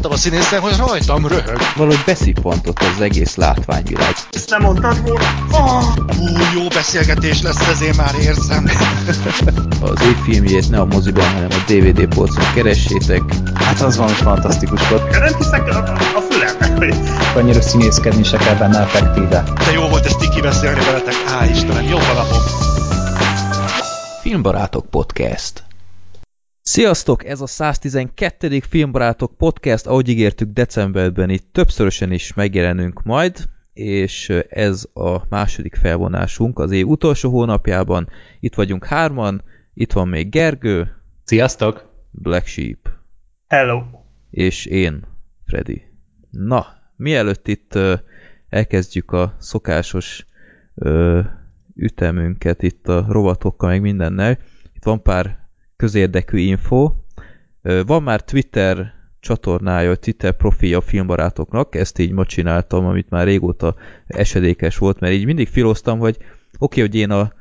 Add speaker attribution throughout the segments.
Speaker 1: láttam a színészen, hogy rajtam röhög.
Speaker 2: Valahogy beszippantott az egész látványvilág.
Speaker 3: Ezt nem mondtad volna?
Speaker 1: Oh, hú, jó beszélgetés lesz, ezért már érzem.
Speaker 2: az év filmjét ne a moziban, hanem a DVD polcon keressétek.
Speaker 4: Hát az valami fantasztikus volt.
Speaker 3: Nem hiszek a, a fülemnek, hogy...
Speaker 4: Annyira színészkedni se kell benne effektíve.
Speaker 1: De jó volt ezt tiki beszélni veletek. Á, Istenem, jó a napom.
Speaker 2: Filmbarátok Podcast Sziasztok! Ez a 112. Filmbarátok Podcast, ahogy ígértük decemberben itt többszörösen is megjelenünk majd, és ez a második felvonásunk az év utolsó hónapjában. Itt vagyunk hárman, itt van még Gergő.
Speaker 4: Sziasztok!
Speaker 2: Black Sheep.
Speaker 3: Hello!
Speaker 2: És én, Freddy. Na, mielőtt itt elkezdjük a szokásos ütemünket itt a rovatokkal, meg mindennel, itt van pár közérdekű info. Van már Twitter csatornája, Twitter profilja a filmbarátoknak, ezt így ma csináltam, amit már régóta esedékes volt, mert így mindig filoztam, hogy oké, okay, hogy én a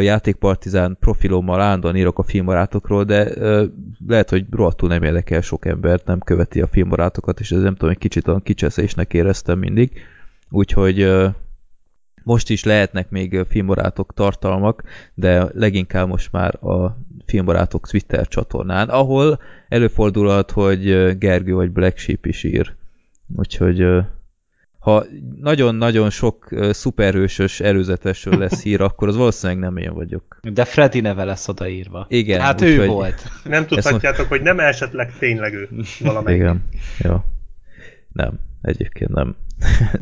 Speaker 2: játékpartizán profilommal állandóan írok a filmbarátokról, de lehet, hogy rohadtul nem érdekel sok embert, nem követi a filmbarátokat, és ez nem tudom, egy kicsit olyan kicseszésnek éreztem mindig. Úgyhogy most is lehetnek még filmbarátok tartalmak, de leginkább most már a filmbarátok Twitter csatornán, ahol előfordulhat, hogy Gergő vagy Black Sheep is ír. Úgyhogy ha nagyon-nagyon sok szuperhősös előzetesről lesz hír, akkor az valószínűleg nem én vagyok.
Speaker 4: De Freddy neve lesz odaírva.
Speaker 2: Igen.
Speaker 4: Hát ő hogy... volt.
Speaker 3: Nem tudhatjátok, hogy nem esetleg tényleg ő valamelyik.
Speaker 2: Igen, jó. Nem, egyébként nem.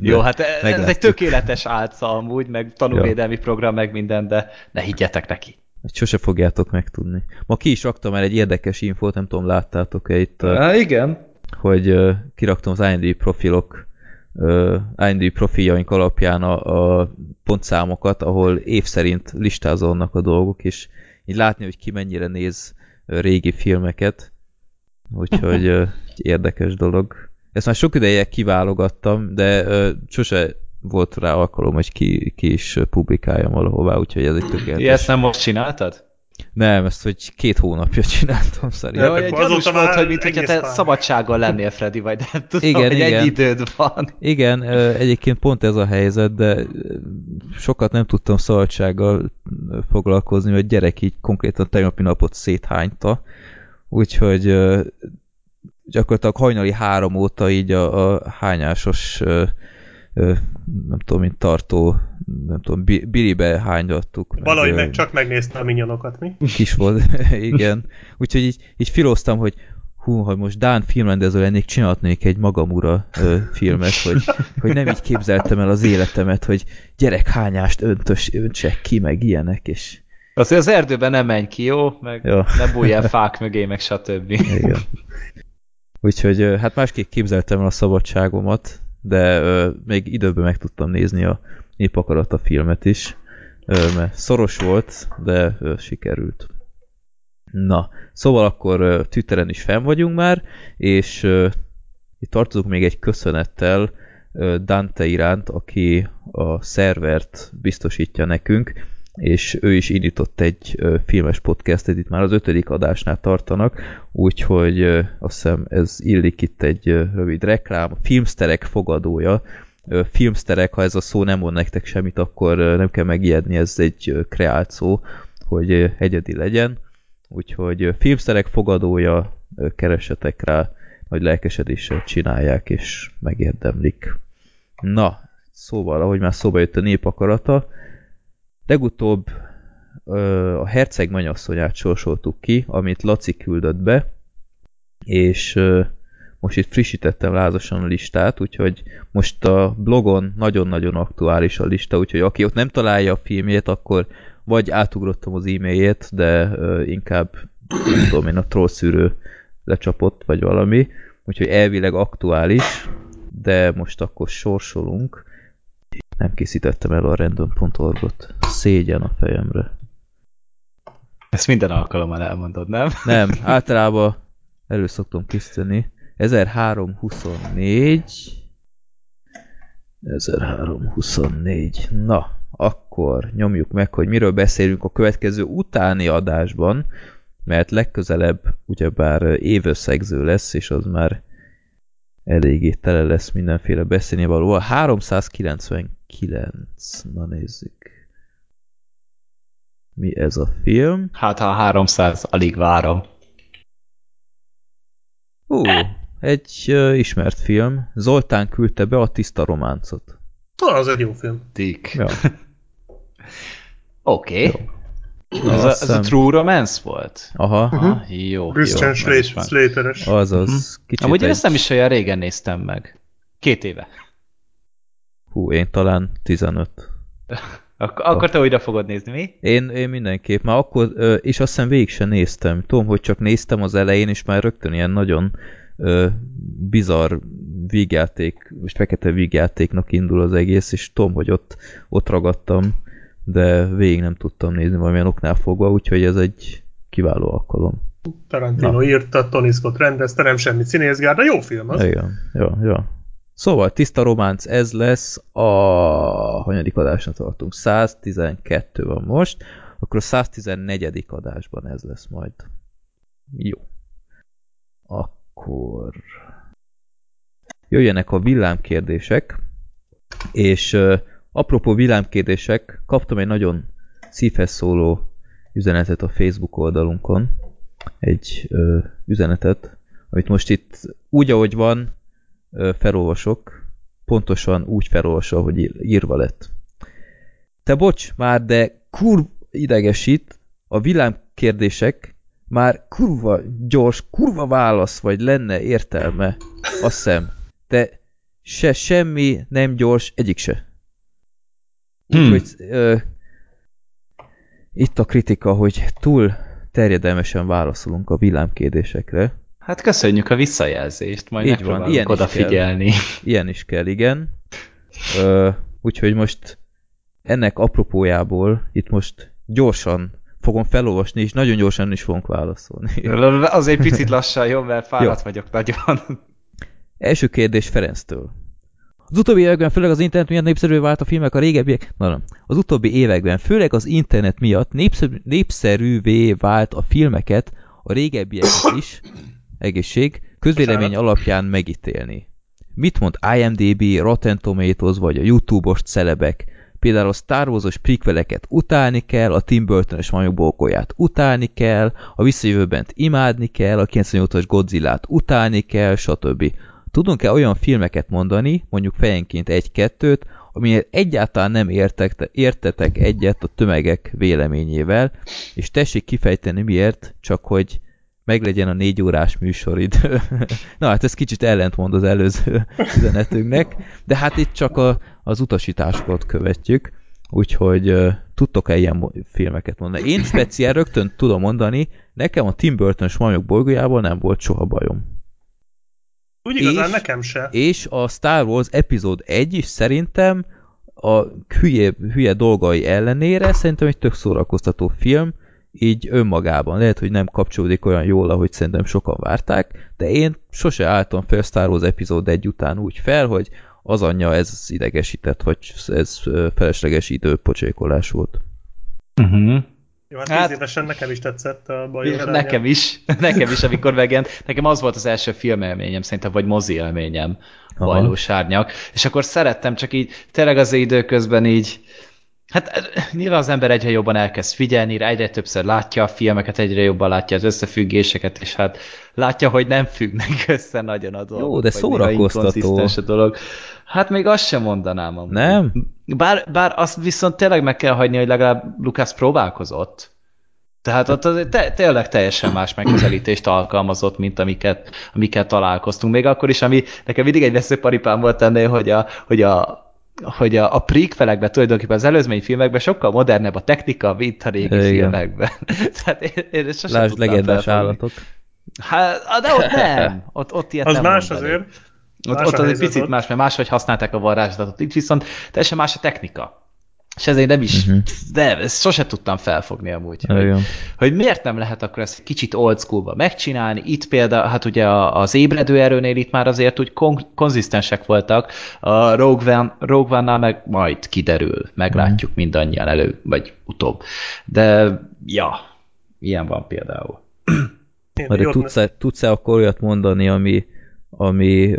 Speaker 4: Jó, hát ez meglátjuk. egy tökéletes álca amúgy, meg tanulvédelmi program, meg minden, de ne higgyetek neki.
Speaker 2: Sose fogjátok megtudni. Ma ki is raktam el egy érdekes infót, nem tudom, láttátok-e itt.
Speaker 4: Há, igen.
Speaker 2: Hogy kiraktam az IMDb profilok, IMDb profiljaink alapján a, a pontszámokat, ahol év szerint listázolnak a dolgok, és így látni, hogy ki mennyire néz régi filmeket. Úgyhogy egy érdekes dolog. Ezt már sok ideje kiválogattam, de uh, sose volt rá alkalom, hogy ki, ki is publikáljam valahová, úgyhogy ez egy tökéletes.
Speaker 4: Ezt nem most csináltad?
Speaker 2: Nem, ezt hogy két hónapja csináltam szerintem.
Speaker 4: Ja, egy gyanús volt, hogy mint hogyha te pár. szabadsággal lennél, Freddy, vagy nem tudom, igen, hogy igen. egy időd van.
Speaker 2: Igen, egyébként pont ez a helyzet, de sokat nem tudtam szabadsággal foglalkozni, mert gyerek így konkrétan tegnapi napot széthányta, úgyhogy gyakorlatilag hajnali három óta így a, a hányásos nem tudom, mint tartó, nem tudom, Billybe hányattuk.
Speaker 3: Valahogy meg, meg csak megnézte a minyonokat, mi?
Speaker 2: Kis volt, igen. Úgyhogy így, így filoztam, hogy hú, ha most Dán filmrendező lennék, csinálhatnék egy magamura ö, filmet, hogy, hogy nem így képzeltem el az életemet, hogy gyerekhányást öntös, öntsek ki, meg ilyenek, és
Speaker 4: Azért az erdőben nem menj ki, jó? Meg ja. ne bújjál fák mögé, meg stb. Igen.
Speaker 2: Úgyhogy hát másképp képzeltem el a szabadságomat, de még időben meg tudtam nézni a Népakarata filmet is, mert szoros volt, de sikerült. Na, szóval akkor Twitteren is fenn vagyunk már, és itt tartozunk még egy köszönettel Dante iránt, aki a szervert biztosítja nekünk, és ő is indított egy filmes podcastet, itt már az ötödik adásnál tartanak, úgyhogy azt hiszem ez illik itt egy rövid reklám. Filmsterek fogadója. Filmsterek, ha ez a szó nem mond nektek semmit, akkor nem kell megijedni, ez egy kreált szó, hogy egyedi legyen. Úgyhogy Filmsterek fogadója, keresetek rá, nagy lelkesedéssel csinálják, és megérdemlik. Na, szóval, ahogy már szóba jött a népakarata, Legutóbb ö, a herceg mennyasszonyát sorsoltuk ki, amit Laci küldött be, és ö, most itt frissítettem lázasan a listát, úgyhogy most a blogon nagyon-nagyon aktuális a lista, úgyhogy aki ott nem találja a filmjét, akkor vagy átugrottam az e-mailjét, de ö, inkább nem tudom én, a trollszűrő lecsapott, vagy valami, úgyhogy elvileg aktuális, de most akkor sorsolunk. Nem készítettem el a random.org-ot. Szégyen a fejemre.
Speaker 4: Ezt minden alkalommal elmondod, nem?
Speaker 2: Nem, általában elő szoktam készíteni. 1324 1324. Na, akkor nyomjuk meg, hogy miről beszélünk a következő utáni adásban, mert legközelebb ugyebár évösszegző lesz, és az már eléggé tele lesz mindenféle beszélni valóval. 392 9. Na nézzük. Mi ez a film?
Speaker 4: Hát ha 300, alig várom.
Speaker 2: Ú, egy uh, ismert film. Zoltán küldte be a Tiszta Románcot.
Speaker 3: Ah, az egy jó film.
Speaker 4: Dick.
Speaker 2: Ja.
Speaker 4: Oké. Okay. Ez, a, ez a True Romance volt?
Speaker 2: Aha.
Speaker 4: Aha
Speaker 3: mhm.
Speaker 4: jó. Christian
Speaker 3: Slater-es.
Speaker 2: Azaz. Uh-huh.
Speaker 4: Amúgy
Speaker 2: egy...
Speaker 4: én ezt nem is olyan régen néztem meg. Két éve.
Speaker 2: Hú, én talán 15.
Speaker 4: Ak- akkor te újra fogod nézni, mi?
Speaker 2: Én, én mindenképp. Már akkor, és azt hiszem végig sem néztem. Tudom, hogy csak néztem az elején, és már rögtön ilyen nagyon ö, bizarr vígjáték, most fekete vígjátéknak indul az egész, és tudom, hogy ott, ott ragadtam, de végig nem tudtam nézni valamilyen oknál fogva, úgyhogy ez egy kiváló alkalom.
Speaker 3: Tarantino
Speaker 2: Na.
Speaker 3: írta, Tony Scott rendezte, nem semmi színészgár, de jó film az.
Speaker 2: Igen, jó, jó. Szóval, tiszta románc, ez lesz a hanyadik adásnak tartunk. 112 van most, akkor a 114. adásban ez lesz majd. Jó. Akkor jöjjenek a villámkérdések, és uh, apropó villámkérdések, kaptam egy nagyon szívhez szóló üzenetet a Facebook oldalunkon, egy ö, üzenetet, amit most itt úgy, ahogy van, felolvasok, pontosan úgy felolvasol, hogy ír- írva lett. Te bocs már, de kurv idegesít, a villámkérdések már kurva gyors, kurva válasz, vagy lenne értelme, azt hiszem. De se semmi nem gyors, egyik se.
Speaker 4: Hmm.
Speaker 2: Úgyhogy ö, itt a kritika, hogy túl terjedelmesen válaszolunk a villámkérdésekre.
Speaker 4: Hát köszönjük a visszajelzést, majd
Speaker 2: Így van, ilyen is
Speaker 4: odafigyelni.
Speaker 2: Ilyen is kell, igen. Ö, úgyhogy most ennek apropójából itt most gyorsan fogom felolvasni, és nagyon gyorsan is fogunk válaszolni.
Speaker 4: Azért picit lassan, jó, mert fáradt vagyok nagyon.
Speaker 2: Első kérdés Ferenctől. Az utóbbi években, főleg az internet miatt népszerűvé vált a filmek a régebbiek... Na. Az utóbbi években, főleg az internet miatt népszerű, népszerűvé vált a filmeket a régebbieket is, egészség, közvélemény alapján megítélni. Mit mond IMDB, Rotten Tomatoes vagy a YouTube-os celebek? Például a Star Wars-os prequeleket utálni kell, a Tim Burton-es majombolkóját utálni kell, a visszajövőbent imádni kell, a 98-as Godzilla-t utálni kell, stb. Tudunk-e olyan filmeket mondani, mondjuk fejenként egy-kettőt, amiért egyáltalán nem értek, értetek egyet a tömegek véleményével, és tessék kifejteni miért, csak hogy meglegyen a négy órás műsoridő. Na hát ez kicsit ellentmond az előző üzenetünknek, de hát itt csak a, az utasításokat követjük, úgyhogy uh, tudtok-e ilyen filmeket mondani? Én speciál rögtön tudom mondani, nekem a Tim Burton-s majmok bolygójával nem volt soha bajom.
Speaker 3: Úgy igazán
Speaker 2: És-
Speaker 3: nekem se.
Speaker 2: És a Star Wars epizód 1 is szerintem a hülye, hülye dolgai ellenére szerintem egy tök szórakoztató film, így önmagában. Lehet, hogy nem kapcsolódik olyan jól, ahogy szerintem sokan várták, de én sose álltam fel Star Wars epizód 1 után úgy fel, hogy az anyja ez idegesített, vagy ez felesleges időpocsékolás volt.
Speaker 4: Uh-huh.
Speaker 3: Jó, hát,
Speaker 4: Hát-
Speaker 3: évesen nekem is tetszett a bajos
Speaker 4: Nekem is, nekem is, amikor megjelent. Nekem az volt az első filmélményem, szerintem, vagy mozi élményem. Bajlós Árnyak. És akkor szerettem, csak így tényleg az időközben így, hát eh, nyilván az ember egyre jobban elkezd figyelni, egyre többször látja a filmeket, egyre jobban látja az összefüggéseket, és hát látja, hogy nem függnek össze nagyon a dolgok.
Speaker 2: Jó, de szórakoztató.
Speaker 4: a dolog. Hát még azt sem mondanám amúgy.
Speaker 2: Nem?
Speaker 4: Bár, bár azt viszont tényleg meg kell hagyni, hogy legalább Lukács próbálkozott. Tehát ott te, tényleg teljesen más megközelítést alkalmazott, mint amiket, amiket találkoztunk. Még akkor is, ami nekem mindig egy veszőparipám volt ennél, hogy a, hogy a hogy a, a prequelekben tulajdonképpen az előzmény filmekben sokkal modernebb a technika, mint a régi
Speaker 2: Igen.
Speaker 4: filmekben. Tehát én, én sosem
Speaker 2: Lásd legendás
Speaker 4: felfogni.
Speaker 2: állatok.
Speaker 4: Hát, de ott nem. Ott, ott ilyet
Speaker 3: Az
Speaker 4: nem
Speaker 3: más
Speaker 4: mondani.
Speaker 3: azért.
Speaker 4: Ott,
Speaker 3: Más
Speaker 4: ott az egy picit más, mert máshogy használták a varázslatot. Itt viszont teljesen más a technika. És ezért nem is,
Speaker 2: Mhm.
Speaker 4: de ezt sose tudtam felfogni amúgy. Hogy, hogy miért nem lehet akkor ezt kicsit old schoolba megcsinálni. Itt például, hát ugye a- az ébredő erőnél itt már azért úgy kon- konzisztensek voltak, a Rogue, One, Rogue One-nál meg majd kiderül, meglátjuk
Speaker 2: Mhm.
Speaker 4: mindannyian elő, vagy utóbb. De, ja, ilyen van például.
Speaker 2: Tudsz-e, tudsz-e akkor olyat mondani, ami, ami,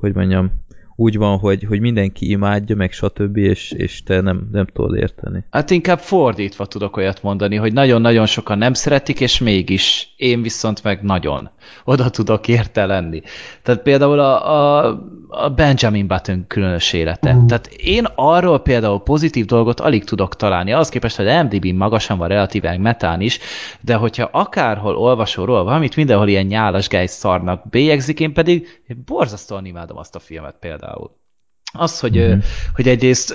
Speaker 2: hogy mondjam, úgy van, hogy, hogy mindenki imádja, meg stb., és, és te nem, nem tudod érteni.
Speaker 4: Hát inkább fordítva tudok olyat mondani, hogy nagyon-nagyon sokan nem szeretik, és mégis én viszont meg nagyon oda tudok érte lenni. Tehát például a, a, a Benjamin Button különös élete. Uh. Tehát én arról például pozitív dolgot alig tudok találni. Az képest, hogy MDB magasan van relatíven metán is, de hogyha akárhol olvasol róla valamit, mindenhol ilyen nyálas gáj szarnak bélyegzik, én pedig borzasztóan imádom azt a filmet például. Az, hogy, uh-huh. hogy egyrészt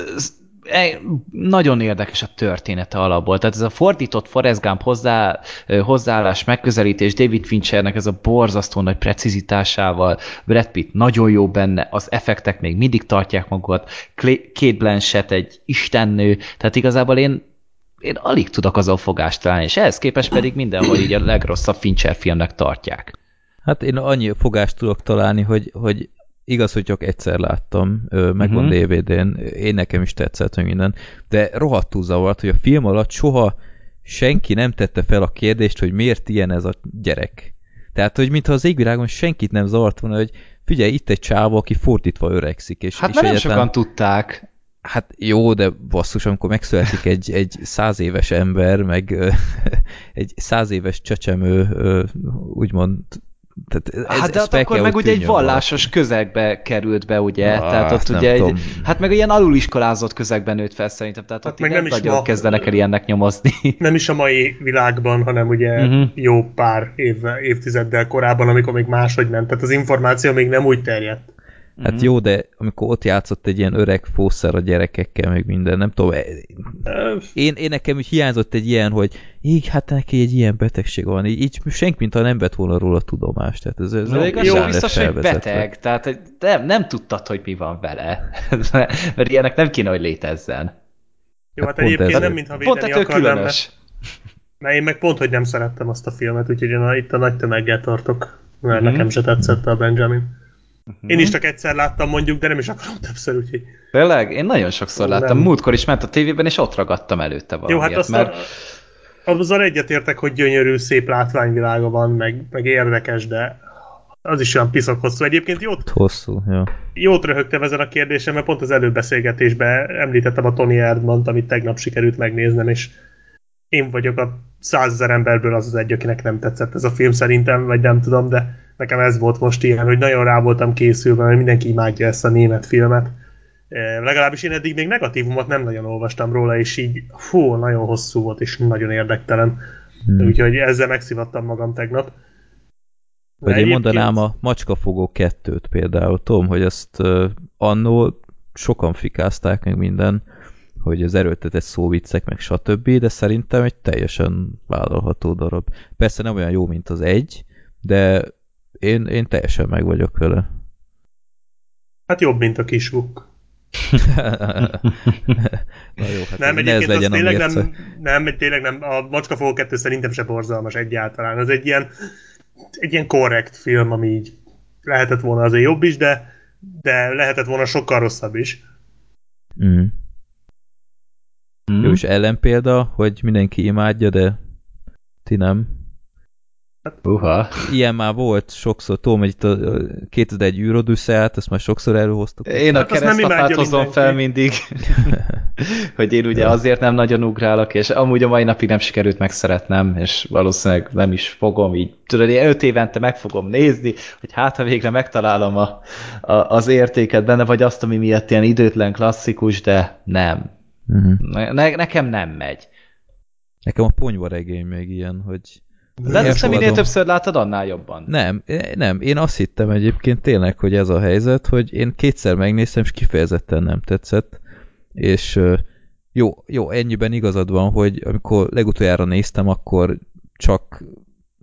Speaker 4: nagyon érdekes a története alapból. Tehát ez a fordított Forrest Gump hozzá, hozzáállás, megközelítés David Finchernek ez a borzasztó nagy precizitásával, Brad Pitt nagyon jó benne, az effektek még mindig tartják magukat, Kate Blanchett egy istennő, tehát igazából én én alig tudok azon fogást találni, és ehhez képest pedig mindenhol így a legrosszabb Fincher filmnek tartják.
Speaker 2: Hát én annyi fogást tudok találni, hogy, hogy Igaz, hogy csak egyszer láttam, megvan uh-huh. Mhm. DVD-n, én nekem is tetszett, hogy minden, de rohadtul zavart, hogy a film alatt soha senki nem tette fel a kérdést, hogy miért ilyen ez a gyerek. Tehát, hogy mintha az égvilágon senkit nem zavart volna, hogy figyelj, itt egy csáva, aki fordítva öregszik. És,
Speaker 4: hát
Speaker 2: és
Speaker 4: nem egyetlen... sokan tudták.
Speaker 2: Hát jó, de basszus, amikor megszületik egy, egy száz éves ember, meg egy száz éves csecsemő, úgymond
Speaker 4: tehát ez, hát de ott akkor meg ugye egy vallásos valaki. közegbe került be, ugye? Ah, tehát ott ugye egy, hát meg ilyen aluliskolázott közegben nőtt fel szerintem, tehát hát ott meg nem is nagyon ma, kezdenek el ilyennek nyomozni.
Speaker 3: Nem is a mai világban, hanem ugye uh-huh. jó pár év, évtizeddel korábban, amikor még máshogy ment, tehát az információ még nem úgy terjedt.
Speaker 2: Hát mm-hmm. jó, de amikor ott játszott egy ilyen öreg fószer a gyerekekkel, meg minden, nem tudom, e, én, én nekem is hiányzott egy ilyen, hogy így, hát neki egy ilyen betegség van, így, így senki mintha nem vett volna róla tudomást. Tehát ez, ez
Speaker 4: igaz, jó, biztos, hogy beteg, tehát nem, nem tudtad, hogy mi van vele, mert ilyenek nem kéne, hogy létezzen.
Speaker 3: Jó, hát, hát egyébként ez, nem mintha védeni
Speaker 4: pont akarnám, különös.
Speaker 3: mert én meg pont, hogy nem szerettem azt a filmet, úgyhogy én itt a nagy tömeggel tartok, mert mm-hmm. nekem se tetszett a Benjamin. Uh-huh. Én is csak egyszer láttam mondjuk, de nem is akarom többször, úgyhogy...
Speaker 4: Tényleg? Én nagyon sokszor nem. láttam. Múltkor is ment a tévében, és ott ragadtam előtte valamiért.
Speaker 3: Jó, hát azt mert... a, azzal egyetértek, hogy gyönyörű, szép látványvilága van, meg, meg érdekes, de az is olyan piszok hosszú. Egyébként jót,
Speaker 2: hosszú, jó.
Speaker 3: jót röhögtem ezen a kérdésem, mert pont az előbeszélgetésben említettem a Tony Erdmant, amit tegnap sikerült megnéznem, és én vagyok a százezer emberből az az egy, akinek nem tetszett ez a film szerintem, vagy nem tudom, de nekem ez volt most ilyen, hogy nagyon rá voltam készülve, mert mindenki imádja ezt a német filmet. E, legalábbis én eddig még negatívumot nem nagyon olvastam róla, és így fú, nagyon hosszú volt, és nagyon érdektelen. Hmm. Úgyhogy ezzel megszivattam magam tegnap.
Speaker 2: Vagy én mondanám a Macskafogó kettőt például, tudom, hogy ezt uh, annó sokan fikázták meg minden, hogy az erőltetett szóviccek, meg stb., de szerintem egy teljesen vállalható darab. Persze nem olyan jó, mint az egy, de én, én teljesen meg vagyok vele.
Speaker 3: Hát jobb, mint a kisvuk.
Speaker 2: Na jó, hát
Speaker 3: nem, ez legyen, az tényleg nem, nem, tényleg nem, a Macskafogó 2 szerintem se borzalmas egyáltalán. Az egy ilyen, egy ilyen korrekt film, ami így lehetett volna azért jobb is, de, de lehetett volna sokkal rosszabb is.
Speaker 2: Mm. Jó, és ellenpélda, hogy mindenki imádja, de ti nem.
Speaker 4: Uha.
Speaker 2: Ilyen már volt sokszor, tudom, hogy itt a 2001 űrodüsszeát, ezt már sokszor előhoztuk.
Speaker 4: Én a hát keresztapát hozom fel mindig, hogy én ugye azért nem nagyon ugrálok, és amúgy a mai napig nem sikerült megszeretnem, és valószínűleg nem is fogom így. Tudod, én öt évente meg fogom nézni, hogy hát ha végre megtalálom a, a, az értéket benne, vagy azt, ami miatt ilyen időtlen klasszikus, de nem. Uh-huh. Ne, nekem nem megy.
Speaker 2: Nekem a ponyvaregény még ilyen, hogy
Speaker 4: de ezt nem minél többször látod, annál jobban.
Speaker 2: Nem, nem. Én azt hittem egyébként tényleg, hogy ez a helyzet, hogy én kétszer megnéztem, és kifejezetten nem tetszett. És jó, jó, ennyiben igazad van, hogy amikor legutoljára néztem, akkor csak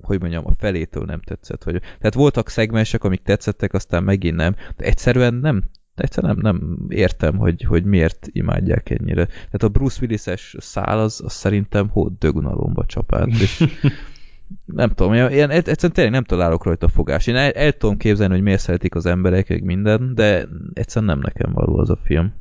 Speaker 2: hogy mondjam, a felétől nem tetszett. Hogy, tehát voltak szegmensek, amik tetszettek, aztán megint nem. De egyszerűen nem, egyszerűen nem, nem értem, hogy, hogy miért imádják ennyire. Tehát a Bruce Willis-es szál az, az szerintem hód dögunalomba csapált, és nem tudom, ilyen, egyszerűen tényleg nem találok rajta fogás. Én el, el tudom képzelni, hogy miért szeretik az emberek, meg minden, de egyszerűen nem nekem való az a film.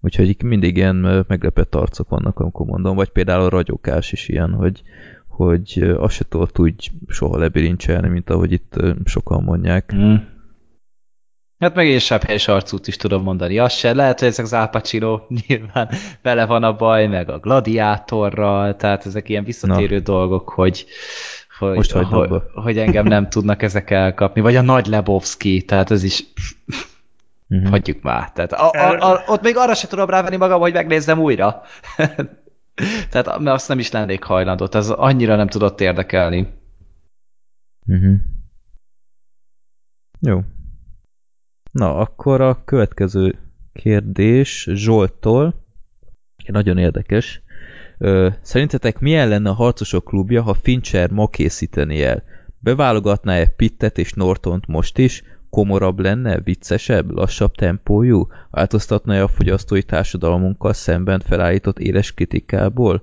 Speaker 2: Úgyhogy mindig ilyen meglepett arcok vannak, amikor mondom, vagy például a ragyokás is ilyen, hogy, hogy azt se tudott úgy soha lebirincselni, mint ahogy itt sokan mondják.
Speaker 4: Mm. Hát meg én sebb helyes arcút is tudom mondani. Az se, lehet, hogy ezek az Al Pacino nyilván bele van a baj, meg a gladiátorral, tehát ezek ilyen visszatérő Na. dolgok, hogy, hogy,
Speaker 2: Most
Speaker 4: hogy,
Speaker 2: abba.
Speaker 4: hogy engem nem tudnak ezek elkapni. Vagy a Nagy Lebowski, tehát ez is
Speaker 2: Mhm.
Speaker 4: hagyjuk már. Tehát a, a, a, ott még arra se tudom rávenni magam, hogy megnézzem újra. tehát mert azt nem is lennék hajlandó. Ez annyira nem tudott érdekelni.
Speaker 2: Uh-huh. Jó. Na, akkor a következő kérdés Zsolttól. Nagyon érdekes. Szerintetek milyen lenne a harcosok klubja, ha Fincher ma készíteni el? Beválogatná-e Pittet és Nortont most is? Komorabb lenne, viccesebb, lassabb tempójú? Változtatná-e a fogyasztói társadalmunkkal szemben felállított éles kritikából?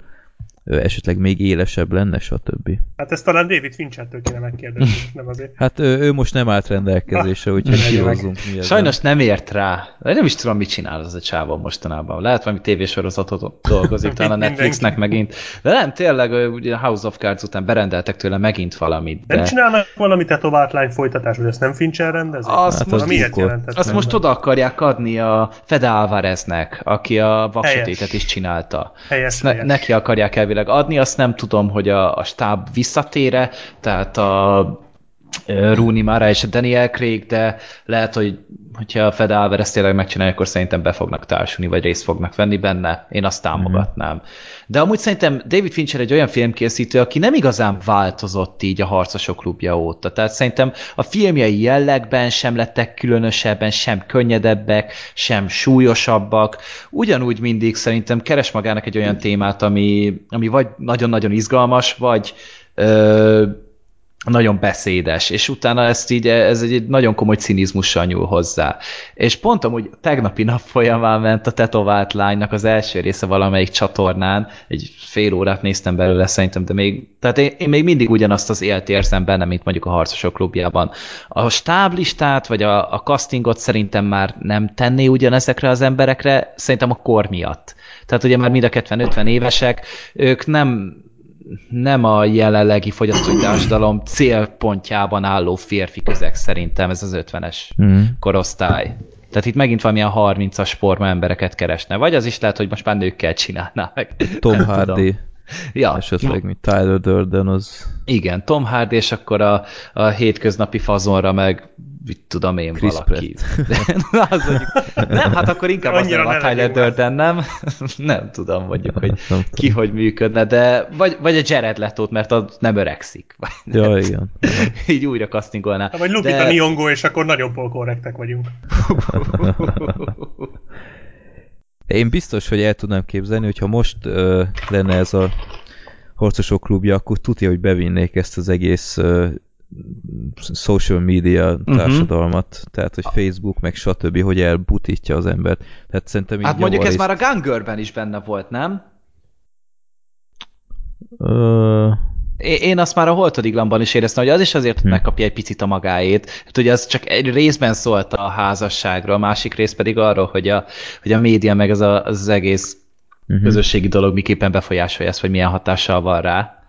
Speaker 2: Esetleg még élesebb lenne, stb.
Speaker 3: Hát ezt talán David Finchertől kéne megkérdezni, nem azért.
Speaker 2: Hát ő, ő most nem állt rendelkezésre, úgyhogy
Speaker 3: legyen meg.
Speaker 2: kihozzunk mi ezzel.
Speaker 4: Sajnos nem ért rá. De nem is tudom, mit csinál az a csávó mostanában. Lehet valami tévésorozatot dolgozik, talán a. Netflixnek megint. De nem, tényleg, ugye a House of Cards után berendeltek tőle megint valamit.
Speaker 3: Nem
Speaker 4: De
Speaker 3: csinálnak valami tetovált lány folytatás, hogy ezt nem Fincher rendezi?
Speaker 4: Azt
Speaker 2: Hát
Speaker 4: most,
Speaker 2: az
Speaker 3: miért
Speaker 2: bukkol.
Speaker 3: jelentett
Speaker 4: azt most oda akarják adni a Fede Alvareznek, aki a vaksötétet is csinálta.
Speaker 3: Helyes,
Speaker 4: ne,
Speaker 3: helyes.
Speaker 4: neki akarják elvileg adni, azt nem tudom, hogy a, a stáb visszatére, tehát a Rooney Mara és a Daniel Craig, de lehet, hogy hogyha a Fede Alvarez tényleg megcsinálja, akkor szerintem be fognak társulni, vagy részt fognak venni benne. Én azt támogatnám. De amúgy szerintem David Fincher egy olyan filmkészítő, aki nem igazán változott így a harcosok klubja óta. Tehát szerintem a filmjei jellegben sem lettek különösebben, sem könnyedebbek, sem súlyosabbak. Ugyanúgy mindig szerintem keres magának egy olyan témát, ami, ami vagy nagyon-nagyon izgalmas, vagy ö, nagyon beszédes, és utána ezt így, ez egy nagyon komoly cinizmussal nyúl hozzá. És pont amúgy tegnapi nap folyamán ment a tetovált lánynak az első része valamelyik csatornán, egy fél órát néztem belőle szerintem, de még, tehát én, én még mindig ugyanazt az élt érzem benne, mint mondjuk a Harcosok klubjában. A stáblistát, vagy a, a castingot szerintem már nem tenné ugyanezekre az emberekre, szerintem a kor miatt. Tehát ugye már mind a 50 évesek, ők nem nem a jelenlegi fogyasztói társadalom célpontjában álló férfi közeg szerintem ez az 50-es
Speaker 2: Mm.
Speaker 4: korosztály. Tehát itt megint valamilyen 30-as forma embereket keresne. Vagy az is lehet, hogy most már nőkkel csinálná meg.
Speaker 2: Tom
Speaker 4: Nem
Speaker 2: Hardy,
Speaker 4: tudom. Ja,
Speaker 2: esetleg, mint Tyler Durden, az
Speaker 4: igen, Tom Hardy, és akkor a, a hétköznapi fazonra meg mit tudom én
Speaker 2: Chris
Speaker 4: valaki. Na, az mondjuk, nem, hát akkor inkább az
Speaker 3: Annyira
Speaker 4: nem a Tyler. Durden, nem? nem tudom mondjuk, hogy
Speaker 2: nem tudom.
Speaker 4: ki hogy működne, de vagy, vagy a Jared leto mert az nem öregszik. Vagy nem
Speaker 2: Ja, igen.
Speaker 4: Így újra castingolná.
Speaker 3: Hát, Vagy Lupita
Speaker 4: De-
Speaker 3: Nyong'o, és akkor nagyon polkorrektek vagyunk.
Speaker 2: Én biztos, hogy el tudnám képzelni, hogyha most ö, lenne ez a harcosok klubja, akkor tudja, hogy bevinnék ezt az egész ö, social media
Speaker 4: Mhm.
Speaker 2: társadalmat, tehát, hogy Facebook, meg stb., hogy elbutítja az embert. Tehát szerintem így
Speaker 4: Hát mondjuk ez már a Gun Girl-ben is benne volt, nem? É- Én azt már a Holtodiglamban is éreztem, hogy az is azért
Speaker 2: Hm.
Speaker 4: megkapja egy picit a magáét. Hát ugye az csak egy részben szólt a házasságról, a másik rész pedig arról, hogy a, hogy a média meg az, a, az egész
Speaker 2: uh-huh.
Speaker 4: közösségi dolog miképpen befolyásolja ezt, vagy milyen hatással van rá.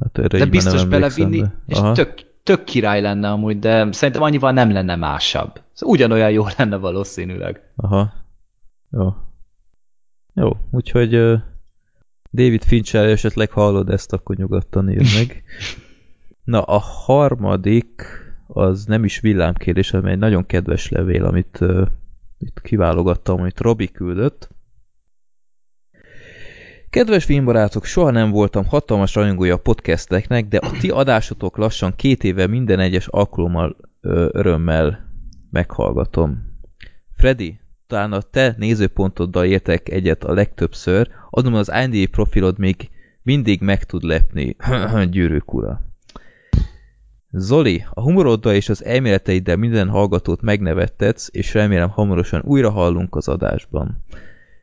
Speaker 2: Hát erre
Speaker 4: De biztos belevinni,
Speaker 2: de-
Speaker 4: és
Speaker 2: Aha.
Speaker 4: tök, tök király lenne amúgy, de szerintem annyival nem lenne másabb. Szóval ugyanolyan jó lenne valószínűleg.
Speaker 2: Aha. Jó. Jó, úgyhogy ö, David Fincher esetleg hallod ezt, akkor nyugodtan írd meg. Na, a harmadik az nem is villámkérdés, hanem egy nagyon kedves levél, amit ö, itt kiválogattam, amit Robi küldött. Kedves filmbarátok, soha nem voltam hatalmas rajongója a podcasteknek, de a ti adásotok lassan két éve minden egyes alkalommal ö, örömmel meghallgatom. Freddy, talán a te nézőpontoddal értek egyet a legtöbbször, adom az IMDb profilod még mindig meg tud lepni. Gyűrűk ura. Zoli, a humoroddal és az elméleteiddel minden hallgatót megnevettetsz, és remélem hamarosan újra hallunk az adásban.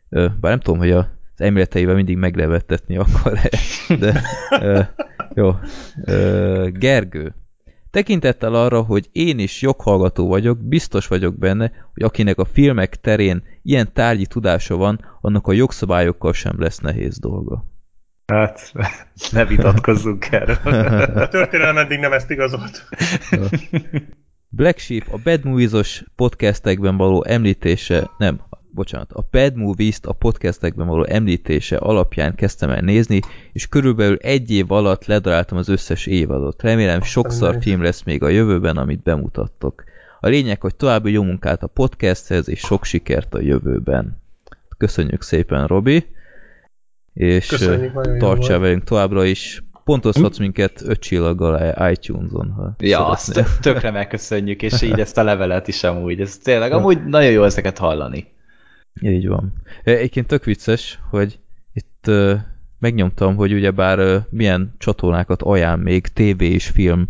Speaker 2: Bár nem tudom, hogy a, az elméleteivel mindig megnevettetni akar -e, de ö, jó. Ö, Gergő, Tekintettel arra, hogy én is joghallgató vagyok, biztos vagyok benne, hogy akinek a filmek terén ilyen tárgyi tudása van, annak a jogszabályokkal sem lesz nehéz dolga.
Speaker 4: Hát, ne vitatkozzunk erről.
Speaker 3: A történelem eddig nem ezt igazolt.
Speaker 2: Black Sheep a Bad Movies-os podcastekben való említése, nem, bocsánat, a Bad Movies-t a podcastekben való említése alapján kezdtem el nézni, és körülbelül egy év alatt ledaráltam az összes évadot. Remélem sokszor film lesz még a jövőben, amit bemutattok. A lényeg, hogy további jó munkát a podcasthez, és sok sikert a jövőben. Köszönjük szépen, Robi! És
Speaker 3: Köszönjük,
Speaker 2: tartsál velünk továbbra is. Pontozhatsz minket öt csillaggal iTunes-on, ha
Speaker 4: Ja, azt tökre megköszönjük, és így ezt a levelet is amúgy. Ez tényleg, amúgy nagyon jó ezeket hallani.
Speaker 2: Így van. Egyébként tök vicces, hogy itt uh, megnyomtam, hogy ugyebár uh, milyen csatornákat ajánl még TV és film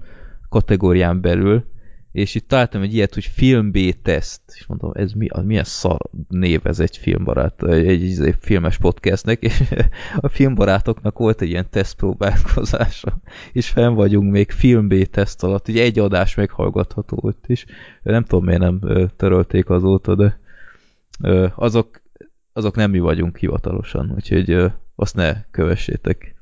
Speaker 2: kategórián belül, és itt találtam egy ilyet, hogy film B-teszt, és mondom, ez mi, milyen szar név ez egy filmbarát, egy, egy, egy filmes podcastnek, és a filmbarátoknak volt egy ilyen tesztpróbálkozása, és fenn vagyunk még film B-teszt alatt, ugye egy adás meghallgatható ott is, nem tudom miért nem törölték azóta, de azok, azok nem mi vagyunk hivatalosan, úgyhogy azt ne kövessétek.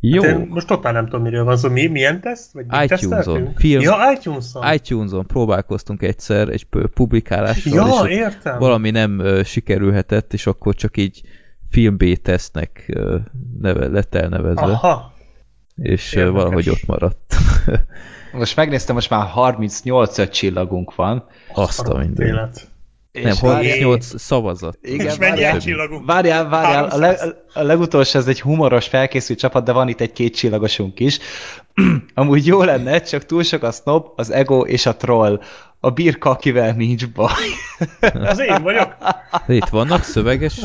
Speaker 2: Jó,
Speaker 3: Hát én most totál nem tudom, miről van szó. Mi, milyen teszt? Vagy mit
Speaker 2: iTunes-on. Film-
Speaker 3: Ja, iTunes-on.
Speaker 2: iTunes-on próbálkoztunk egyszer egy pu- publikálással,
Speaker 3: ja,
Speaker 2: és
Speaker 3: értem.
Speaker 2: valami nem ö, sikerülhetett, és akkor csak így film B-tesztnek ö, neve, lett elnevezve,
Speaker 3: Aha.
Speaker 2: és ö,
Speaker 3: Érdekes.
Speaker 2: valahogy ott maradt.
Speaker 4: Most megnéztem, most már 38 öt csillagunk van.
Speaker 2: Azt a minden. Nem,
Speaker 4: És várjál-
Speaker 2: 38 szavazat.
Speaker 4: Igen,
Speaker 3: És mennyi
Speaker 4: várjál,
Speaker 3: egy csillagunk?
Speaker 4: várjál, várjál, a, leg,
Speaker 3: 300.
Speaker 4: a legutolsó ez egy humoros felkészült csapat, de van itt egy két csillagosunk is. Amúgy jó lenne, csak túl sok a snob, az ego és a troll. A birka, akivel nincs baj.
Speaker 3: Az én vagyok.
Speaker 2: De itt vannak szöveges?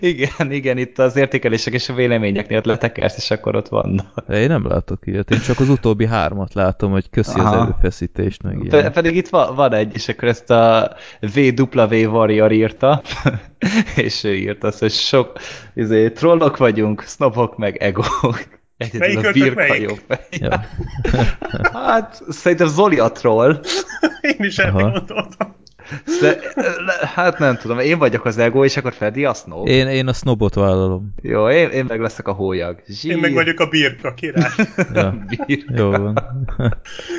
Speaker 4: igen, igen, itt az értékelések és a véleményeknél letekersz, és akkor ott vannak.
Speaker 2: De én nem látok ilyet. Én csak az utóbbi hármat látom, hogy köszi az
Speaker 4: Aha.
Speaker 2: előfeszítést, meg
Speaker 4: Pe-
Speaker 2: ilyen.
Speaker 4: pedig itt van, van egy, és akkor ezt a VW Warrior írta, és ő írta azt, hogy sok izé, trollok vagyunk, snobok meg egók. Egyedül
Speaker 3: Melyik
Speaker 4: a birka jó fej.
Speaker 2: Ja.
Speaker 4: Hát, szerintem Zoli a troll.
Speaker 3: Én is
Speaker 2: Aha.
Speaker 3: erre gondoltam.
Speaker 4: Hát nem tudom, én vagyok az ego, és akkor Freddy a snob.
Speaker 2: Én, én a snobot vállalom.
Speaker 4: Jó, én, én meg leszek a hólyag. Zsír.
Speaker 3: Én meg vagyok a birka király.
Speaker 2: Ja.
Speaker 4: birka.
Speaker 2: Jó van.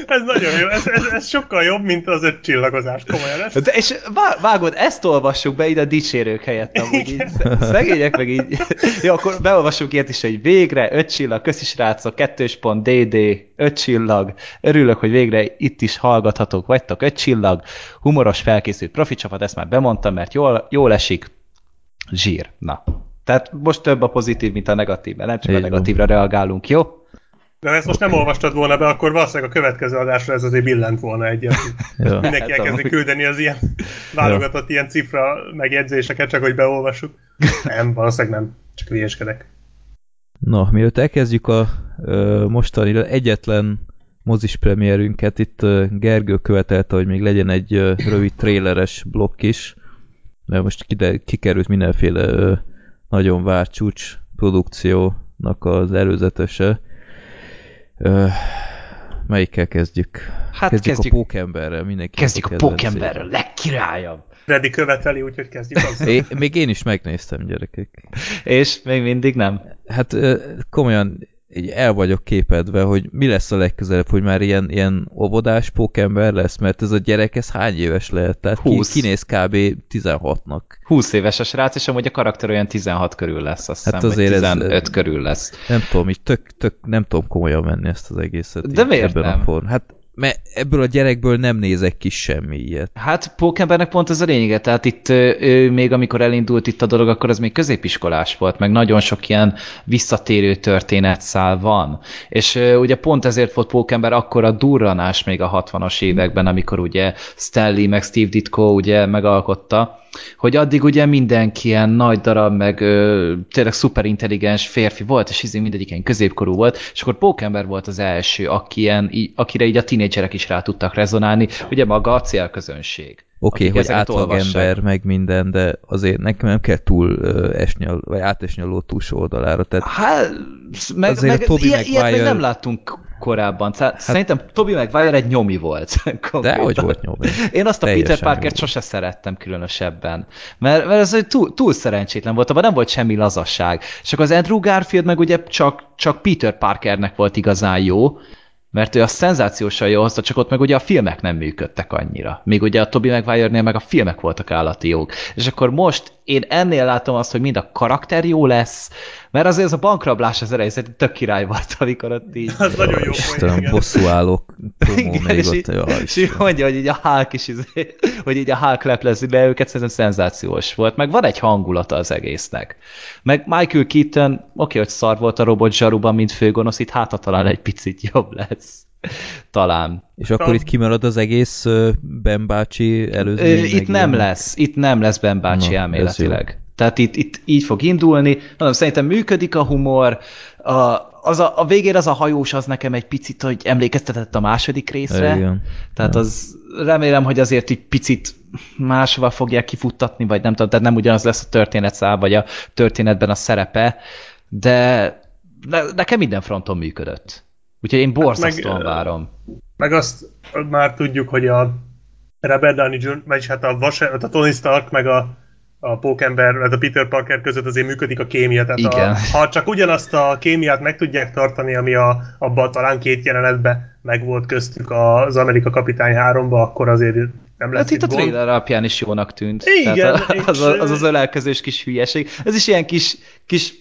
Speaker 3: Ez nagyon jó. Ez, ez, ez sokkal jobb, mint az öt csillagozás. Komolyan. Ez,
Speaker 4: De és vá- vágod, ezt olvassuk be ide a dicsérők helyett, amúgy így, szegények meg így. Jó, akkor beolvassuk ilyet is, hogy végre, öt csillag, köszi srácok, kettős pont, DD, öt csillag, örülök, hogy végre itt is hallgathatók vagytok, öt csillag, humoros felkészült profi csapat, ezt már bemondtam, mert jól, jól esik, zsír. Na. Tehát most több a pozitív, mint a negatív, mert nem csak a negatívra reagálunk, jó?
Speaker 3: de ha ezt most nem olvastad volna be, akkor valószínűleg a következő adásra ez azért billent volna egyet. Mindenki
Speaker 4: Hát,
Speaker 3: elkezdi küldeni az ilyen válogatott ilyen cifra megjegyzéseket, csak hogy beolvassuk. Nem, valószínűleg nem. Csak hülyéskedek.
Speaker 2: Na, mielőtt elkezdjük a ö, mostani egyetlen mozis premierünket, itt Gergő követelte, hogy még legyen egy rövid tréleres blokk is, mert most kide, kikerült mindenféle nagyon várt csúcs produkciónak az előzetese. Melyikkel kezdjük?
Speaker 4: Hát
Speaker 2: kezdjük,
Speaker 4: kezdjük-
Speaker 2: a pókemberrel, mindenki.
Speaker 4: Kezdjük a pókemberrel, legkirályabb.
Speaker 3: Freddy követeli, úgyhogy kezdjük azzal.
Speaker 2: É, még én is megnéztem, gyerekek.
Speaker 4: És még mindig nem.
Speaker 2: Hát komolyan így el vagyok képedve, hogy mi lesz a legközelebb, hogy már ilyen, ilyen óvodás pókember lesz, mert ez a gyerek, ez hány éves lehet? Tehát ki,
Speaker 4: Húsz.
Speaker 2: kinéz kb. 16-nak.
Speaker 4: 20 éves a srác, és amúgy a karakter olyan 16 körül lesz, azt
Speaker 2: Hát
Speaker 4: hiszem,
Speaker 2: azért
Speaker 4: vagy
Speaker 2: ez-
Speaker 4: 15 körül lesz.
Speaker 2: Nem tudom, így tök, tök, nem tudom komolyan venni ezt az egészet.
Speaker 4: De miért
Speaker 2: ebben
Speaker 4: nem?
Speaker 2: A form. Hát mert ebből a gyerekből nem nézek ki semmi ilyet.
Speaker 4: Hát Pókembernek pont ez a lényege, tehát itt ő, még amikor elindult itt a dolog, akkor ez még középiskolás volt, meg nagyon sok ilyen visszatérő történetszál van. És ugye pont ezért volt Pókember akkor a durranás még a 60-as években, amikor ugye Stanley meg Steve Ditko ugye megalkotta, hogy addig ugye mindenki ilyen nagy darab, meg ö, tényleg szuperintelligens férfi volt, és izé mindegyik ilyen középkorú volt, és akkor Pókember volt az első, aki ilyen, í- akire így a tinédzserek is rá tudtak rezonálni, ugye maga a célközönség.
Speaker 2: Oké, okay, hogy átlagember, meg minden, de azért nekem nem kell túl a, vagy átesni a ló túlsó oldalára. Tehát
Speaker 4: Hát, meg,
Speaker 2: Azért
Speaker 4: meg,
Speaker 2: a
Speaker 4: ilyen, ilyet még
Speaker 2: Maguire-
Speaker 4: nem láttunk korábban. Hát, Szerintem Toby Maguire egy nyomi volt.
Speaker 2: De hogy volt nyomi?
Speaker 4: Én azt a
Speaker 2: Teljesen
Speaker 4: Peter Parkert sose szerettem különösebben. Mert, mert ez túl, túl szerencsétlen volt, abban nem volt semmi lazasság. És akkor az Andrew Garfield meg ugye csak, csak Peter Parkernek volt igazán jó, mert ő a szenzációsan jó hozta, csak ott meg ugye a filmek nem működtek annyira. Még ugye a Tobey Maguire-nél meg a filmek voltak állati jók. És akkor most én ennél látom azt, hogy mind a karakter jó lesz, mert azért ez a bankrablás az elején szerintem tök király volt, amikor ott így...
Speaker 3: Az nagyon jó
Speaker 2: Istenem, bosszú állok
Speaker 4: Igen,
Speaker 2: még
Speaker 4: és,
Speaker 2: ott.
Speaker 4: így, és így mondja, hogy így a Hulk is, izé- hogy így a Hulk leplezi be őket, szerintem szenzációs volt, meg van egy hangulata az egésznek. Meg Michael Keaton, oké, hogy szar volt a robot zsaruban, mint főgonosz, itt hátra talán egy picit jobb lesz. Talán.
Speaker 2: És akkor itt kimarad az egész Ben bácsi előző.
Speaker 4: Ö, Itt nem lesz, itt nem lesz Ben bácsi
Speaker 2: Na,
Speaker 4: elméletileg. Tehát itt, itt így fog indulni. Mondom, szerintem működik a humor, a, az a, a végén az a hajós az nekem egy picit, hogy emlékeztetett a második részre.
Speaker 2: Igen.
Speaker 4: Tehát az remélem, hogy azért egy picit máshova fogják kifuttatni, vagy nem tudom, tehát nem ugyanaz lesz a történetszál, vagy a történetben a szerepe, de ne, nekem minden fronton működött. Úgyhogy én borzasztóan
Speaker 3: meg, ö,
Speaker 4: várom.
Speaker 3: Meg azt már tudjuk, hogy a Robert Downey Jr., vagyis hát a, Vas, a Tony Stark, meg a, a Pókember, vagy a Peter Parker között azért működik a kémia. Tehát
Speaker 4: Igen.
Speaker 3: A, ha csak ugyanazt a kémiát meg tudják tartani, ami a, abban talán két jelenetben megvolt köztük az Amerika Kapitány 3-ba, akkor azért nem lesz
Speaker 4: Hát itt a
Speaker 3: gond.
Speaker 4: trailer alapján is jónak tűnt.
Speaker 3: Igen,
Speaker 4: Tehát
Speaker 3: és-
Speaker 4: az, az az ölelkezős kis hülyeség. Ez is ilyen kis, kis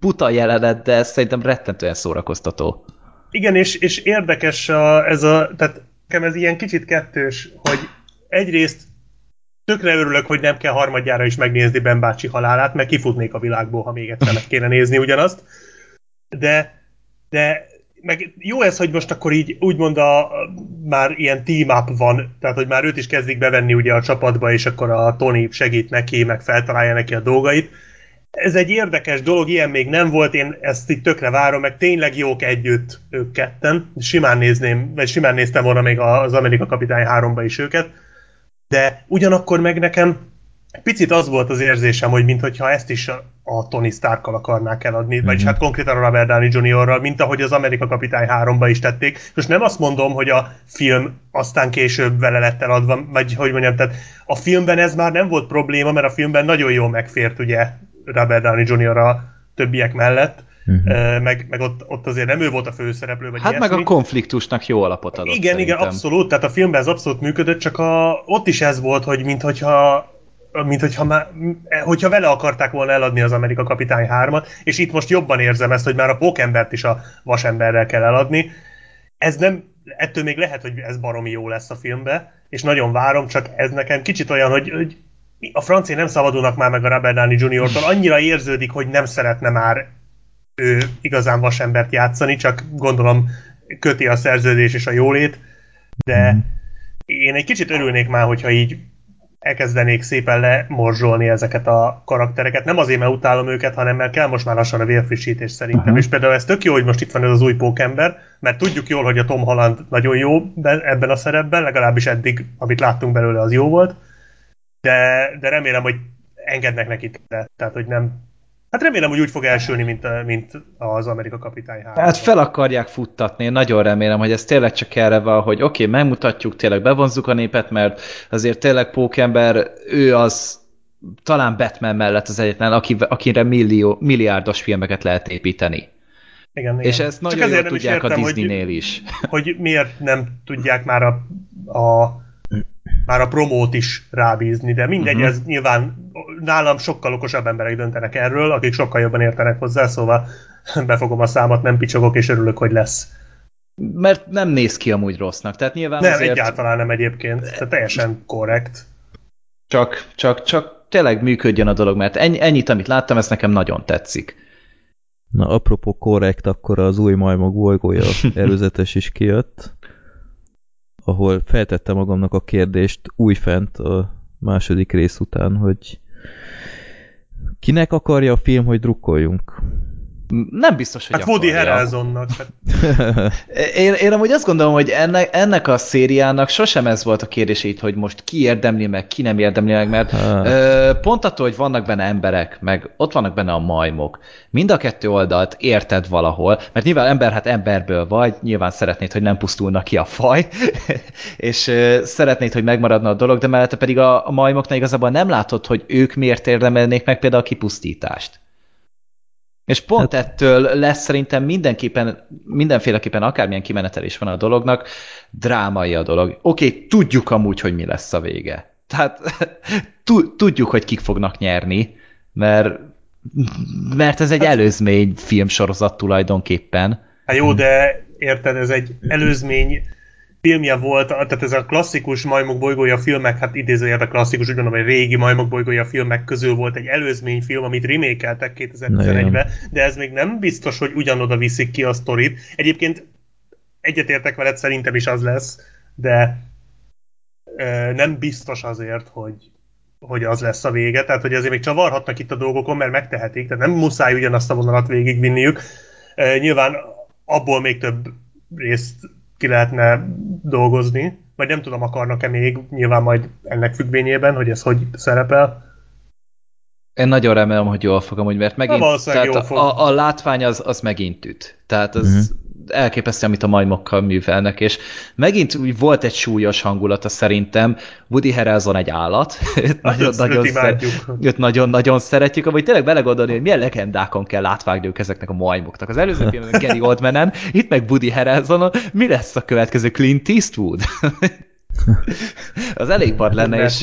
Speaker 4: buta jelenet, de ez szerintem rettentően szórakoztató.
Speaker 3: Igen, és, és érdekes a, ez a, tehát nekem ez ilyen kicsit kettős, hogy egyrészt tökre örülök, hogy nem kell harmadjára is megnézni Ben bácsi halálát, mert kifutnék a világból, ha még egyszer meg kéne nézni ugyanazt. De, de meg jó ez, hogy most akkor így úgymond a, már ilyen team up van, tehát hogy már őt is kezdik bevenni ugye a csapatba, és akkor a Tony segít neki, meg feltalálja neki a dolgait. Ez egy érdekes dolog, ilyen még nem volt, én ezt itt tökre várom, meg tényleg jók együtt ők ketten. Simán nézném, vagy simán néztem volna még az Amerika Kapitány 3-ba is őket, de ugyanakkor meg nekem picit az volt az érzésem, hogy mintha ezt is a, Tony Starkkal akarnák eladni, mm-hmm. vagyis hát konkrétan a Robert Downey Jr.-ral, mint ahogy az Amerika Kapitány 3-ba is tették. Most nem azt mondom, hogy a film aztán később vele lett eladva, vagy hogy mondjam, tehát a filmben ez már nem volt probléma, mert a filmben nagyon jól megfért ugye Robert Downey Jr. a többiek mellett, uh-huh. meg, meg ott, ott azért nem ő volt a főszereplő, vagy
Speaker 4: Hát
Speaker 3: ilyesmi.
Speaker 4: meg a konfliktusnak jó alapot adott
Speaker 3: Igen,
Speaker 4: szerintem.
Speaker 3: igen, abszolút, tehát a filmben ez abszolút működött, csak a, ott is ez volt, hogy minthogyha mint hogyha, már, hogyha vele akarták volna eladni az Amerika Kapitány 3-at, és itt most jobban érzem ezt, hogy már a pókembert is a vasemberrel kell eladni. Ez nem, ettől még lehet, hogy ez baromi jó lesz a filmbe, és nagyon várom, csak ez nekem kicsit olyan, hogy, hogy a francia nem szabadulnak már meg a Robert Downey Jr.-tól, annyira érződik, hogy nem szeretne már ő igazán vasembert játszani, csak gondolom köti a szerződés és a jólét, de én egy kicsit örülnék már, hogyha így elkezdenék szépen lemorzsolni ezeket a karaktereket. Nem azért, mert utálom őket, hanem mert kell most már lassan a vérfrissítés szerintem. Uh-huh. És például ez tök jó, hogy most itt van ez az új pókember, mert tudjuk jól, hogy a Tom Holland nagyon jó ebben a szerepben, legalábbis eddig, amit láttunk belőle, az jó volt. De, de remélem, hogy engednek neki, tehát hogy nem Hát remélem, hogy úgy fog elsülni, mint, mint az Amerika Kapitány 3.
Speaker 4: Hát fel akarják futtatni, én nagyon remélem, hogy ez tényleg csak erre van, hogy oké, okay, megmutatjuk, tényleg bevonzuk a népet, mert azért tényleg Pókember, ő az talán Batman mellett az egyetlen, aki, akire millió, milliárdos filmeket lehet építeni.
Speaker 3: Igen, igen.
Speaker 4: És ezt nagyon jól tudják
Speaker 3: értem,
Speaker 4: a Disney-nél
Speaker 3: hogy,
Speaker 4: is.
Speaker 3: Hogy miért nem tudják már a, a már a promót is rábízni, de mindegy, uh-huh. ez nyilván nálam sokkal okosabb emberek döntenek erről, akik sokkal jobban értenek hozzá, szóval befogom a számot, nem picsogok, és örülök, hogy lesz.
Speaker 4: Mert nem néz ki amúgy rossznak, tehát nyilván
Speaker 3: nem,
Speaker 4: azért...
Speaker 3: egyáltalán nem egyébként, tehát teljesen korrekt.
Speaker 4: Csak, csak, csak tényleg működjön a dolog, mert ennyi, ennyit, amit láttam, ez nekem nagyon tetszik.
Speaker 2: Na, apropó korrekt, akkor az új majmok bolygója előzetes is kijött, ahol feltette magamnak a kérdést újfent a második rész után, hogy kinek akarja a film, hogy drukkoljunk?
Speaker 4: Nem biztos, hogy
Speaker 3: Hát Woody
Speaker 4: akarja.
Speaker 3: Harrelsonnak. Hát,
Speaker 4: Én, én amúgy azt gondolom, hogy ennek, ennek a szériának sosem ez volt a kérdés itt, hogy most ki érdemli meg, ki nem érdemli meg, mert
Speaker 2: Hát.
Speaker 4: ö, pont attól, hogy vannak benne emberek, meg ott vannak benne a majmok, mind a kettő oldalt érted valahol, mert nyilván ember, hát emberből vagy, nyilván szeretnéd, hogy nem pusztulna ki a faj, és ö, szeretnéd, hogy megmaradna a dolog, de mellette pedig a, a majmoknál igazából nem látod, hogy ők miért érdemelnék meg például a kipusztítást. És pont hát, ettől lesz szerintem mindenképpen, mindenféleképpen akármilyen kimenetelés van a dolognak, drámai a dolog. Oké, okay, tudjuk amúgy, hogy mi lesz a vége. Tehát tudjuk, hogy kik fognak nyerni, mert, mert ez egy előzmény filmsorozat tulajdonképpen.
Speaker 3: hát jó, de érted, ez egy előzmény filmje volt, tehát ez a klasszikus Majmok bolygója filmek, hát idézőjelben klasszikus, úgy mondom, hogy régi Majmok bolygója filmek közül volt egy előzmény film, amit remékeltek 2011-ben, de ez még nem biztos, hogy ugyanoda viszik ki a sztorit. Egyébként egyetértek veled, szerintem is az lesz, de ö, nem biztos azért, hogy, hogy az lesz a vége, tehát hogy azért még csavarhatnak itt a dolgokon, mert megtehetik, tehát nem muszáj ugyanazt a vonalat végigvinniük. Ö, nyilván abból még több részt ki lehetne dolgozni, vagy nem tudom, akarnak-e még, nyilván majd ennek függvényében, hogy ez hogy szerepel.
Speaker 4: Én nagyon remélem, hogy jól fogom, hogy mert megint tehát a, a, a látvány az, az megint üt. Tehát az uh-huh. Elképesztő, amit a majmokkal művelnek, és megint úgy volt egy súlyos hangulata szerintem. Woody Harrelson egy állat. Őt
Speaker 3: Hát
Speaker 4: nagyon,
Speaker 3: őt-
Speaker 4: nagyon, szer- nagyon-nagyon szeretjük, vagy tényleg belegondolni, hogy milyen legendákon kell átvágniuk ezeknek a majmoknak. Az előző filmben Gary Oldmanen, itt meg Woody Harrelsonon, mi lesz a következő Clint Eastwood? az elég vad lenne, és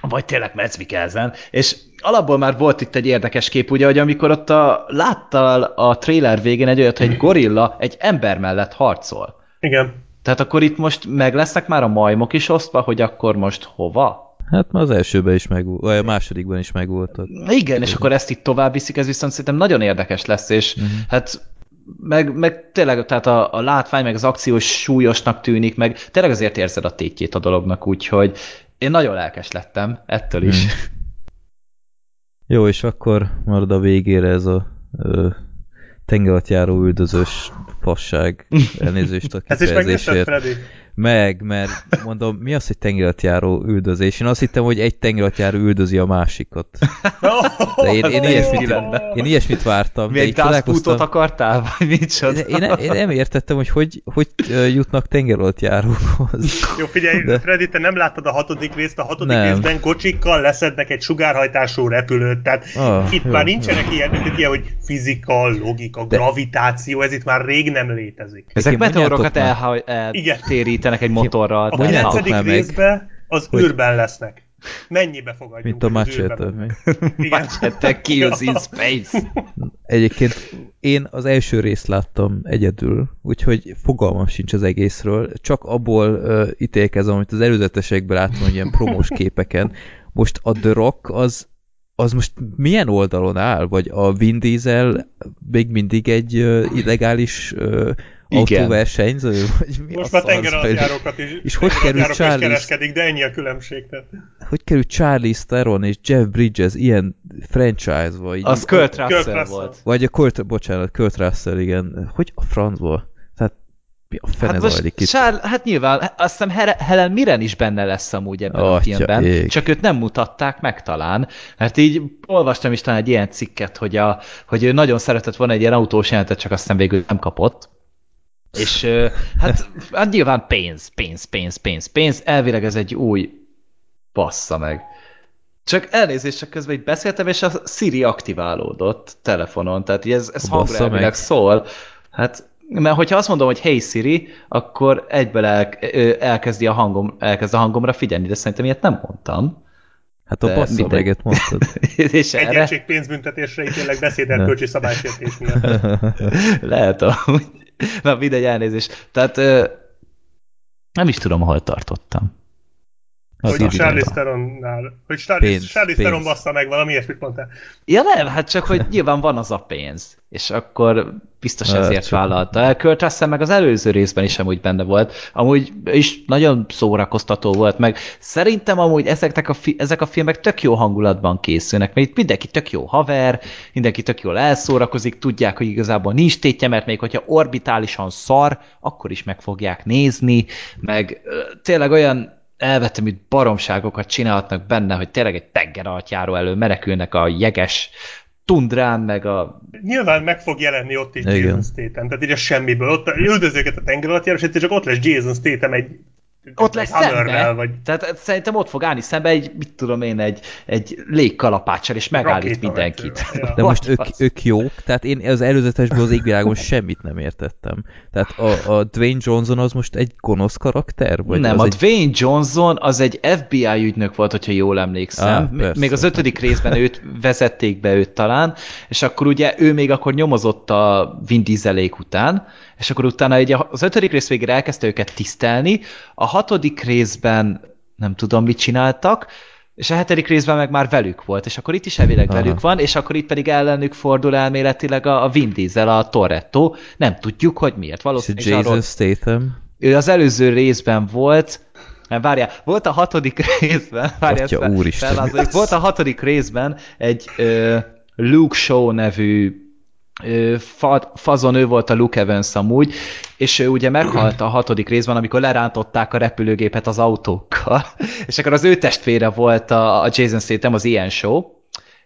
Speaker 4: vagy tényleg Mads Mikkelsen, és alapból már volt itt egy érdekes kép, ugye, hogy amikor ott a, láttál a trailer végén egy olyat, hogy egy gorilla egy ember mellett harcol.
Speaker 3: Igen.
Speaker 4: Tehát akkor itt most meg lesznek már a majmok is osztva, hogy akkor most hova?
Speaker 2: Hát már az elsőben is meg, vagy a másodikban is megvoltak.
Speaker 4: Igen, és akkor ezt itt tovább viszik, ez viszont szerintem nagyon érdekes lesz, és uh-huh. hát meg, meg tényleg tehát a, a látvány, meg az akció is súlyosnak tűnik, meg tényleg azért érzed a tétjét a dolognak, úgyhogy én nagyon lelkes lettem ettől is.
Speaker 2: Mhm. Jó, és akkor marad a végére ez a ö, tengeralattjáró üldözős fasság. Elnézést a
Speaker 3: Ez is megnézted,
Speaker 2: kifejezésért.
Speaker 3: Freddy?
Speaker 2: Meg, mert mondom, mi az, hogy tengeralattjáró üldözés? Én azt hittem, hogy egy tengeralattjáró üldözi a másikat. De én, én,
Speaker 3: Ez
Speaker 2: ilyesmit, én ilyesmit vártam.
Speaker 4: Még
Speaker 2: találkoztam-
Speaker 4: akartál, vagy micsoda?
Speaker 2: én, én, én nem értettem, hogy hogy, hogy jutnak tengeralattjárókhoz.
Speaker 3: Jó, figyelj,
Speaker 2: De-
Speaker 3: Freddy, te nem láttad a hatodik részt, a hatodik
Speaker 2: Nem.
Speaker 3: részben kocsikkal leszednek egy sugárhajtású repülőt, tehát
Speaker 2: Ah,
Speaker 3: itt
Speaker 2: jó,
Speaker 3: már nincsenek ilyen, mint ilyen, hogy fizika, logika,
Speaker 2: De-
Speaker 3: gravitáció, ez itt már rég nem létezik.
Speaker 4: Ezek meteorokat
Speaker 2: mondjátok
Speaker 4: Eltérítenek egy motorral.
Speaker 3: A
Speaker 2: Mondjátok
Speaker 4: Tehát-
Speaker 3: kilencedik
Speaker 2: már meg,
Speaker 3: részben az
Speaker 2: hogy-
Speaker 3: űrben lesznek. Mennyibe fogadjunk?
Speaker 2: Mint a Machete.
Speaker 4: Machete kills in space.
Speaker 2: Egyébként én az első részt láttam egyedül, úgyhogy fogalmam sincs az egészről. Csak abból uh, ítélkezem, amit az előzetesekben láttam, hogy ilyen promós képeken. Most a The Rock az, az most milyen oldalon áll? Vagy a Vin Diesel még mindig egy uh, illegális uh,
Speaker 4: Igen.
Speaker 2: autóversenyző? Vagy mi
Speaker 3: Most
Speaker 2: a
Speaker 3: már tengeralattjárókat is,
Speaker 2: És hogy került Charlize?
Speaker 3: kereskedik, de ennyi a különbség. Tehát.
Speaker 2: Hogy került Charlie Theron és Jeff Bridges ilyen franchise-ba? így-
Speaker 4: Az Kurt
Speaker 3: Kurt
Speaker 4: Russell
Speaker 3: Russell.
Speaker 4: volt.
Speaker 2: Vagy a Kurt, bocsánat, Kurt Russell, igen. Hogy a francból? Tehát mi a fene
Speaker 4: Hát most
Speaker 2: zajlik itt?
Speaker 4: Sár, hát nyilván, azt hiszem Hel- Helen Mirren is benne lesz amúgy ebben a
Speaker 2: Atya
Speaker 4: filmben,
Speaker 2: ég.
Speaker 4: csak őt nem mutatták meg talán, mert így olvastam is talán egy ilyen cikket, hogy, a, hogy ő nagyon szeretett volna egy ilyen autós jelentet, csak aztán végül nem kapott. És hát, hát nyilván pénz, pénz, pénz, pénz, pénz, elvileg ez egy új bassza meg. Csak elnézést, csak közben így beszéltem, és a Siri aktiválódott telefonon, tehát ez, ez hangra elvileg szól. Hát, mert hogyha azt mondom, hogy hey Siri, akkor egyből el, elkezdi a hangom, elkezd a hangomra figyelni, de szerintem ilyet nem mondtam.
Speaker 2: Hát a
Speaker 4: de
Speaker 2: bassza
Speaker 4: mindegy.
Speaker 2: meget mondtad.
Speaker 4: és
Speaker 3: Egy
Speaker 4: erre
Speaker 3: egység pénzbüntetésre ítélek beszéderkölcsi szabálysértés miatt.
Speaker 4: lehet amúgy. Na, mindegy elnézést. Tehát ö, nem is tudom, hol tartottam.
Speaker 2: Az
Speaker 3: hogy
Speaker 2: nem
Speaker 3: Charlize. Theronnál, hogy Charlize, Theron bassza meg valami ilyesmit mondtál.
Speaker 4: Ja nem, hát csak, hogy nyilván van az a pénz, és akkor biztos
Speaker 2: Hát
Speaker 4: ezért vállalta el. Kurt Russell meg az előző részben is amúgy benne volt. Amúgy is nagyon szórakoztató volt, meg szerintem amúgy ezeknek a ezek a filmek tök jó hangulatban készülnek, mert itt mindenki tök jó haver, mindenki tök jól elszórakozik, tudják, hogy igazából nincs tétje, mert még hogyha orbitálisan szar, akkor is meg fogják nézni, meg tényleg olyan elvetemű baromságokat csinálhatnak benne, hogy tényleg egy tengeralattjáró elő menekülnek a jeges tundrán, meg a...
Speaker 3: Nyilván meg fog jelenni ott is
Speaker 2: Igen.
Speaker 3: Jason Statham, tehát így a semmiből. Ott üldözőket a tenger alatt jár, és egyszer csak ott lesz Jason Statham egy
Speaker 4: Ott lesz szembe,
Speaker 3: vagy
Speaker 4: tehát szerintem ott fog állni szembe egy, mit tudom én, egy, egy légkalapáccsal, és megállít mindenkit.
Speaker 3: rakétavetővel, ja.
Speaker 2: De most ők, ők jók, tehát én az előzetesből az égvilágon semmit nem értettem. Tehát a, a Dwayne Johnson az most egy gonosz karakter? Vagy
Speaker 4: nem,
Speaker 2: az
Speaker 4: a
Speaker 2: egy...
Speaker 4: Dwayne Johnson az egy FBI ügynök volt, hogyha jól emlékszem.
Speaker 2: Á,
Speaker 4: M-
Speaker 2: persze.
Speaker 4: még az ötödik részben őt vezették be őt talán, és akkor ugye ő még akkor nyomozott a Vin Dieselék után, és akkor utána ugye az ötödik rész végére elkezdte őket tisztelni, a hatodik részben nem tudom, mit csináltak, és a hetedik részben meg már velük volt, és akkor itt is elvileg
Speaker 2: Aha.
Speaker 4: velük van, és akkor itt pedig ellenük fordul elméletileg a, a Vin Diesel, a Toretto, nem tudjuk, hogy miért. Valószínűleg
Speaker 2: Jason
Speaker 4: arról-
Speaker 2: Statham?
Speaker 4: ő az előző részben volt, nem, várjál, volt a hatodik részben, várjál,
Speaker 2: Atya
Speaker 4: fel-
Speaker 2: úristen.
Speaker 4: felvázoljuk. volt a hatodik részben egy ö, Luke Shaw nevű fa, fazon, ő volt a Luke Evans amúgy, és ő ugye meghalt a hatodik részben, amikor lerántották a repülőgépet az autókkal, és akkor az ő testvére volt a, a Jason Statham, az Ian Shaw,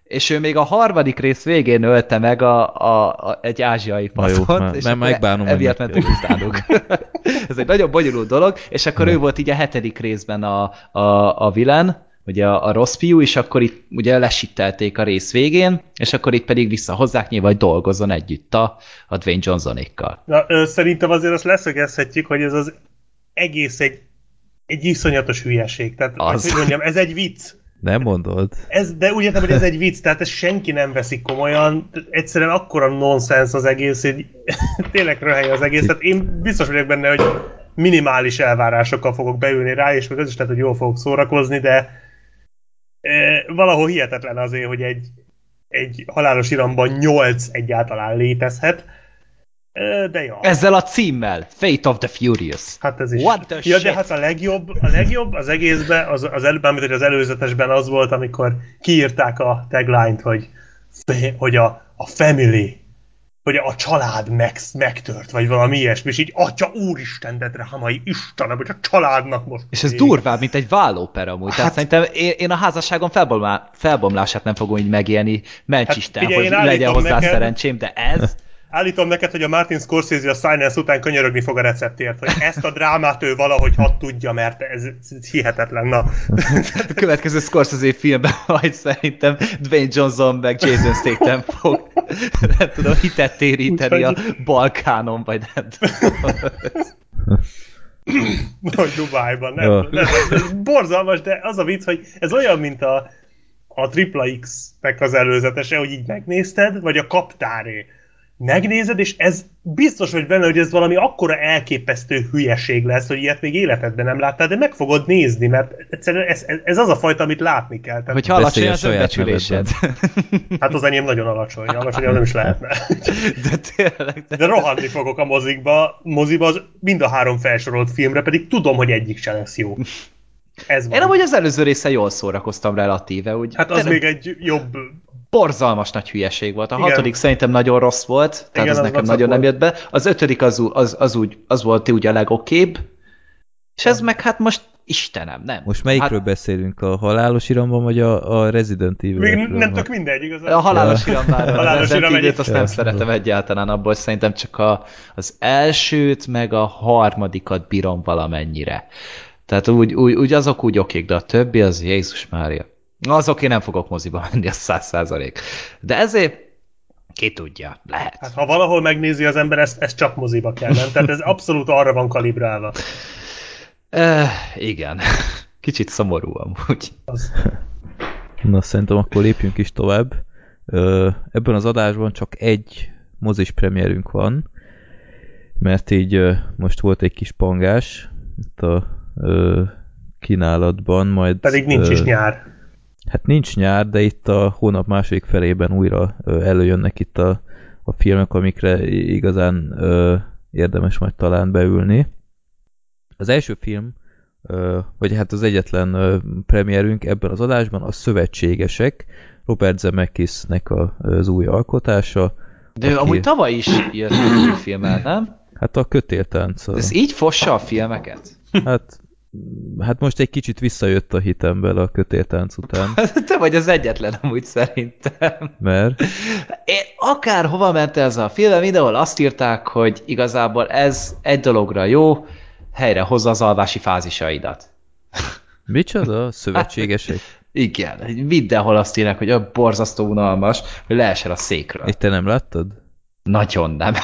Speaker 4: és ő még a harmadik rész végén ölte meg a, a, a, egy ázsiai faszot, és
Speaker 2: megbánom,
Speaker 4: emiatt mentünk utánuk. Ez egy nagyon bonyolult dolog, és akkor ő volt így a hetedik részben a, a, a vilen, ugye a, a rossz fiú, és akkor itt ugye lesittelték a rész végén, és akkor itt pedig visszahozzák nyilván, hogy dolgozzon együtt a, a Dwayne Johnsonékkal.
Speaker 3: Na, ö, szerintem azért azt leszögezhetjük, hogy ez az egész egy, egy iszonyatos hülyeség. Tehát,
Speaker 4: Az.
Speaker 3: hogy mondjam, ez egy vicc.
Speaker 2: Nem mondod?
Speaker 3: Ez, de úgy értem, hogy ez egy vicc, tehát ezt senki nem veszik komolyan. Egyszerűen akkora nonsens az egész, hogy tényleg röhely az egész. Tehát én biztos vagyok benne, hogy minimális elvárásokkal fogok beülni rá, és meg az is lehet, hogy jól fogok szórakozni, de valahol hihetetlen azért, hogy egy, egy halálos iramban nyolc egyáltalán létezhet. De ja.
Speaker 4: Ezzel a címmel, Fate of the Furious.
Speaker 3: Hát ez is.
Speaker 4: What the
Speaker 3: ja,
Speaker 4: shit?
Speaker 3: de hát a legjobb, a legjobb az egészben, az, az előbb, amit az előzetesben az volt, amikor kiírták a tagline-t, hogy, hogy a, a family, hogy a család meg, megtört, vagy valami ilyesmi, és így, atya úristen, de drámai Istenem, hogy a családnak most...
Speaker 4: És ez
Speaker 3: vége.
Speaker 4: durvább, mint egy vállóper amúgy. Tehát szerintem én, én a házasságom felbomlá, felbomlását nem fogom így megélni. Ments
Speaker 3: Hát
Speaker 4: Isten, hogy legyen hozzá
Speaker 3: neked-
Speaker 4: szerencsém, de ez...
Speaker 3: Állítom neked, hogy a Martin Scorsese a Silence után könyörögni fog a receptért, hogy ezt a drámát ő valahogy hadd tudja, mert ez, ez hihetetlen. Na,
Speaker 4: A következő Scorsese filmben majd szerintem Dwayne Johnson meg Jason Statham fog, nem tudom, hitet téríteni a Balkánon, vagy nem tudom.
Speaker 3: hogy Dubájban, nem, nem, ez borzalmas, de az a vicc, hogy ez olyan, mint a, a Tripla X-nek az előzetese, hogy így megnézted, vagy a Kaptáré. Megnézed, és ez biztos vagy benne, hogy ez valami akkora elképesztő hülyeség lesz, hogy ilyet még életedben nem láttál, de meg fogod nézni, mert egyszerűen ez, ez, az a fajta, amit látni kell. Tehát,
Speaker 4: Hogyha alacsony az
Speaker 2: saját
Speaker 4: önbecsülésed.
Speaker 3: Hát az enyém nagyon alacsony, alacsony nem is lehetne.
Speaker 4: De tényleg, de
Speaker 3: De rohanni fogok a mozikba, moziba az mind a három felsorolt filmre, pedig tudom, hogy egyik se lesz jó. Ez van.
Speaker 4: Én amúgy az előző része jól szórakoztam relatíve, úgy
Speaker 3: Hát az
Speaker 4: tényleg
Speaker 3: még egy jobb...
Speaker 4: borzalmas nagy hülyeség volt. A
Speaker 3: Igen.
Speaker 4: hatodik szerintem nagyon rossz volt, tehát
Speaker 3: Igen,
Speaker 4: az
Speaker 3: az
Speaker 4: nekem nagyon nem
Speaker 3: volt.
Speaker 4: jött be. Az ötödik az, az, az, úgy, az volt úgy a legokébb, és ez meg hát most Istenem, nem.
Speaker 2: Most melyikről
Speaker 4: hát,
Speaker 2: beszélünk? A halálos iramban, vagy a, a Resident evil
Speaker 3: Még nem tök mindegy,
Speaker 4: A
Speaker 3: igazán.
Speaker 4: halálos iramváról.
Speaker 3: Halálos
Speaker 4: A Resident
Speaker 3: iram
Speaker 4: Evil-t
Speaker 3: egy-
Speaker 4: azt
Speaker 2: Ja,
Speaker 4: nem
Speaker 2: tudom.
Speaker 4: szeretem egyáltalán, abból szerintem csak a, az elsőt, meg a harmadikat bírom valamennyire. Tehát úgy, úgy, úgy azok úgy okék, de a többi az Jézus Mária. Azok én nem fogok moziba menni, az száz százalék. De ezért ki tudja, lehet.
Speaker 3: Hát ha valahol megnézi az ember, ezt, ezt csak moziba kell, nem? Tehát ez abszolút arra van kalibrálva.
Speaker 4: Uh, igen. Kicsit szomorú amúgy.
Speaker 3: Az,
Speaker 2: Na, szerintem akkor lépjünk is tovább. Ebben az adásban csak egy mozis premierünk van, mert így most volt egy kis pangás, itt a kínálatban, majd...
Speaker 3: Pedig nincs is nyár.
Speaker 2: Hát nincs nyár, de itt a hónap második felében újra előjönnek itt a, a filmek, amikre igazán ö, érdemes majd talán beülni. Az első film, ö, vagy hát az egyetlen ö, premierünk ebben az adásban a Szövetségesek, Robert Zemeckisnek a, az új alkotása.
Speaker 4: De
Speaker 2: Aki-
Speaker 4: amúgy tavaly is jött egy új film el, nem?
Speaker 2: Hát a kötéltánc. a-
Speaker 4: Ez így fossa a filmeket?
Speaker 2: Hát, hát most egy kicsit visszajött a hitem bele a kötéltánc után,
Speaker 4: Te vagy az egyetlen amúgy szerintem.
Speaker 2: mert
Speaker 4: Én akár hova ment ez a film, mindenhol azt írták, hogy igazából ez egy dologra jó, helyre hozza az alvási fázisaidat.
Speaker 2: micsoda? Szövetségesek?
Speaker 4: Igen, mindenhol azt írják, hogy a borzasztó unalmas, hogy leesel a székről.
Speaker 2: Egy te nem láttad?
Speaker 4: Nagyon nem.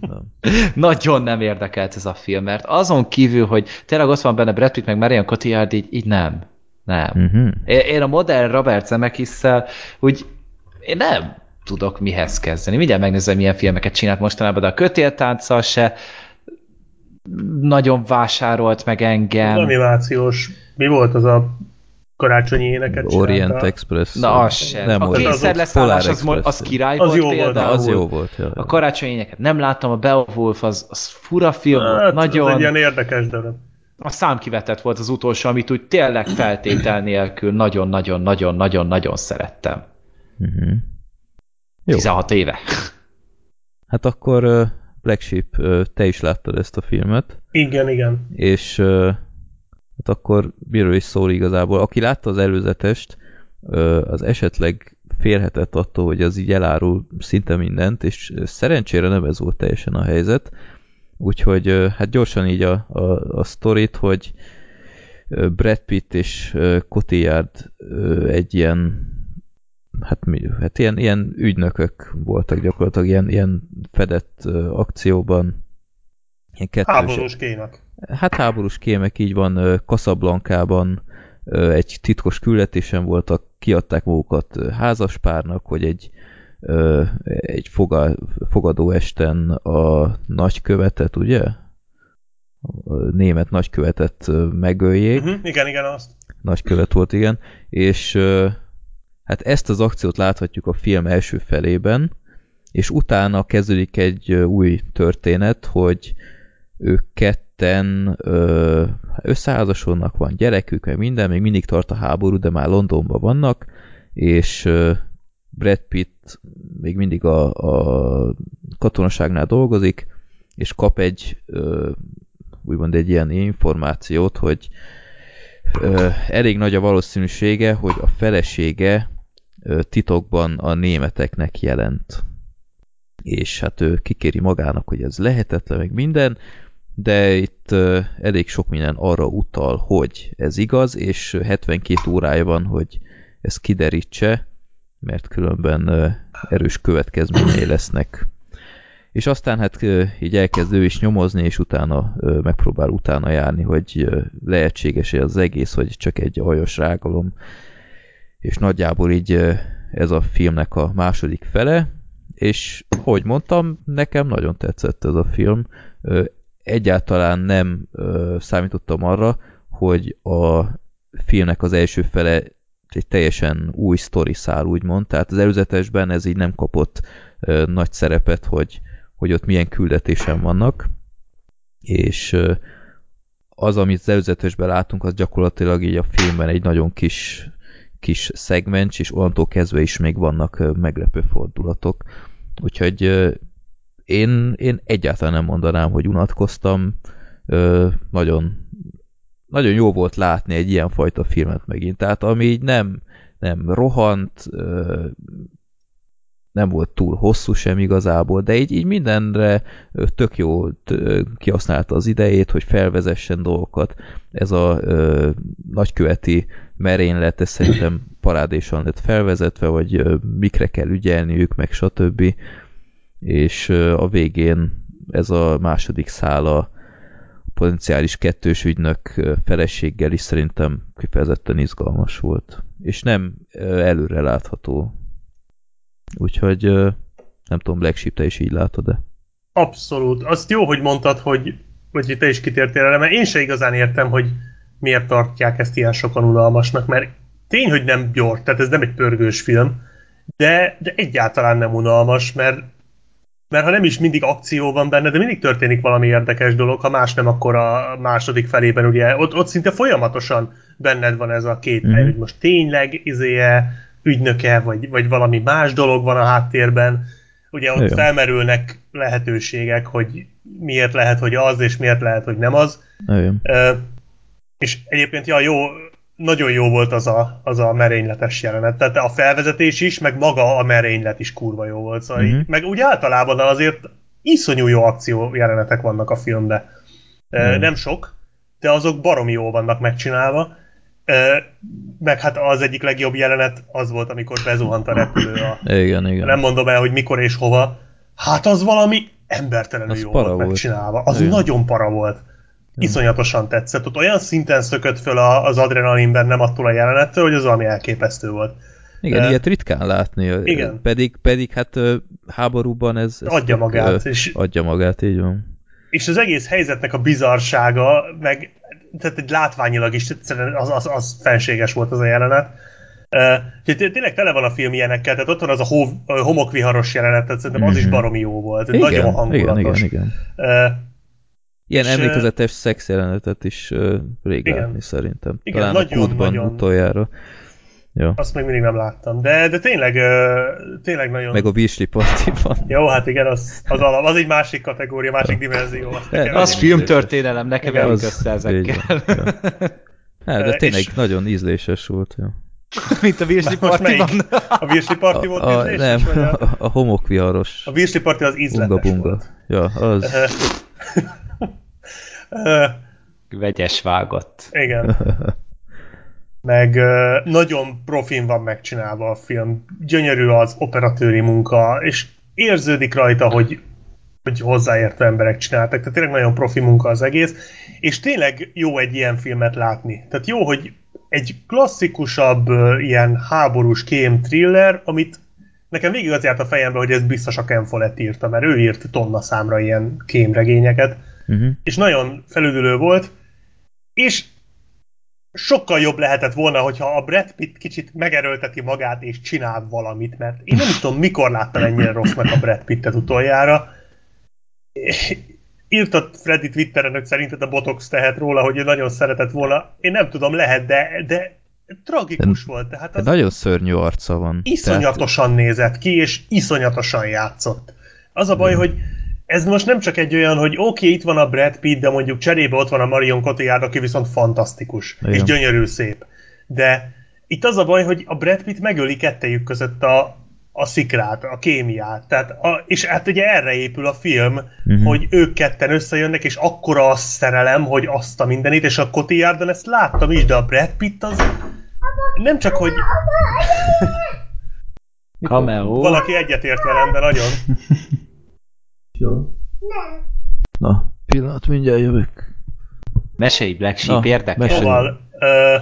Speaker 2: Nem.
Speaker 4: Nagyon nem érdekelt ez a film, mert azon kívül, hogy tényleg ott van benne Brad Pitt, meg Marion Cotillard, így, így nem. Nem.
Speaker 2: Uh-huh.
Speaker 4: Én, én a modern Robert Zemeckis-szel úgy én nem tudok mihez kezdeni. Mindjárt megnézem, milyen filmeket csinált mostanában, de a kötéltánccal se nagyon vásárolt meg
Speaker 3: Az
Speaker 4: engem.
Speaker 3: animációs, mi volt az a karácsonyi éneket
Speaker 2: Orient
Speaker 3: csinálta?
Speaker 2: Express.
Speaker 4: Na, az sem.
Speaker 2: Nem
Speaker 4: a kényszerleszállás az, az
Speaker 2: Express.
Speaker 4: király
Speaker 3: Az
Speaker 4: volt
Speaker 3: jó volt,
Speaker 4: például.
Speaker 2: Az jó volt. Ja,
Speaker 4: A karácsonyéneket nem láttam, a Beowulf az, az fura film volt,
Speaker 3: Hát,
Speaker 4: nagyon...
Speaker 3: Ez egy ilyen érdekes dolog.
Speaker 4: A számkivetett volt az utolsó, amit úgy tényleg feltétel nélkül nagyon-nagyon-nagyon-nagyon-nagyon szerettem.
Speaker 2: uh-huh. Jó.
Speaker 4: 16 éve.
Speaker 2: Hát akkor Black Sheep, te is láttad ezt a filmet,
Speaker 3: Igen, igen.
Speaker 2: és hát akkor miről is szól igazából. Aki látta az előzetest, az esetleg félhetett attól, hogy az így elárul szinte mindent, és szerencsére nem ez volt teljesen a helyzet. Úgyhogy hát gyorsan így a, a, a sztorit, hogy Brad Pitt és Cotillard egy ilyen hát, mi, hát ilyen, ilyen ügynökök voltak gyakorlatilag, ilyen, ilyen fedett akcióban, ilyen kettős,
Speaker 3: Háborús kémek.
Speaker 2: Hát háborús kémek így van, Casablancában uh, egy titkos küldetésen voltak, kiadták magukat házaspárnak, hogy egy egy foga, fogadóesten a nagykövetet, ugye? A német nagykövetet megöljék,
Speaker 3: Uh-huh. Igen, igen, azt.
Speaker 2: nagykövet volt, igen, és hát ezt az akciót láthatjuk a film első felében, és utána kezdődik egy új történet, hogy ők ketten ö, összeházasodnak, van gyerekük, meg minden, még mindig tart a háború, de már Londonban vannak, és Brad Pitt még mindig a, a katonaságnál dolgozik, és kap egy ö, úgymond egy ilyen információt, hogy ö, elég nagy a valószínűsége, hogy a felesége titokban a németeknek jelent. És hát ő kikéri magának, hogy ez lehetetlen, meg minden, de itt ö, elég sok minden arra utal, hogy ez igaz, és 72 órája van, hogy ezt kiderítse, mert különben erős következményei lesznek. És aztán hát ö, így elkezd is nyomozni, és utána megpróbál utána járni, hogy ö, lehetséges-e az egész, vagy csak egy aljas rágalom. És nagyjából így ez a filmnek a második fele, és ahogy mondtam, nekem nagyon tetszett ez a film. Egyáltalán nem ö, számítottam arra, hogy a filmnek az első fele egy teljesen új sztori szál, úgymond. Tehát az előzetesben ez így nem kapott ö, nagy szerepet, hogy, hogy ott milyen küldetésen vannak, és ö, az, amit az előzetesben látunk, az gyakorlatilag így a filmben egy nagyon kis, kis szegmens, és onnantól kezdve is még vannak meglepő fordulatok. Úgyhogy én, én egyáltalán nem mondanám, hogy unatkoztam. Ö, nagyon, nagyon jó volt látni egy ilyen fajta filmet megint. Tehát ami így nem, nem rohant, ö, nem volt túl hosszú sem igazából, de így, így mindenre tök jó kihasználta az idejét, hogy felvezessen dolgokat. Ez a ö, nagyköveti merénylet, ez szerintem parádésan lett felvezetve, vagy ö, mikre kell ügyelniük, meg stb. És a végén ez a második szála potenciális kettős ügynök feleséggel is szerintem kifejezetten izgalmas volt. És nem előre látható. Úgyhogy nem tudom, Black Sheep, te is így látod-e?
Speaker 3: Abszolút. Azt jó, hogy mondtad, hogy, hogy te is kitértél erre, mert én se igazán értem, hogy miért tartják ezt ilyen sokan unalmasnak, mert tény, hogy nem gyors, tehát ez nem egy pörgős film, de, de egyáltalán nem unalmas, mert mert ha nem is mindig akció van benne, de mindig történik valami érdekes dolog, ha más nem, akkor a második felében ugye, ott, ott szinte folyamatosan benned van ez a két hely, hogy most tényleg izéje, ügynöke, vagy, vagy valami más dolog van a háttérben, ugye ott Igen. felmerülnek lehetőségek, hogy miért lehet, hogy az, és miért lehet, hogy nem az. Uh, és egyébként ja, jó, nagyon jó volt az a, az a merényletes jelenet. Tehát a felvezetés is, meg maga a merénylet is kurva jó volt. Szóval uh-huh. így, meg úgy általában azért iszonyú jó akció jelenetek vannak a filmben. Uh-huh. Nem sok, de azok baromi jó vannak megcsinálva. Meg hát az egyik legjobb jelenet az volt, amikor bezuhant a repülő. A...
Speaker 2: Igen, igen.
Speaker 3: Nem mondom el, hogy mikor és hova. Hát az valami embertelenül az jó volt, volt megcsinálva. Az igen. nagyon para volt iszonyatosan tetszett. Ott olyan szinten szökött föl az adrenalin bennem attól a jelenettől, hogy az valami elképesztő volt.
Speaker 2: Igen, uh, ilyet ritkán látni. Igen. Pedig, pedig hát háborúban ez... ez
Speaker 3: adja magát.
Speaker 2: Uh, és, adja magát, így van.
Speaker 3: És az egész helyzetnek a bizarsága, meg tehát egy látványilag is az, az, az fenséges volt az a jelenet. Uh, tényleg tele van a film ilyenekkel, tehát ott van az a hov, homokviharos jelenet, tehát szerintem az is mhm. baromi jó volt. Igen, nagyon hangulatos.
Speaker 2: Igen, igen, igen. Uh, Ilyen és, emlékezetes szexjelenetet is uh, rég igen, látni szerintem. Igen, Talán nagyon, a kútban nagyon, utoljára.
Speaker 3: Ja. Azt még mindig nem láttam. De, de tényleg, uh, tényleg nagyon...
Speaker 2: Meg a Beasley Party-ban.
Speaker 3: Jó, hát igen, az, az, alap, az egy másik kategória, másik dimenzió.
Speaker 4: Az, ja, az filmtörténelem, ne keverjük össze ezekkel.
Speaker 2: Hát, de tényleg és... nagyon ízléses volt. Jó.
Speaker 4: Mint a Beasley Party-ban.
Speaker 3: A Beasley Party volt a,
Speaker 2: ízléses? Nem, a, a homokviharos.
Speaker 3: A Beasley Party az ízletes bunga, bunga.
Speaker 2: Ja, az...
Speaker 4: Vegyes vágott.
Speaker 3: Igen. Meg nagyon profin van megcsinálva a film. Gyönyörű az operatőri munka, és érződik rajta, hogy, hogy hozzáértő emberek csináltak. Tehát tényleg nagyon profi munka az egész. És tényleg jó egy ilyen filmet látni. Tehát jó, hogy egy klasszikusabb ilyen háborús kém thriller, amit nekem végig az járt a fejembe, hogy ez biztos a Ken Follett írta, mert ő írt tonna számra ilyen kémregényeket uh-huh. és nagyon felüdülő volt, és sokkal jobb lehetett volna, hogyha a Brad Pitt kicsit megerőlteti magát és csinál valamit, mert én nem tudom, mikor láttam ennyire rossznak a Brad Pittet utoljára. Írtott Freddy Twitteren, hogy szerinted a Botox tehet róla, hogy ő nagyon szeretett volna. Én nem tudom, lehet, de, de tragikus de, volt. Tehát
Speaker 2: az nagyon szörnyű arca van.
Speaker 3: Iszonyatosan tehát... nézett ki, és iszonyatosan játszott. Az a baj, de. hogy ez most nem csak egy olyan, hogy oké, okay, itt van a Brad Pitt, de mondjuk cserébe ott van a Marion Cotillard, aki viszont fantasztikus, Igen. és gyönyörű szép. De itt az a baj, hogy a Brad Pitt megöli kettejük között a, a szikrát, a kémiát. Tehát a, és hát ugye erre épül a film, uh-huh. hogy ők ketten összejönnek, és akkora a szerelem, hogy azt a mindenit, és a Cotillardon ezt láttam is, de a Brad Pitt az nem csak, hogy...
Speaker 4: Cameo.
Speaker 3: Valaki egyetért velem, de nagyon.
Speaker 2: Jó. Nem. Na, pillanat, mindjárt jövök.
Speaker 4: Mesélj, Black Sheep, Na, érdekel.
Speaker 3: Szóval, ö,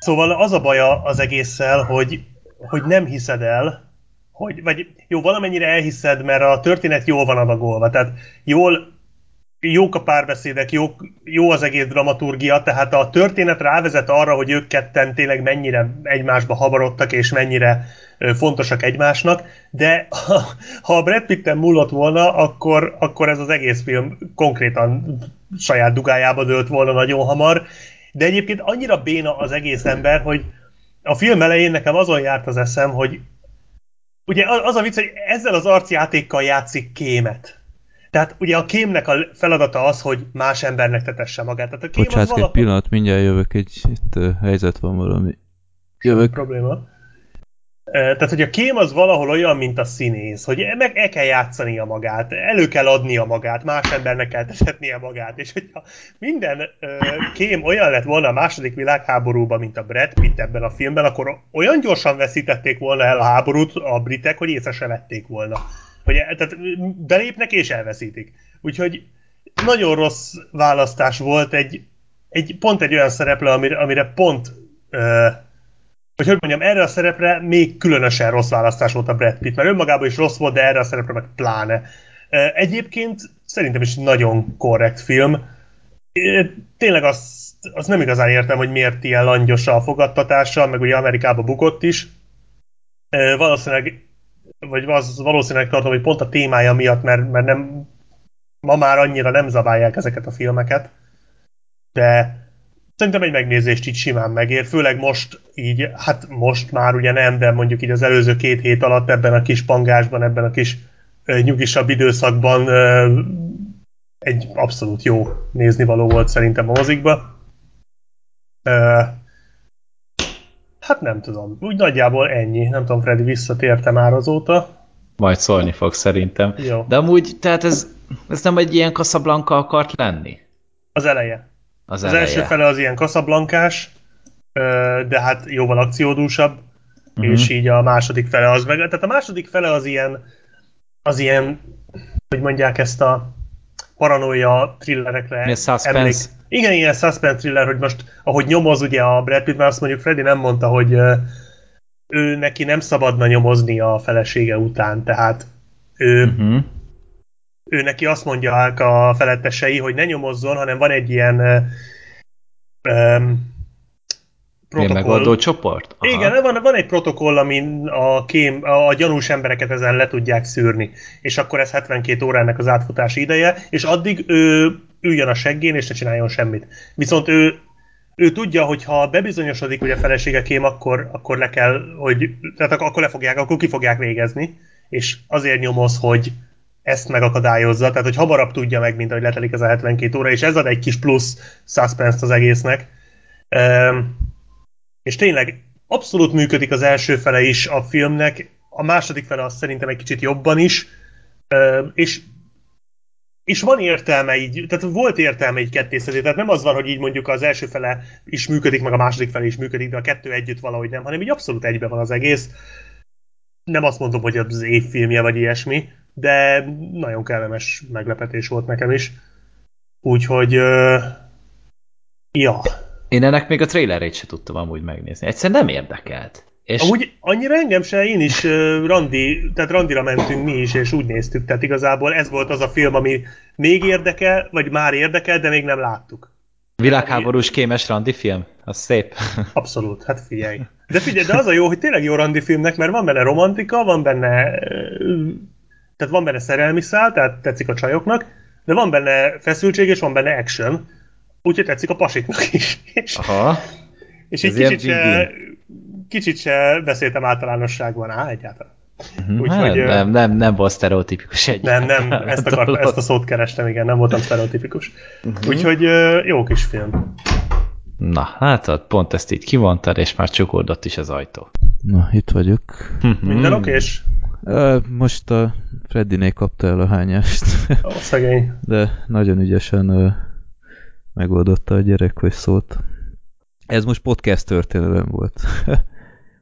Speaker 3: szóval az a baja az egésszel, hogy, hogy nem hiszed el, hogy, vagy jó, valamennyire elhiszed, mert a történet jól van adagolva, tehát jól jók a párbeszédek, jó, jó az egész dramaturgia, tehát a történet rávezet arra, hogy ők ketten tényleg mennyire egymásba habarodtak, és mennyire fontosak egymásnak, de ha, ha a Brad Pitt-en múlott volna, akkor, akkor ez az egész film konkrétan saját dugájába dőlt volna nagyon hamar, de egyébként annyira béna az egész ember, hogy a film elején nekem azon járt az eszem, hogy ugye az a vicc, hogy ezzel az arcjátékkal játszik kémet. Tehát ugye a kémnek a feladata az, hogy más embernek tetesse magát. Tehát a
Speaker 2: kém Bocsánat, valahol... egy pillanat, mindjárt jövök, egy itt, uh, helyzet van valami.
Speaker 3: Jövök. Probléma. Tehát, hogy a kém az valahol olyan, mint a színész, hogy meg el kell játszania magát, elő kell adnia magát, más embernek kell tetetnie magát, és hogyha minden kém olyan lett volna a második világháborúban, mint a Brad Pitt ebben a filmben, akkor olyan gyorsan veszítették volna el a háborút a britek, hogy észre se vették volna. Hogy, tehát belépnek és elveszítik. Úgyhogy nagyon rossz választás volt egy, egy pont egy olyan szereplő, amire, amire pont uh, hogy hogy mondjam, erre a szerepre még különösen rossz választás volt a Brad Pitt, mert önmagában is rossz volt, de erre a szerepre meg pláne. Egyébként szerintem is nagyon korrekt film. tényleg azt, azt nem igazán értem, hogy miért ilyen langyos a fogadtatása, meg ugye Amerikába bukott is. Valószínűleg, vagy az valószínűleg tartom, hogy pont a témája miatt, mert, mert nem, ma már annyira nem zabálják ezeket a filmeket, de szerintem egy megnézést így simán megér, főleg most így, hát most már ugye nem, de mondjuk így az előző két hét alatt ebben a kis pangásban, ebben a kis nyugisabb időszakban egy abszolút jó nézni való volt szerintem a mozikba. Hát nem tudom, úgy nagyjából ennyi. Nem tudom, Freddy visszatérte már azóta.
Speaker 4: Majd szólni fog szerintem.
Speaker 3: Jó.
Speaker 4: De amúgy, tehát ez, ez nem egy ilyen Casablanca akart lenni?
Speaker 3: Az eleje.
Speaker 4: Az,
Speaker 3: Az
Speaker 4: eleje.
Speaker 3: első fele az ilyen kaszablankás, de hát jóval akciódúsabb,
Speaker 4: Mhm.
Speaker 3: és így a második fele az meg, tehát a második fele az ilyen, az ilyen, hogy mondják ezt a paranoia thrillerekre.
Speaker 4: Mi a suspense?
Speaker 3: Igen, ilyen suspense thriller, hogy most, ahogy nyomoz ugye a Brad Pitt, mert azt mondjuk Freddy nem mondta, hogy ő neki nem szabadna nyomozni a felesége után, tehát ő,
Speaker 4: Uh-huh.
Speaker 3: ő neki azt mondják a felettesei, hogy ne nyomozzon, hanem van egy ilyen ö,
Speaker 4: Ilyen megoldó csoport? Aha.
Speaker 3: igen, van, van egy protokoll, amin a, kém, a, gyanús embereket ezen le tudják szűrni, és akkor ez 72 órának az átfutási ideje, és addig ő üljön a seggén, és ne csináljon semmit. Viszont ő, ő tudja, hogy ha bebizonyosodik, hogy a felesége kém, akkor, akkor le kell, hogy, tehát ak- akkor le fogják, akkor ki fogják végezni, és azért nyomoz, hogy ezt megakadályozza, tehát hogy hamarabb tudja meg, mint ahogy letelik ez a 72 óra, és ez ad egy kis plusz suspense az egésznek. Um, és tényleg abszolút működik az első fele is a filmnek, a második fele az szerintem egy kicsit jobban is, és és van értelme így, tehát volt értelme így kettészedni, tehát nem az van, hogy így mondjuk az első fele is működik, meg a második fele is működik, de a kettő együtt valahogy nem, hanem így abszolút egybe van az egész. Nem azt mondom, hogy az évfilmje vagy ilyesmi, de nagyon kellemes meglepetés volt nekem is. Úgyhogy, ö, ja,
Speaker 4: Én ennek még a trailerét se tudtam amúgy megnézni. Egyszerűen nem érdekelt. És
Speaker 3: Amúgy annyira engem se, én is uh, Randi, tehát Randira mentünk mi is, és úgy néztük, tehát igazából ez volt az a film, ami még érdekel, vagy már érdekel, de még nem láttuk.
Speaker 4: világháborús kémes randi film? Az szép.
Speaker 3: Abszolút, hát figyelj. De figyelj, de az a jó, hogy tényleg jó Randi filmnek, mert van benne romantika, van benne, tehát van benne szerelmi szál, tehát tetszik a csajoknak, de van benne feszültség, és van benne action, úgyhogy tetszik a pasiknak is. És,
Speaker 4: Aha.
Speaker 3: és
Speaker 4: Ez
Speaker 3: így kicsit se, kicsit se beszéltem általánosságban, á, egyáltalán.
Speaker 4: Hát,
Speaker 3: Úgyhogy, ö,
Speaker 4: nem, nem, nem volt sztereotipikus egy.
Speaker 3: Nem, nem, ezt, akart, ezt a szót kerestem, igen, nem voltam sztereotipikus. Úgyhogy ö, jó kis film.
Speaker 4: Na, látod, pont ezt így kimondtad, és már csukódott is az ajtó.
Speaker 2: Na, itt vagyok.
Speaker 3: Minden
Speaker 4: Hmm.
Speaker 3: okés?
Speaker 2: Most a Freddiné kapta el a hányást,
Speaker 3: Ó, szegény.
Speaker 2: de nagyon ügyesen megoldotta a gyerek, hogy szólt. Ez most podcast történelem volt.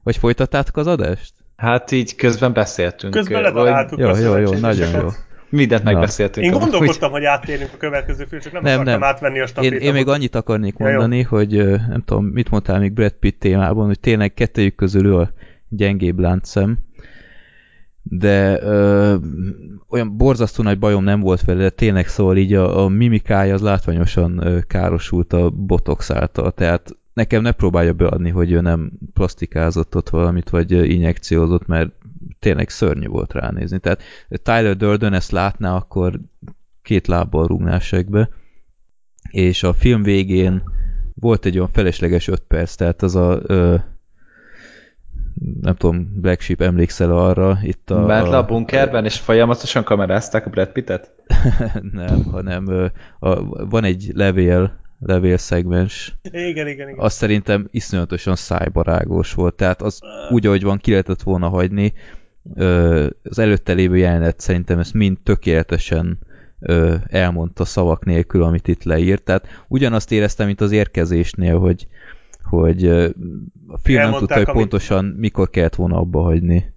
Speaker 2: Vagy folytattátok az adást?
Speaker 4: Hát így közben beszéltünk.
Speaker 3: Közben ledaráltuk
Speaker 2: Jó,
Speaker 3: a
Speaker 2: jó, jó, nagyon jó.
Speaker 4: Mindent
Speaker 2: Na.
Speaker 4: megbeszéltünk.
Speaker 3: Én
Speaker 4: amúgy.
Speaker 3: gondolkodtam, hogy áttérünk a következő film, csak nem,
Speaker 2: Nem,
Speaker 3: akartam
Speaker 2: nem.
Speaker 3: átvenni a
Speaker 2: Én,
Speaker 3: stafétamot.
Speaker 2: én még annyit akarnék
Speaker 3: Ja, jó.
Speaker 2: mondani, hogy nem tudom, mit mondtál még Brad Pitt témában, hogy tényleg kettőjük közül ő a gyengébb láncszem, de ö, olyan borzasztó nagy bajom nem volt vele, de tényleg szóval így a, a mimikája az látványosan ö, károsult a botox által, tehát nekem ne próbálja beadni, hogy ő nem plastikázott ott valamit, vagy injekciózott, mert tényleg szörnyű volt ránézni. Tehát Tyler Durden ezt látná, akkor két lábbal rúgná segbe, és a film végén volt egy olyan felesleges öt perc, tehát az a ö, nem tudom, Black Sheep emlékszel arra, itt a...
Speaker 4: Bent le a bunkerben, és folyamatosan kamerázták a Brad Pittet?
Speaker 2: nem, hanem ö, a, van egy levél, levélszegmens,
Speaker 3: Igen, igen, igen.
Speaker 2: az szerintem iszonyatosan szájbarágos volt, tehát az úgy, ahogy van, ki lehetett volna hagyni, ö, az előtte lévő jelenet szerintem ezt mind tökéletesen ö, elmondta szavak nélkül, amit itt leírt, tehát ugyanazt éreztem, mint az érkezésnél, hogy, hogy a film nem tudta, hogy
Speaker 3: amit-
Speaker 2: pontosan mikor kellett volna abba hagyni.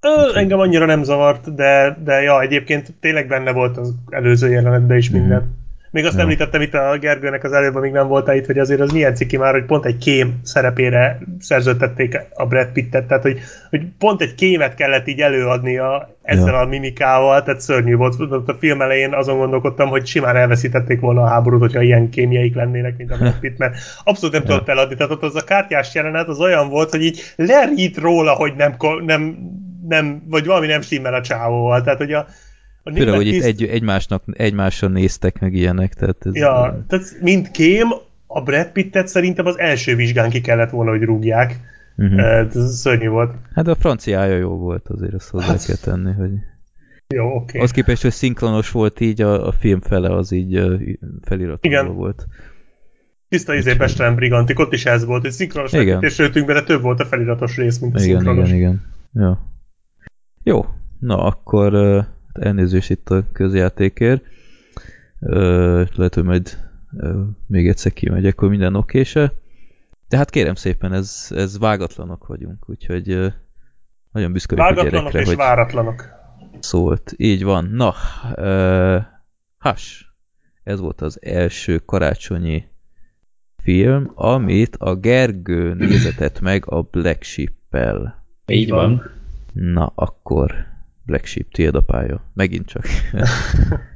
Speaker 3: Ö, engem annyira nem zavart, de, de ja, egyébként tényleg benne volt az előző jelenetben is minden. Még azt
Speaker 2: Ja.
Speaker 3: említettem itt a Gergőnek az előbb, amíg nem voltál itt, hogy azért az milyen ciki már, hogy pont egy kém szerepére szerződtették a Brad Pittet, tehát hogy, hogy pont egy kémet kellett így előadnia ezzel
Speaker 2: Ja.
Speaker 3: a mimikával, tehát szörnyű volt. A film elején azon gondolkodtam, hogy simán elveszítették volna a háborút, hogyha ilyen kémjeik lennének, mint a Brad Pitt, mert abszolút nem
Speaker 2: Ja.
Speaker 3: tudott eladni. Tehát ott az a kártyás jelenet az olyan volt, hogy így lerít róla, hogy nem, nem, nem vagy valami nem stimmel a csávóval. Tehát, hogy a, a
Speaker 2: Főleg, hogy itt egy, egymásnak, egymásra néztek meg ilyenek, tehát ez...
Speaker 3: Ja, tehát mint kém, a Brad Pittet szerintem az első vizsgán ki kellett volna, hogy rúgják.
Speaker 2: Uh-huh.
Speaker 3: Uh, ez szörnyű volt.
Speaker 2: Hát de a franciája jó volt, azért azt hozzá
Speaker 3: Hát-
Speaker 2: kell tenni, hogy...
Speaker 3: Jó, oké. Okay.
Speaker 2: Az képest, hogy szinkronos volt így, a, a film fele az így feliratolva
Speaker 3: Igen.
Speaker 2: volt.
Speaker 3: Tiszta izé Bestelen Brigantik, ott is ez volt, hogy szinkronos
Speaker 2: Igen.
Speaker 3: vetítés lőttünk bele, több volt a feliratos rész, mint a
Speaker 2: Igen,
Speaker 3: szinkronos.
Speaker 2: igen, igen. Ja. Jó, na akkor elnézést itt a közjátékért. Uh, lehet, hogy majd uh, még egyszer kimegyek, akkor minden okése. De hát kérem szépen, ez, ez vágatlanok vagyunk, úgyhogy uh, nagyon büszke vagyok a
Speaker 3: Vágatlanok
Speaker 2: gyerekre,
Speaker 3: és
Speaker 2: hogy
Speaker 3: váratlanok.
Speaker 2: szólt. Így van. Na, uh, Has. Ez volt az első karácsonyi film, amit a Gergő nézetett meg a Black Sheep-el.
Speaker 4: Így van.
Speaker 2: Na, akkor Black Sheep, tiéd a pálya. Megint csak.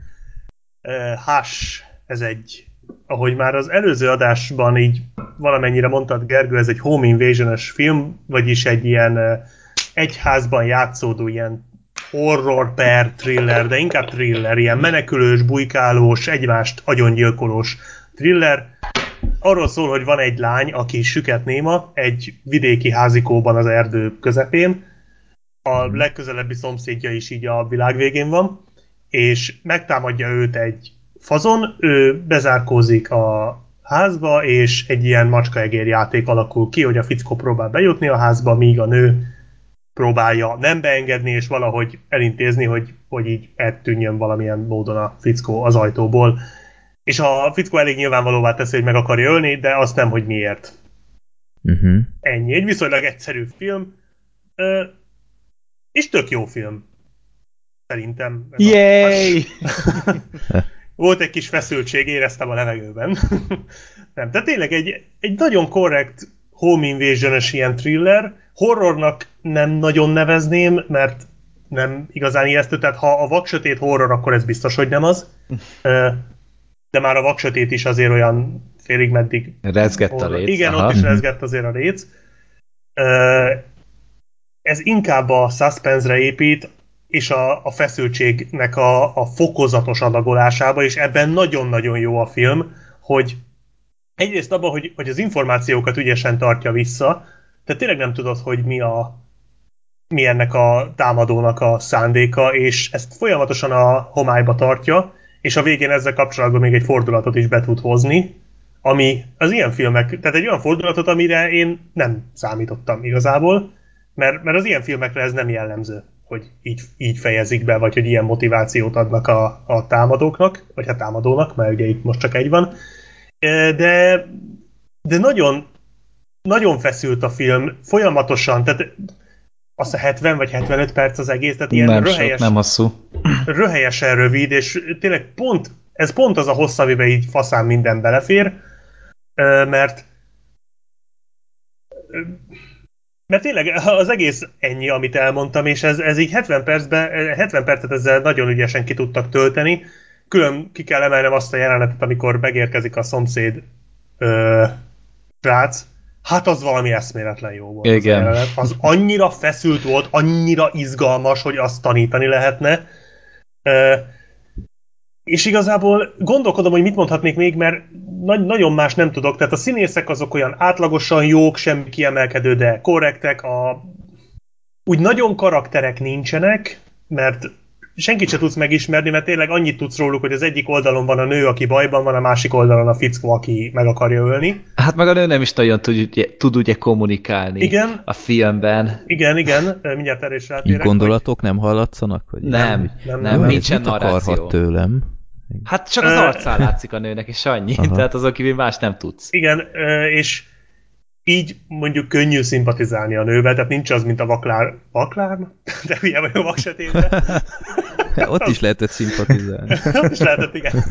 Speaker 3: Hash, ez egy, ahogy már az előző adásban így valamennyire mondtad, Gergő, ez egy home invasion film, vagyis egy ilyen egyházban játszódó ilyen horror per thriller, de inkább thriller, ilyen menekülős, bujkálós, egymást agyongyilkolós thriller. Arról szól, hogy van egy lány, aki süket néma, egy vidéki házikóban az erdő közepén, a legközelebbi szomszédja is így a világ végén van, és megtámadja őt egy fazon, ő bezárkózik a házba, és egy ilyen macskaegér játék alakul ki, hogy a fickó próbál bejutni a házba, míg a nő próbálja nem beengedni, és valahogy elintézni, hogy, hogy így eltűnjön valamilyen módon a fickó az ajtóból. És a fickó elég nyilvánvalóvá teszi, hogy meg akarja ölni, de azt nem, hogy miért.
Speaker 2: uh-huh.
Speaker 3: Ennyi. Egy viszonylag egyszerű film. És tök jó film. Szerintem. Ez a-
Speaker 4: Yay!
Speaker 3: Volt egy kis feszültség, éreztem a levegőben. nem, de tényleg egy, egy nagyon korrekt home invasion ilyen thriller. Horrornak nem nagyon nevezném, mert nem igazán ijesztő, tehát ha a vaksötét horror, akkor ez biztos, hogy nem az. De már a vaksötét is azért olyan félig meddig
Speaker 4: Rezgett a
Speaker 3: Horror.
Speaker 4: léc.
Speaker 3: Igen,
Speaker 4: aha.
Speaker 3: ott is rezgett azért a léc. Ez inkább a suspense-re épít, és a, a feszültségnek a, a fokozatos adagolásába, és ebben nagyon-nagyon jó a film, hogy egyrészt abban, hogy, hogy az információkat ügyesen tartja vissza, tehát tényleg nem tudod, hogy mi a mi ennek a támadónak a szándéka, és ezt folyamatosan a homályba tartja, és a végén ezzel kapcsolatban még egy fordulatot is be tud hozni, ami az ilyen filmek, tehát egy olyan fordulatot, amire én nem számítottam igazából, mert, mert az ilyen filmekre ez nem jellemző, hogy így, így fejezik be, vagy hogy ilyen motivációt adnak a, a támadóknak, vagy a támadónak, mert ugye itt most csak egy van. De, de nagyon, nagyon feszült a film, folyamatosan, tehát azt a 70 vagy 75 perc az egész, tehát ilyen
Speaker 4: nem sok,
Speaker 3: röhelyes,
Speaker 4: nem hosszú.
Speaker 3: röhelyesen rövid, és tényleg pont, ez pont az a hossz, amiben így faszán minden belefér, mert mert tényleg az egész ennyi, amit elmondtam, és ez, ez így 70 percben, 70 percet ezzel nagyon ügyesen ki tudtak tölteni. Külön ki kell emelnem azt a jelenetet, amikor megérkezik a szomszéd ö, srác. Hát az valami eszméletlen jó volt. Az,
Speaker 4: Igen.
Speaker 3: jelenet. az annyira feszült volt, annyira izgalmas, hogy azt tanítani lehetne. Ö, és igazából gondolkodom, hogy mit mondhatnék még, mert nagy, nagyon más nem tudok. Tehát a színészek azok olyan átlagosan jók, semmi kiemelkedő, de korrektek. A... Úgy nagyon karakterek nincsenek, mert senkit se tudsz megismerni, mert tényleg annyit tudsz róluk, hogy az egyik oldalon van a nő, aki bajban van, a másik oldalon a fickó, aki meg akarja ölni.
Speaker 4: Hát meg a nő nem is nagyon tud, ugye, tud ugye kommunikálni
Speaker 3: Igen.
Speaker 4: a filmben.
Speaker 3: Igen, igen, mindjárt erre is
Speaker 2: Így
Speaker 3: rátérek.
Speaker 2: gondolatok nem hallatszanak? Vagy
Speaker 4: Nem,
Speaker 3: nem,
Speaker 4: nem,
Speaker 3: nem,
Speaker 4: nem, nincsen
Speaker 2: mit akarhat
Speaker 4: narráció.
Speaker 2: tőlem?
Speaker 4: Hát csak az arcán látszik a nőnek, és annyi.
Speaker 2: Aha.
Speaker 4: Tehát azon kívül más nem tudsz.
Speaker 3: Igen, és így mondjuk könnyű szimpatizálni a nővel, tehát nincs az, mint a vaklár... Vaklár? De hülye vagyok vaksötétben.
Speaker 2: Ott is lehetett szimpatizálni.
Speaker 3: ott is lehetett, igen.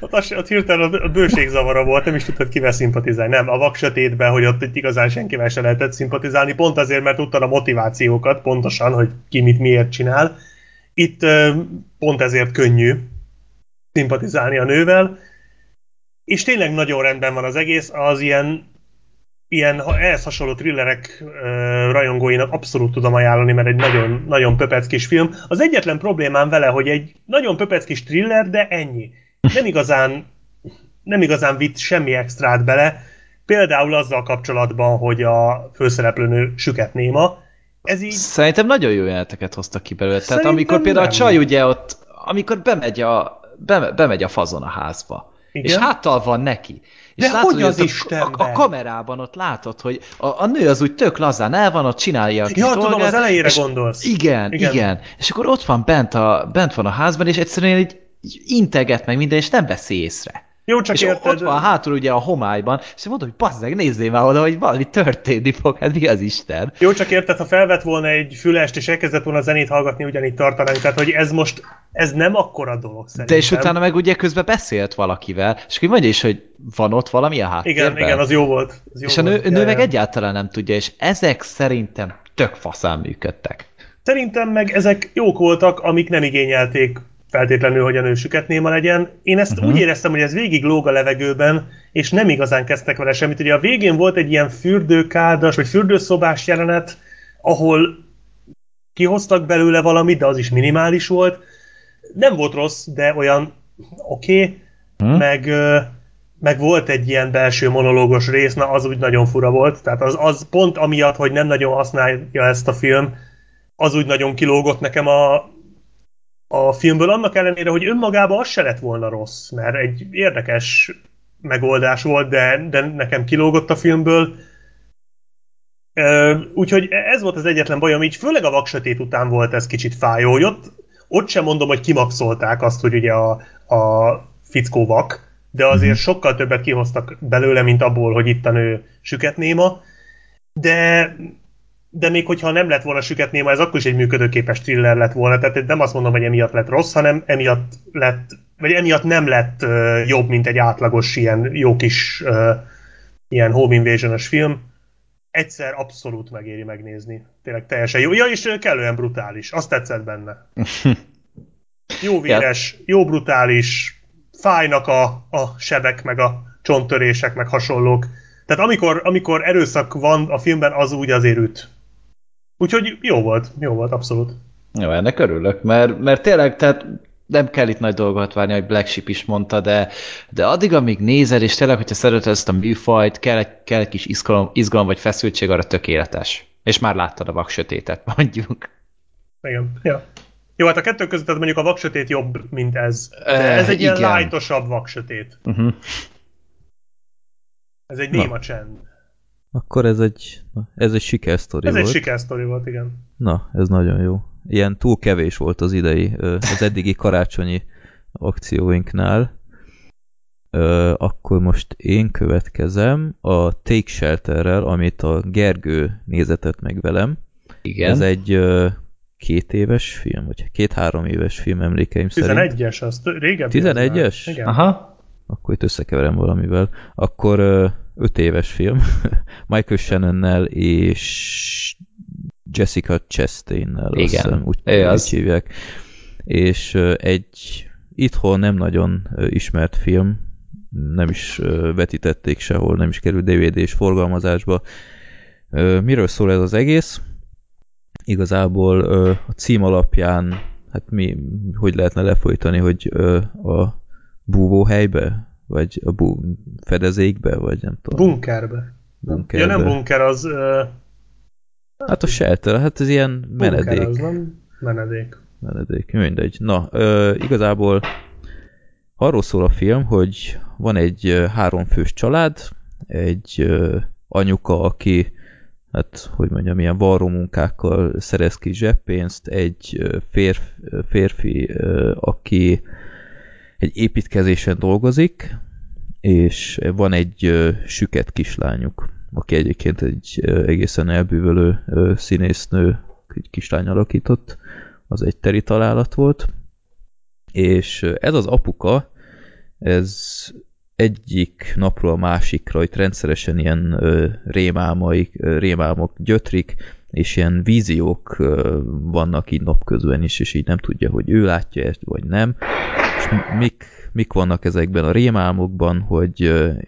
Speaker 3: Ott, az, ott hirtelen a bőségzavara volt, nem is tudtad kivel szimpatizálni. Nem, a vak sötétben, hogy ott itt igazán senkivel se lehetett szimpatizálni, pont azért, mert tudtad a motivációkat pontosan, hogy ki mit miért csinál. Itt pont ezért könnyű szimpatizálni a nővel, és tényleg nagyon rendben van az egész, az ilyen ilyen ehhez hasonló thrillerek uh, rajongóinak abszolút tudom ajánlani, mert egy nagyon, nagyon pöpec kis film. Az egyetlen problémám vele, hogy egy nagyon pöpec kis thriller, de ennyi. Nem igazán, nem igazán vitt semmi extrát bele, például azzal kapcsolatban, hogy a főszereplőnő süket néma. Ez így...
Speaker 4: Szerintem nagyon jó jeleneteket hoztak ki belőle. Tehát amikor például nem. a csaj ugye ott, amikor bemegy a, be, bemegy a fazon a házba, Igen? és háttal van neki,
Speaker 3: és De látod, hogy az a,
Speaker 4: a, a kamerában ott látod, hogy a, a nő az úgy tök lazán el van, ott csinálja a
Speaker 3: Ja, dolgát, tudom, az elejére és gondolsz.
Speaker 4: Igen, igen, igen. És akkor ott van bent, a, bent van a házban, és egyszerűen így integet meg minden, és nem veszi észre.
Speaker 3: Jó, csak
Speaker 4: és
Speaker 3: érted.
Speaker 4: ott van hátul ugye a homályban, és mondom, hogy bazzeg, nézzél már oda, hogy valami történni fog, hát mi az Isten?
Speaker 3: Jó, csak érted, ha felvett volna egy fülest, és elkezdett volna zenét hallgatni, ugyanígy tartanánk, tehát hogy ez most, ez nem akkora dolog szerintem.
Speaker 4: De és utána meg ugye közben beszélt valakivel, és akkor mondja is, hogy van ott valami a háttérben.
Speaker 3: Igen, igen, az jó volt. Az jó
Speaker 4: és a nő, volt. nő meg egyáltalán nem tudja, és ezek szerintem tök faszán működtek.
Speaker 3: Szerintem meg ezek jók voltak, amik nem igényelték feltétlenül, hogy a nő süket néma legyen. Én ezt uh-huh. úgy éreztem, hogy ez végig lóg a levegőben, és nem igazán kezdtek vele semmit. Ugye a végén volt egy ilyen fürdőkádas, vagy fürdőszobás jelenet, ahol kihoztak belőle valamit, de az is minimális volt. Nem volt rossz, de olyan oké, okay. uh-huh. meg, meg volt egy ilyen belső monológos rész, na az úgy nagyon fura volt. Tehát az, az pont amiatt, hogy nem nagyon használja ezt a film, az úgy nagyon kilógott nekem a, a filmből, annak ellenére, hogy önmagában az se lett volna rossz, mert egy érdekes megoldás volt, de, de nekem kilógott a filmből. Úgyhogy ez volt az egyetlen bajom, így főleg a vaksötét után volt ez kicsit fájó, hogy ott, ott sem mondom, hogy kimaxolták azt, hogy ugye a, a fickó vak, de azért mhm. sokkal többet kihoztak belőle, mint abból, hogy itt a nő süketnéma. De de még hogyha nem lett volna süket néma, ez akkor is egy működőképes thriller lett volna, tehát nem azt mondom, hogy emiatt lett rossz, hanem emiatt lett, vagy emiatt nem lett uh, jobb, mint egy átlagos ilyen jó kis uh, ilyen home invasion film. Egyszer abszolút megéri megnézni. Tényleg teljesen jó. Ja, és kellően brutális. Azt tetszett benne. Jó véres, jó brutális, fájnak a, a sebek, meg a csonttörések, meg hasonlók. Tehát amikor, amikor erőszak van a filmben, az úgy azért üt. Úgyhogy jó volt, jó volt, abszolút.
Speaker 4: Jó, ennek örülök, mert, mert tényleg, tehát nem kell itt nagy dolgot várni, hogy Black Sheep is mondta, de, de addig, amíg nézed, és tényleg, hogyha szereted ezt a műfajt, kell egy, kell egy kis izgalom, izgalom vagy feszültség, arra tökéletes. És már láttad a vaksötétet, mondjuk.
Speaker 3: Igen, ja. Jó, hát a kettő között mondjuk a vaksötét jobb, mint ez. De ez egy ilyen lájtosabb vaksötét. Uh-huh. Ez egy néma csend.
Speaker 2: Akkor ez egy, ez egy sikersztori
Speaker 3: ez
Speaker 2: volt.
Speaker 3: Ez egy sikersztori volt, igen.
Speaker 2: Na, ez nagyon jó. Ilyen túl kevés volt az idei, az eddigi karácsonyi akcióinknál. Akkor most én következem a Take Shelterrel, amit a Gergő nézetett meg velem.
Speaker 4: Igen.
Speaker 2: Ez egy két éves film, vagy két-három éves film emlékeim 11
Speaker 3: szerint. 11-es, az régebbi.
Speaker 2: 11-es?
Speaker 3: Igen.
Speaker 4: Aha.
Speaker 2: Akkor itt összekeverem valamivel. Akkor öt éves film, Michael Shannonnel és Jessica Chastain-nel,
Speaker 4: Igen, hiszem,
Speaker 2: úgy, ő az. úgy hívják. És egy itthon nem nagyon ismert film, nem is vetítették sehol, nem is került DVD-s forgalmazásba. Miről szól ez az egész? Igazából a cím alapján, hát mi, hogy lehetne lefolytani, hogy a búvóhelybe vagy a bu fedezékbe, vagy nem tudom.
Speaker 3: Bunkerbe. Bunkerbe. Ja, nem bunker, az... Uh...
Speaker 2: Hát a shelter, hát ez ilyen menedék. Bunker
Speaker 3: az nem menedék.
Speaker 2: Menedék, mindegy. Na, uh, igazából arról szól a film, hogy van egy háromfős család, egy uh, anyuka, aki hát, hogy mondjam, ilyen varró munkákkal szerez ki zseppénzt, egy férfi, férfi aki egy építkezésen dolgozik, és van egy ö, süket kislányuk, aki egyébként egy ö, egészen elbűvölő ö, színésznő, egy kislány alakított, az egy teri találat volt, és ez az apuka, ez egyik napról a másikra itt rendszeresen ilyen ö, rémálmaik, ö, rémálmok gyötrik, és ilyen víziók ö, vannak így napközben is, és így nem tudja, hogy ő látja ezt, vagy nem. És mik, mik vannak ezekben a rémálmokban, hogy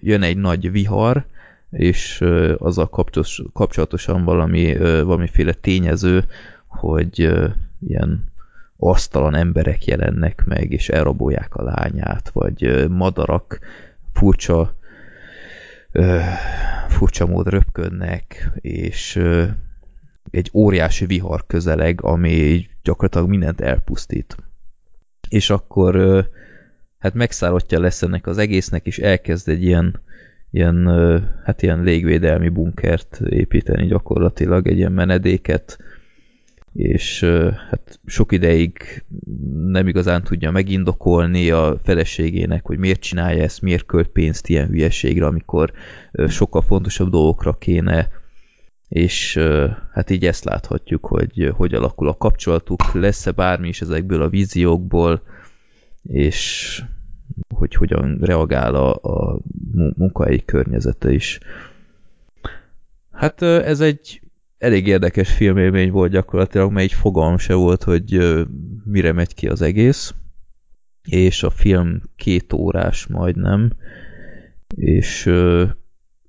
Speaker 2: jön egy nagy vihar, és azzal kapcsolatos, kapcsolatosan valami, valamiféle tényező, hogy ilyen asztalan emberek jelennek meg, és elrabolják a lányát, vagy madarak furcsa furcsa mód röpködnek, és egy óriási vihar közeleg, ami gyakorlatilag mindent elpusztít. És akkor hát megszállottja lesz ennek az egésznek, és elkezd egy ilyen, ilyen, hát ilyen légvédelmi bunkert építeni gyakorlatilag, egy ilyen menedéket, és hát sok ideig nem igazán tudja megindokolni a feleségének, hogy miért csinálja ezt, miért költ pénzt ilyen hülyeségre, amikor sokkal fontosabb dolgokra kéne, és hát így ezt láthatjuk, hogy hogy alakul a kapcsolatuk, lesz-e bármi is ezekből a víziókból, és hogy hogyan reagál a, a munkahelyi környezete is. Hát ez egy elég érdekes filmélmény volt gyakorlatilag, mert egy fogalm se volt, hogy mire megy ki az egész, és a film két órás majdnem, és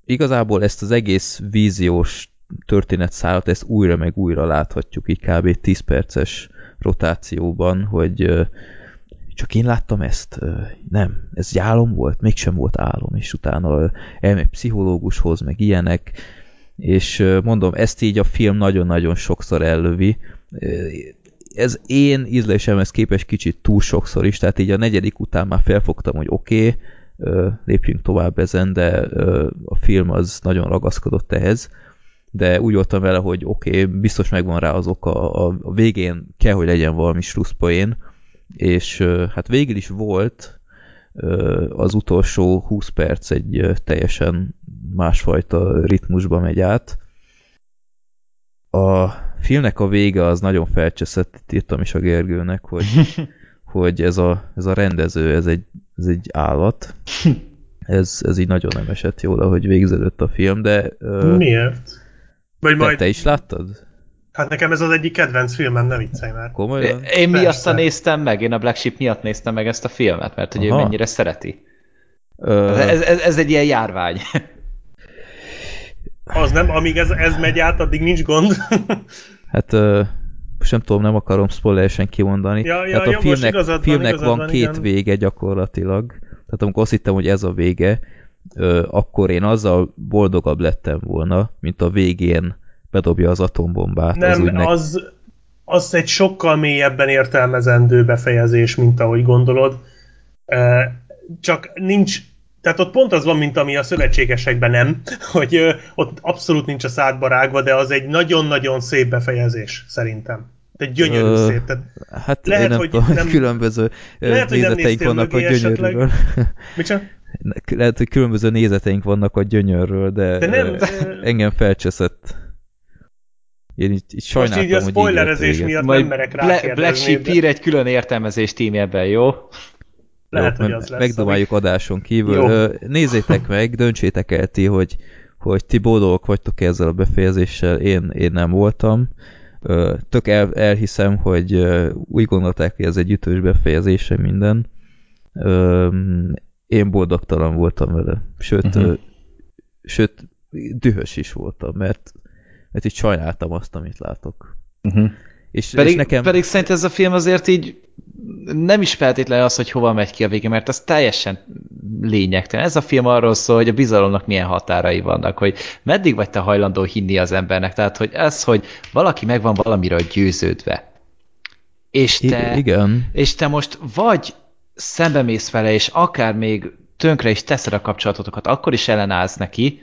Speaker 2: igazából ezt az egész víziós történetszálat, ezt újra meg újra láthatjuk, így kb. 10 perces rotációban, hogy csak én láttam ezt, nem, ez egy álom volt, mégsem volt álom, és utána elmegy pszichológushoz, meg ilyenek, és mondom, ezt így a film nagyon-nagyon sokszor ellövi. Ez én ízlésemhez képest kicsit túl sokszor is, tehát így a negyedik után már felfogtam, hogy oké, okay, lépjünk tovább ezen, de a film az nagyon ragaszkodott ehhez, de úgy voltam vele, hogy oké, okay, biztos megvan rá az oka, a, végén kell, hogy legyen valami slusszpoén, és hát végül is volt, az utolsó 20 perc egy teljesen másfajta ritmusba megy át. A filmnek a vége az nagyon felcseszett, itt írtam is a Gergőnek, hogy, hogy ez, a, ez a rendező, ez egy, ez egy állat. Ez, ez így nagyon nem esett jól, ahogy végződött a film, de...
Speaker 3: Miért?
Speaker 2: Vagy majd... te is láttad?
Speaker 3: Hát nekem ez az egyik kedvenc filmem, ne viccelj már.
Speaker 4: Komolyan? Én miatt néztem meg, én a Black Sheep miatt néztem meg ezt a filmet, mert hogy ő mennyire szereti. Ö... Ez, ez, ez egy ilyen járvány.
Speaker 3: Az nem, amíg ez, ez megy át, addig nincs gond.
Speaker 2: hát ö, most nem tudom, nem akarom spoileresen kimondani.
Speaker 3: Ja, ja,
Speaker 2: hát a
Speaker 3: ja,
Speaker 2: filmnek,
Speaker 3: igazad
Speaker 2: filmnek
Speaker 3: igazad
Speaker 2: van,
Speaker 3: van
Speaker 2: két
Speaker 3: igen.
Speaker 2: vége gyakorlatilag. Tehát amikor azt hittem, hogy ez a vége, akkor én azzal boldogabb lettem volna, mint a végén bedobja az atombombát.
Speaker 3: Nem,
Speaker 2: az, úgy nek...
Speaker 3: az, az egy sokkal mélyebben értelmezendő befejezés, mint ahogy gondolod. Csak nincs, tehát ott pont az van, mint ami a szövetségesekben nem, hogy ott abszolút nincs a szádba rágva, de az egy nagyon-nagyon szép befejezés, szerintem. Egy gyönyörű
Speaker 2: Ö,
Speaker 3: szép. Tehát
Speaker 2: hát lehet, nem hogy tudom, nem, különböző
Speaker 3: lehet, hogy nem
Speaker 2: nézeteink vannak a gyönyörűről.
Speaker 3: Micsoda?
Speaker 2: Lehet, hogy különböző nézeteink vannak a gyönyörről, de,
Speaker 3: de nem,
Speaker 2: engem felcseszett. Én így, így sajnáltam,
Speaker 3: Most így a spoilerezés miatt
Speaker 4: Majd
Speaker 3: nem merek rá
Speaker 4: Bla Black Sheep ír egy külön értelmezés tímebben, jó?
Speaker 3: Lehet,
Speaker 2: Jó,
Speaker 3: hogy az lesz.
Speaker 2: Megdumáljuk adáson kívül.
Speaker 3: Jó.
Speaker 2: Nézzétek meg, döntsétek el ti, hogy, hogy ti boldogok vagytok ezzel a befejezéssel, én, én nem voltam. Tök el, elhiszem, hogy úgy gondolták, hogy ez egy ütős befejezése minden. Én boldogtalan voltam vele. Sőt, uh -huh. sőt dühös is voltam, mert mert így sajnáltam azt, amit látok.
Speaker 4: Uh-huh. És, pedig, és nekem... pedig szerintem ez a film azért így nem is feltétlenül az, hogy hova megy ki a vége, mert az teljesen lényegtelen. Ez a film arról szól, hogy a bizalomnak milyen határai vannak, hogy meddig vagy te hajlandó hinni az embernek. Tehát, hogy ez, hogy valaki meg van valamiről győződve. És te,
Speaker 2: igen.
Speaker 4: és te most vagy szembemész vele, és akár még tönkre is teszed a kapcsolatotokat, akkor is ellenállsz neki,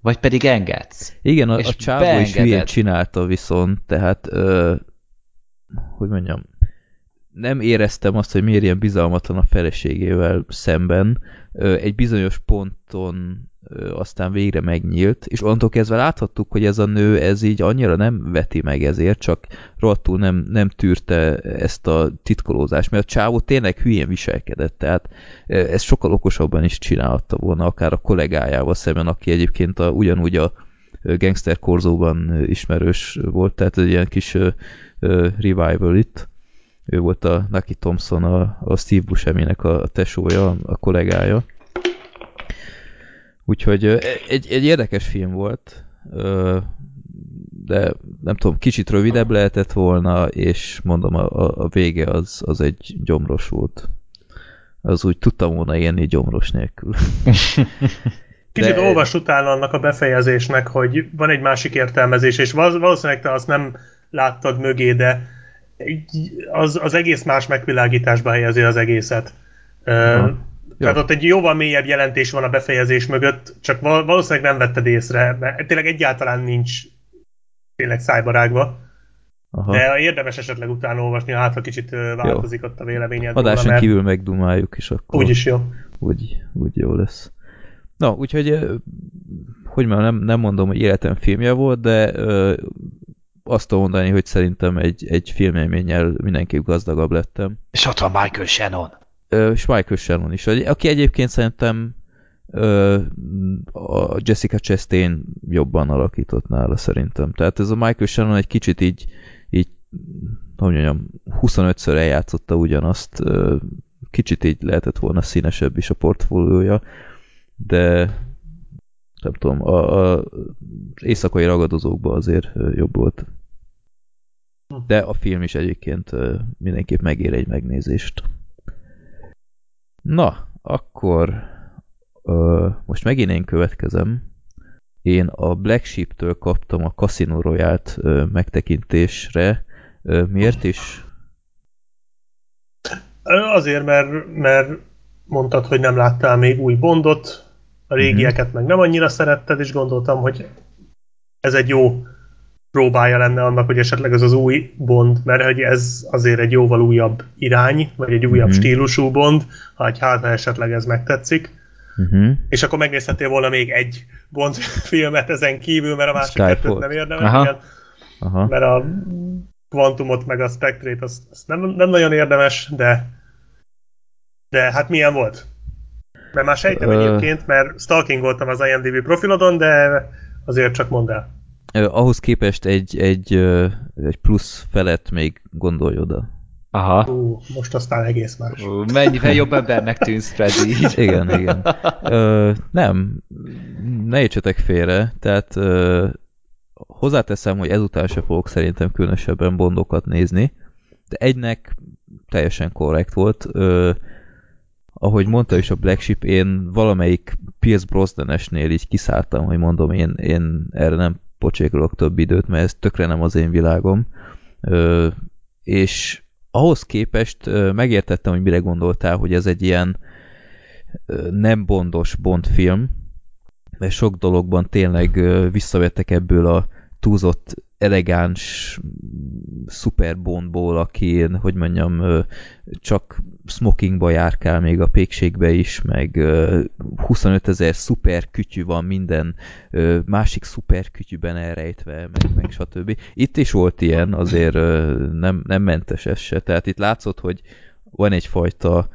Speaker 4: vagy pedig engedsz.
Speaker 2: Igen, a, a csávó is hülyén csinálta viszont, tehát, ö, hogy mondjam, nem éreztem azt, hogy miért ilyen bizalmatlan a feleségével szemben. Egy bizonyos ponton aztán végre megnyílt, és onnantól kezdve láthattuk, hogy ez a nő ez így annyira nem veti meg ezért, csak rohadtul nem, nem tűrte ezt a titkolózást, mert a csávó tényleg hülyén viselkedett, tehát ez sokkal okosabban is csinálhatta volna, akár a kollégájával szemben, aki egyébként a, ugyanúgy a gangster korzóban ismerős volt, tehát egy ilyen kis uh, revival itt. Ő volt a Nucky Thompson, a, a Steve Buscemi-nek a tesója, a kollégája. Úgyhogy egy, egy érdekes film volt, de nem tudom, kicsit rövidebb lehetett volna, és mondom, a, a vége az, az egy gyomros volt. Az úgy tudtam volna élni gyomros nélkül.
Speaker 3: Kicsit de... olvas utána annak a befejezésnek, hogy van egy másik értelmezés, és valószínűleg te azt nem láttad mögé, de az, az egész más megvilágításba helyezi az egészet. Aha. Tehát ott egy jóval mélyebb jelentés van a befejezés mögött, csak valószínűleg nem vetted észre, mert tényleg egyáltalán nincs tényleg szájbarágva. Aha. De érdemes esetleg utána olvasni, hát ha kicsit változik jó. ott a véleményed.
Speaker 2: Adáson róla, mert... kívül megdumáljuk, és akkor...
Speaker 3: Úgy is jó.
Speaker 2: Úgy, úgy jó lesz. Na, úgyhogy, hogy már nem, nem mondom, hogy életem filmje volt, de ö, azt tudom mondani, hogy szerintem egy, egy filmélménnyel mindenképp gazdagabb lettem.
Speaker 4: És ott van Michael Shannon.
Speaker 2: És Michael Shannon is, aki egyébként szerintem a Jessica Chastain jobban alakított nála szerintem. Tehát ez a Michael Shannon egy kicsit így, így hogy mondjam, 25-ször eljátszotta ugyanazt, kicsit így lehetett volna színesebb is a portfóliója, de nem tudom, a, a éjszakai ragadozókban azért jobb volt. De a film is egyébként mindenképp megér egy megnézést. Na, akkor ö, most megint én következem. Én a Black Sheep-től kaptam a Casino Royale-t ö, megtekintésre. Ö, miért is?
Speaker 3: Azért, mert, mert mondtad, hogy nem láttál még új Bondot, a régieket meg nem annyira szeretted, és gondoltam, hogy ez egy jó próbája lenne annak, hogy esetleg ez az új Bond, mert hogy ez azért egy jóval újabb irány, vagy egy újabb uh-huh. stílusú Bond, ha egy hát esetleg ez megtetszik. Uh-huh. És akkor megnézhetél volna még egy Bond filmet ezen kívül, mert a másik kettőt nem érdemes. Aha. Igen. Aha. Mert a Quantumot meg a Spectrate azt, azt nem, nem nagyon érdemes, de de hát milyen volt? Mert már sejtem uh, egyébként, mert stalking voltam az IMDb profilodon, de azért csak mondd el.
Speaker 2: Ahhoz képest egy, egy, egy plusz felett még gondolj oda.
Speaker 3: Aha. Uh, most aztán egész más.
Speaker 4: Uh, mennyivel jobb embernek tűnsz, Freddy.
Speaker 2: igen, igen. Ö, nem, ne értsetek félre, tehát ö, hozzáteszem, hogy ezután se fogok szerintem különösebben bondokat nézni, de egynek teljesen korrekt volt. Ö, ahogy mondta is a Black Sheep, én valamelyik Pierce Brosnan-esnél így kiszálltam, hogy mondom, én, én erre nem pocsékolok több időt, mert ez tökre nem az én világom. Ö, és ahhoz képest ö, megértettem, hogy mire gondoltál, hogy ez egy ilyen ö, nem bondos Bond film, mert sok dologban tényleg visszavettek ebből a túlzott elegáns szuper bondból, aki, hogy mondjam, csak smokingba járkál még a pékségbe is, meg 25 ezer szuper kütyű van minden másik szuper kütyűben elrejtve, meg, meg stb. Itt is volt ilyen, azért nem, nem mentes ez se. Tehát itt látszott, hogy van egyfajta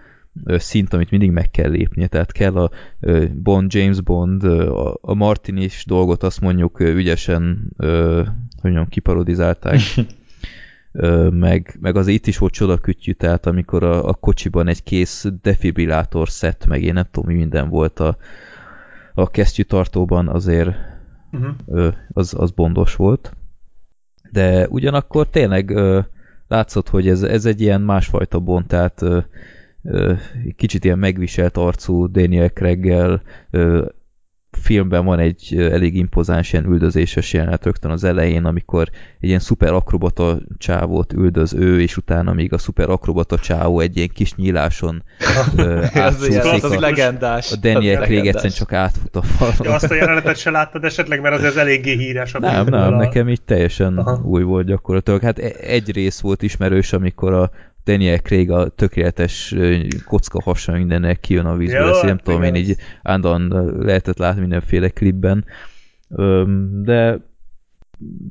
Speaker 2: szint, amit mindig meg kell lépnie, tehát kell a Bond, James Bond, a Martin is dolgot azt mondjuk ügyesen, hogy mondjam, kiparodizálták, meg, meg az itt is volt csodakütyű, tehát amikor a, a kocsiban egy kész defibrillátor szett, meg én nem tudom, mi minden volt a, a kesztyűtartóban, azért uh-huh. az, az bondos volt. De ugyanakkor tényleg látszott, hogy ez, ez egy ilyen másfajta bond, tehát kicsit ilyen megviselt arcú Daniel Craig-gel filmben van egy elég impozáns ilyen üldözéses jelenet rögtön az elején, amikor egy ilyen szuper akrobata csávót üldöz ő, és utána még a szuper akrobata csávó egy ilyen kis nyíláson
Speaker 4: átszúszik. az, legendás.
Speaker 2: A Daniel Craig egyszerűen csak átfut a falon.
Speaker 3: Ja, azt a jelenetet se láttad esetleg, mert az ez eléggé híres. A
Speaker 2: nem, nem, a... nekem így teljesen Aha. új volt gyakorlatilag. Hát e- egy rész volt ismerős, amikor a Daniel Craig a tökéletes kocka hasra mindennek kijön a vízből,
Speaker 3: Jó,
Speaker 2: ezt nem
Speaker 3: hát
Speaker 2: tudom, én így állandóan lehetett látni mindenféle klipben, de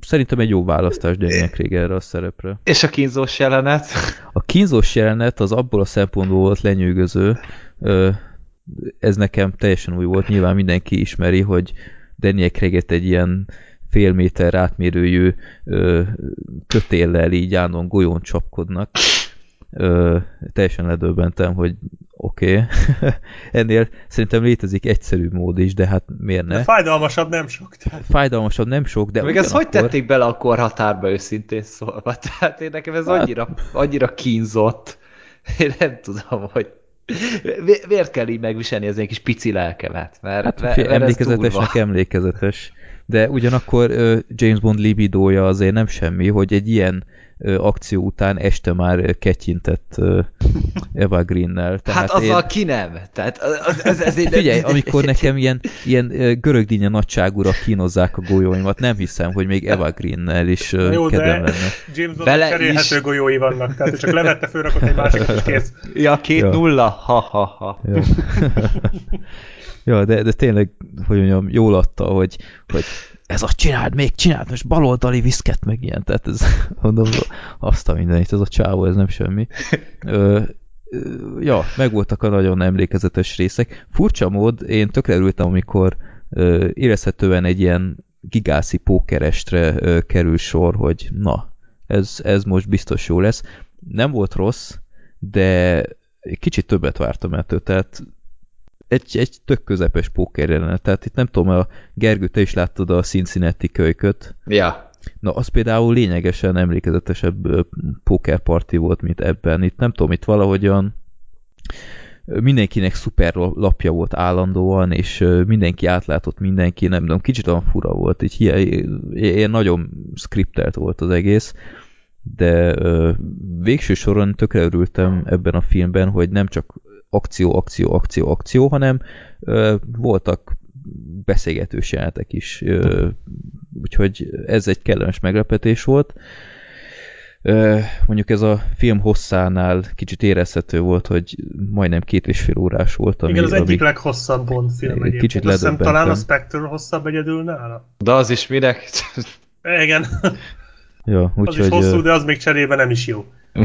Speaker 2: szerintem egy jó választás Daniel Craig erre a szerepre.
Speaker 4: És a kínzós jelenet?
Speaker 2: A kínzós jelenet az abból a szempontból volt lenyűgöző, ez nekem teljesen új volt, nyilván mindenki ismeri, hogy Daniel Craig-et egy ilyen fél méter átmérőjű kötéllel így állandóan golyón csapkodnak. Ö, teljesen ledöbbentem, hogy oké. Okay. Ennél szerintem létezik egyszerű mód is, de hát miért ne?
Speaker 3: De fájdalmasabb nem sok. Tehát.
Speaker 2: Fájdalmasabb nem sok, de
Speaker 4: Még ezt hogy
Speaker 2: ugyanakkor-
Speaker 4: tették bele a korhatárba őszintén szólva? Tehát én nekem ez
Speaker 2: Hát-
Speaker 4: annyira, annyira kínzott. Én nem tudom, hogy mi- miért kell így megviselni az egy kis pici lelkemet? Mert,
Speaker 2: Hát
Speaker 4: mert, mert ez
Speaker 2: emlékezetesnek emlékezetes. De ugyanakkor James Bond libidója azért nem semmi, hogy egy ilyen akció után este már ketyintett Eva Green-nel.
Speaker 4: Hát azzal ki nem? Tehát az, az, az, ez egy,
Speaker 2: Figyelj, amikor nekem ilyen, ilyen görögdínye nagyságúra kínozzák a golyóimat, nem hiszem, hogy még Eva Green-nel is
Speaker 3: Jó,
Speaker 2: kedvem
Speaker 3: de
Speaker 2: lenne.
Speaker 3: James Bond
Speaker 4: Vele
Speaker 3: cserélhető
Speaker 4: is.
Speaker 3: golyói vannak, tehát csak levette, fölrakott egy másikat, és kész.
Speaker 4: Ja, két
Speaker 2: Ja.
Speaker 4: nulla? Ha, ha, ha.
Speaker 2: Ja, ja de, de tényleg, hogy mondjam, jól adta, hogy, hogy ez a csináld, még csináld, most baloldali viszket, meg ilyen, tehát ez, mondom, azt a mindenit, ez a csávó, ez nem semmi. Ö, ja, megvoltak a nagyon emlékezetes részek. Furcsa mód, én tökre örültem, amikor ö, érezhetően egy ilyen gigászi pókerestre ö, kerül sor, hogy na, ez, ez most biztos jó lesz. Nem volt rossz, de kicsit többet vártam ettől, tehát egy, egy tök közepes póker jelenet. Tehát itt nem tudom, a Gergő, te is láttad a Cincinnati kölyköt.
Speaker 4: Ja.
Speaker 2: Na, az például lényegesen emlékezetesebb pókerparti volt, mint ebben. Itt nem tudom, itt valahogyan mindenkinek szuper lapja volt állandóan, és mindenki átlátott mindenki, nem tudom, kicsit olyan fura volt, így ilyen, nagyon skriptelt volt az egész, de végső soron tökre örültem ebben a filmben, hogy nem csak akció, akció, akció, akció, hanem ö, voltak beszélgetős jelenetek is. Ö, úgyhogy ez egy kellemes meglepetés volt. Ö, mondjuk ez a film hosszánál kicsit érezhető volt, hogy majdnem két és fél órás volt. Ami,
Speaker 3: Igen, az egyik leghosszabb Bond film
Speaker 2: Egy
Speaker 3: egyébként.
Speaker 2: kicsit
Speaker 3: Azt hiszem talán a. Spectre hosszabb egyedül nála.
Speaker 4: De az is minek?
Speaker 3: Igen,
Speaker 2: ja,
Speaker 3: az
Speaker 2: úgyhogy,
Speaker 3: is hosszú,
Speaker 2: ö,
Speaker 3: de az még cserébe nem is jó.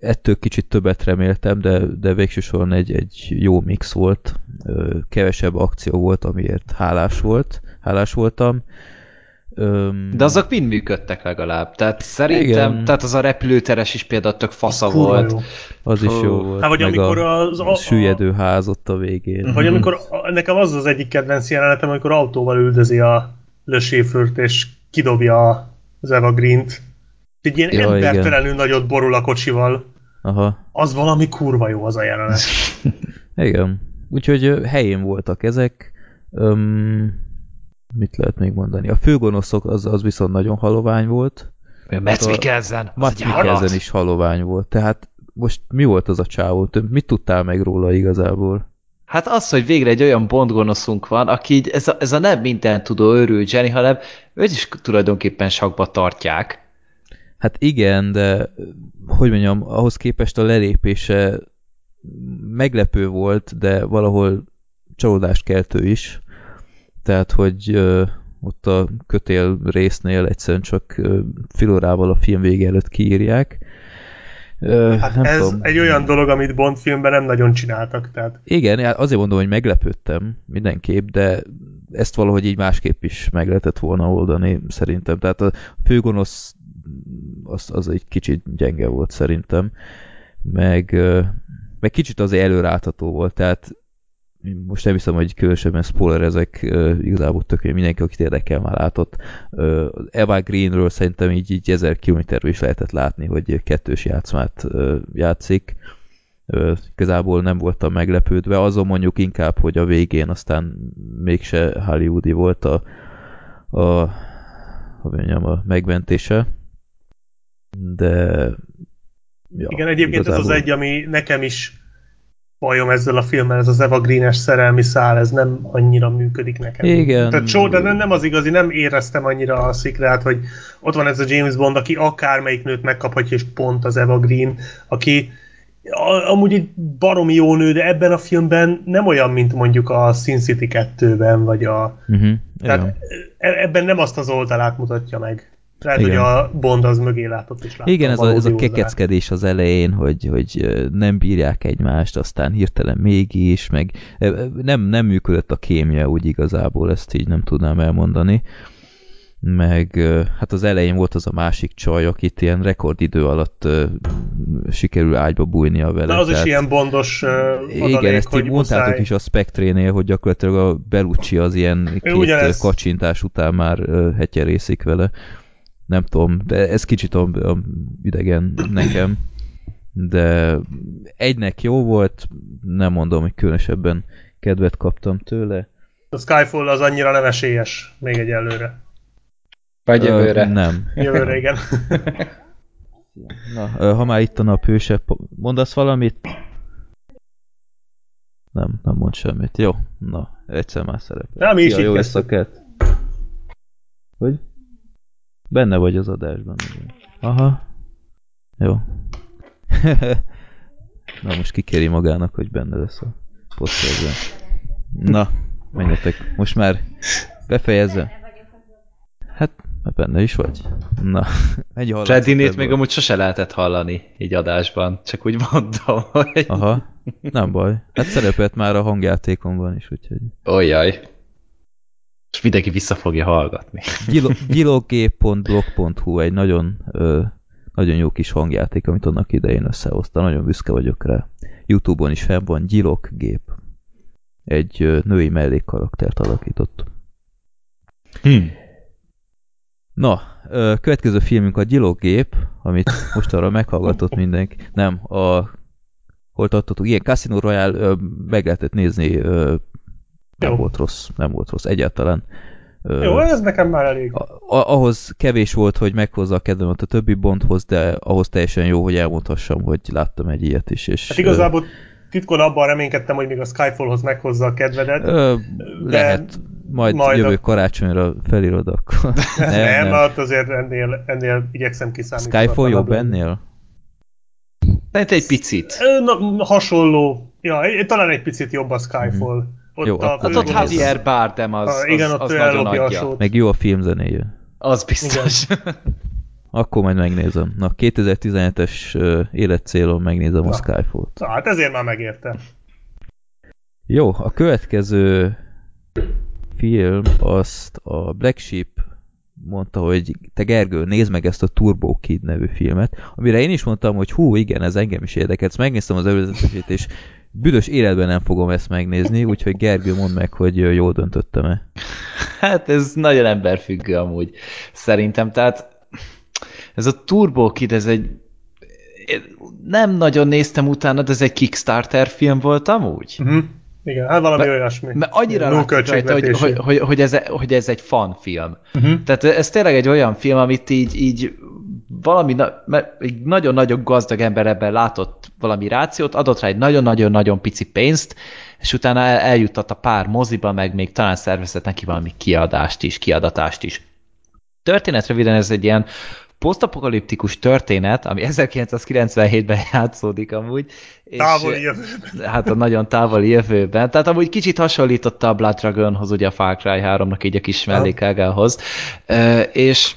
Speaker 2: Ettől kicsit többet reméltem, de, de végső soron egy, egy jó mix volt. Kevesebb akció volt, amiért hálás volt, hálás voltam.
Speaker 4: De azok mind működtek legalább. Tehát szerintem,
Speaker 2: Igen.
Speaker 4: tehát az a repülőteres is például tök fasza
Speaker 3: Kurva
Speaker 4: volt.
Speaker 3: jó.
Speaker 2: az is jó volt.
Speaker 3: Hát vagy
Speaker 2: meg
Speaker 3: amikor
Speaker 2: a,
Speaker 3: az-
Speaker 2: a,
Speaker 3: a-
Speaker 2: süllyedő ház ott a végén.
Speaker 3: Vagy amikor, a- nekem az az egyik kedvenc jelenetem, amikor autóval üldözi a Le és kidobja az Eva Green-t. Egy ilyen
Speaker 2: Ja,
Speaker 3: ja,
Speaker 2: igen.
Speaker 3: embertelenül nagyot borul a kocsival.
Speaker 2: Aha,
Speaker 3: Az valami kurva jó az a jelenet.
Speaker 2: igen. Úgyhogy helyén voltak ezek. Öm, mit lehet még mondani? A főgonoszok az, az viszont nagyon halovány volt.
Speaker 4: Metsz
Speaker 2: a-
Speaker 4: Mikkelsen.
Speaker 2: Mikkelsen is halovány volt. Tehát most mi volt az a csávó? Mit tudtál meg róla igazából?
Speaker 4: Hát az, hogy végre egy olyan Bond gonoszunk van, aki így, ez a, ez a nem minden tudó őrült Jenny, hanem őt is tulajdonképpen sakba tartják.
Speaker 2: Hát igen, de hogy mondjam, ahhoz képest a lelépése meglepő volt, de valahol csalódást keltő is. Tehát, hogy ö, ott a kötél résznél egyszerűen csak ö, filorával a film vége előtt kiírják. Ö,
Speaker 3: Hát
Speaker 2: nem
Speaker 3: ez
Speaker 2: tudom.
Speaker 3: egy olyan dolog, amit Bond filmben nem nagyon csináltak. Tehát
Speaker 2: Igen, azért mondom, hogy meglepődtem mindenképp, de ezt valahogy így másképp is meg lehetett volna oldani szerintem. Tehát a főgonosz az, az egy kicsit gyenge volt szerintem, meg, meg kicsit azért előrátható volt, tehát most nem hiszem, hogy különösebben spoiler ezek igazából tök mindenki, akit érdekel már látott. Ö, Eva Greenről szerintem így, így ezer kilométerről is lehetett látni, hogy kettős játszmát ö, játszik. Ö, igazából nem voltam meglepődve, azon mondjuk inkább, hogy a végén aztán mégse Hollywoodi volt a, a, hogy mondjam, a megmentése. De ja,
Speaker 3: igen, egyébként ez az
Speaker 2: igazából-
Speaker 3: egy, ami nekem is bajom ezzel a filmmel, ez az Eva Green-es szerelmi szál, ez nem annyira működik nekem.
Speaker 2: Igen.
Speaker 3: Tehát de nem az igazi, nem éreztem annyira a szikrát, hogy ott van ez a James Bond, aki akármelyik nőt megkaphatja, és pont az Eva Green, aki amúgy egy baromi jó nő, de ebben a filmben nem olyan, mint mondjuk a Sin City 2-ben, vagy a...
Speaker 2: Uh-huh.
Speaker 3: Tehát e- ebben nem azt az oldalát mutatja meg. Lehet,
Speaker 2: Igen.
Speaker 3: hogy a Bond az mögé látott is látta.
Speaker 2: Igen, ez a, ez a kekeckedés az elején, hogy, hogy nem bírják egymást, aztán hirtelen mégis, meg nem, nem működött a kémia úgy igazából, ezt így nem tudnám elmondani. Meg hát az elején volt az a másik csaj, akit ilyen rekordidő alatt sikerül ágyba bújnia vele.
Speaker 3: De az is
Speaker 2: tehát-
Speaker 3: ilyen bondos uh,
Speaker 2: igen, ezt így mondtátok
Speaker 3: muszáj.
Speaker 2: is a Spectrénél, hogy gyakorlatilag a Belucci az ilyen két
Speaker 3: ugyanez.
Speaker 2: kacsintás után már ö, hetjerészik vele. Nem tudom, de ez kicsit a, a idegen nekem. De egynek jó volt, nem mondom, hogy különösebben kedvet kaptam tőle.
Speaker 3: A Skyfall az annyira nem esélyes még egyelőre.
Speaker 4: Vagy
Speaker 2: Ö,
Speaker 4: jövőre.
Speaker 2: nem.
Speaker 3: Jövőre, igen.
Speaker 2: Na, ö, ha már itt a napőse, po- mondasz valamit? Nem, nem mond semmit. Jó, na, egyszer már szerepel.
Speaker 3: Na, mi is
Speaker 2: ja,
Speaker 3: itt
Speaker 2: jó
Speaker 3: kezdtük.
Speaker 2: ezt a kett. Hogy? Benne vagy az adásban. igen. Aha. Jó. Na, most kikéri magának, hogy benne lesz a podcastben. Na, menjetek. Most már befejezze. Hát, benne is vagy. Na, egy ebből.
Speaker 4: még amúgy sose lehetett hallani így adásban, csak úgy mondtam, hogy...
Speaker 2: Aha, nem baj. Hát szerepelt már a hangjátékomban is, úgyhogy...
Speaker 4: Ojjaj. És mindenki vissza fogja hallgatni.
Speaker 2: Gyilo- Gyilogép.blog.hu egy nagyon, ö, nagyon jó kis hangjáték, amit annak idején összehozta. Nagyon büszke vagyok rá. Youtube-on is fenn van Gyilogép. Egy ö, női mellékkaraktert alakított.
Speaker 4: Hm.
Speaker 2: Na, ö, következő filmünk a Gyilogép, amit most arra meghallgatott mindenki. Nem, a hol tartottuk? Igen, Casino Royale ö, meg lehetett nézni, ö, nem
Speaker 3: Jó.
Speaker 2: volt rossz, nem volt rossz egyáltalán.
Speaker 3: Jó, ez nekem már elég.
Speaker 2: a- ahhoz kevés volt, hogy meghozza a kedvemet a többi Bondhoz, de ahhoz teljesen jó, hogy elmondhassam, hogy láttam egy ilyet is. És,
Speaker 3: Hát igazából titkon abban reménykedtem, hogy még a Skyfallhoz meghozza a kedvedet.
Speaker 2: Ö,
Speaker 3: de
Speaker 2: lehet, majd,
Speaker 3: majd
Speaker 2: jövő
Speaker 3: a-
Speaker 2: karácsonyra felírod akkor.
Speaker 3: nem, nem, mert azért ennél, ennél igyekszem kiszámítani.
Speaker 2: Skyfall jobb ennél?
Speaker 4: Tehát egy picit.
Speaker 3: Na, hasonló. Ja, egy- talán egy picit jobb a Skyfall. Ott
Speaker 2: Jó,
Speaker 3: a
Speaker 4: Hát ott Javier Bardem az,
Speaker 3: Ah, igen,
Speaker 4: az,
Speaker 3: ott
Speaker 4: az nagyon
Speaker 3: a
Speaker 4: adja.
Speaker 2: Meg jó a filmzenéje.
Speaker 4: Az biztos.
Speaker 2: Akkor majd megnézem. Na, 2017-es ö, életcélon megnézem a
Speaker 3: Na.
Speaker 2: Skyfall-t.
Speaker 3: Na, hát ezért már megérte.
Speaker 2: Jó, a következő film azt a Black Sheep mondta, hogy te Gergő, nézd meg ezt a Turbo Kid nevű filmet, amire én is mondtam, hogy hú, igen, ez engem is érdekel, ezt megnéztem az előzetesét, és büdös életben nem fogom ezt megnézni, úgyhogy Gergő, mondd meg, hogy jól döntöttem-e.
Speaker 4: Hát ez nagyon emberfüggő amúgy, szerintem. Tehát ez a Turbo Kid, ez egy nem nagyon néztem utána, de ez egy Kickstarter film volt amúgy.
Speaker 3: Uh-huh. Igen, hát valami
Speaker 4: Mert-
Speaker 3: olyasmi.
Speaker 4: Mert annyira látszik rajta, hogy, hogy, hogy, hogy, ez, hogy ez egy fan film.
Speaker 3: Uh-huh.
Speaker 4: Tehát ez tényleg egy olyan film, amit így, így valami, na, mert egy nagyon-nagyon gazdag ember ebben látott valami rációt, adott rá egy nagyon-nagyon-nagyon pici pénzt, és utána el, a pár moziba, meg még talán szervezett neki valami kiadást is, kiadatást is. Történet röviden ez egy ilyen posztapokaliptikus történet, ami 1997-ben játszódik amúgy.
Speaker 3: Távoli jövőben.
Speaker 4: hát a nagyon távoli jövőben. Tehát amúgy kicsit hasonlította a Blood Dragonhoz, ugye a Far Cry 3-nak így a kis mellékágához. És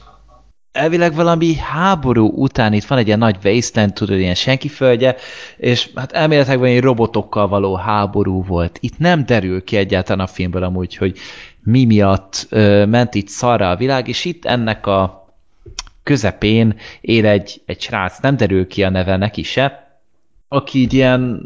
Speaker 4: elvileg valami háború után itt van egy ilyen nagy wasteland, tudod, ilyen senki földje, és hát elméletekben egy robotokkal való háború volt. Itt nem derül ki egyáltalán a filmből amúgy, hogy mi miatt ö, ment itt szarra a világ, és itt ennek a közepén él egy, egy srác, nem derül ki a neve neki se, aki így ilyen,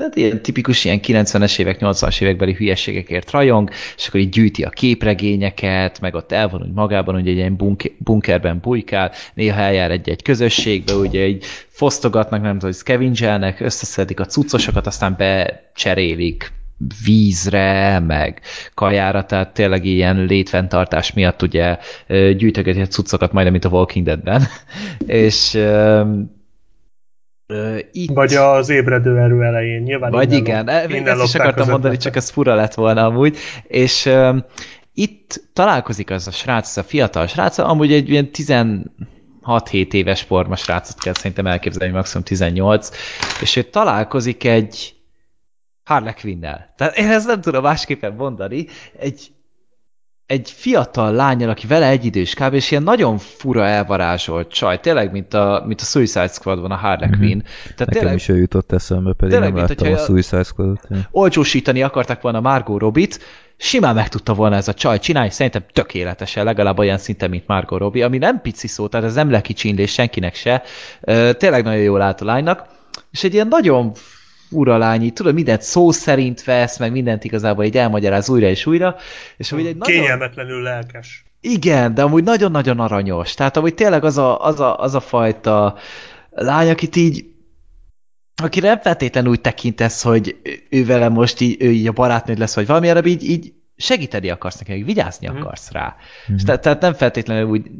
Speaker 4: hát ilyen tipikus ilyen 90-es évek, 80-as évekbeli hülyeségekért rajong, és akkor így gyűjti a képregényeket, meg ott elvon úgy magában, hogy egy ilyen bunk- bunkerben bujkál, néha eljár egy-egy közösségbe, ugye így fosztogatnak, nem tudom, hogy scavengelnek, összeszedik a cuccosokat, aztán becserélik vízre, meg kajára, tehát tényleg ilyen létfenntartás miatt ugye gyűjtögeti a cuccokat majdnem, mint a Walking Deadben. és ö, Ö, itt...
Speaker 3: Vagy az ébredő erő elején. Nyilván
Speaker 4: Vagy igen,
Speaker 3: lop-
Speaker 4: e, még
Speaker 3: innen
Speaker 4: ezt is akartam
Speaker 3: az
Speaker 4: mondani, csak ez fura lett volna amúgy. És um, itt találkozik az a srác, a fiatal srác, amúgy egy ilyen 16-7 éves forma srácot kell szerintem elképzelni, maximum 18, és ő találkozik egy Harley Quinn-nel. Tehát én ezt nem tudom másképpen mondani. Egy, egy fiatal lányal, aki vele egyidős kb. és ilyen nagyon fura elvarázsolt csaj, tényleg, mint a, mint a Suicide Squad van a Harley
Speaker 2: Mhm.
Speaker 4: Quinn. Tehát
Speaker 2: Nekem
Speaker 4: tényleg
Speaker 2: is ő jutott eszembe, pedig
Speaker 4: Tényleg,
Speaker 2: nem
Speaker 4: mint
Speaker 2: láttam a
Speaker 4: hogyha-
Speaker 2: Suicide Squadot. Ja.
Speaker 4: olcsósítani akarták volna Margot Robbit, simán meg tudta volna ez a csaj csinálni, szerintem tökéletesen, legalább olyan szinten, mint Margot Robbie, ami nem pici szó, tehát ez nem lekicsinlés senkinek se. Tényleg nagyon jól állt a lánynak, és egy ilyen nagyon fura lány, így, tudod, mindent szó szerint vesz, meg mindent igazából így elmagyaráz újra és újra, és amúgy egy nagyon...
Speaker 3: Kényelmetlenül lelkes.
Speaker 4: Igen, de amúgy nagyon-nagyon aranyos. Tehát amúgy tényleg az a, az a, az a fajta lány, akit így aki nem feltétlenül úgy tekintesz, hogy ő vele most így, ő így a barátnőd lesz, vagy valami, hanem így, így segíteni akarsz neki, vigyázni
Speaker 3: Mhm.
Speaker 4: akarsz rá. És te, tehát nem feltétlenül úgy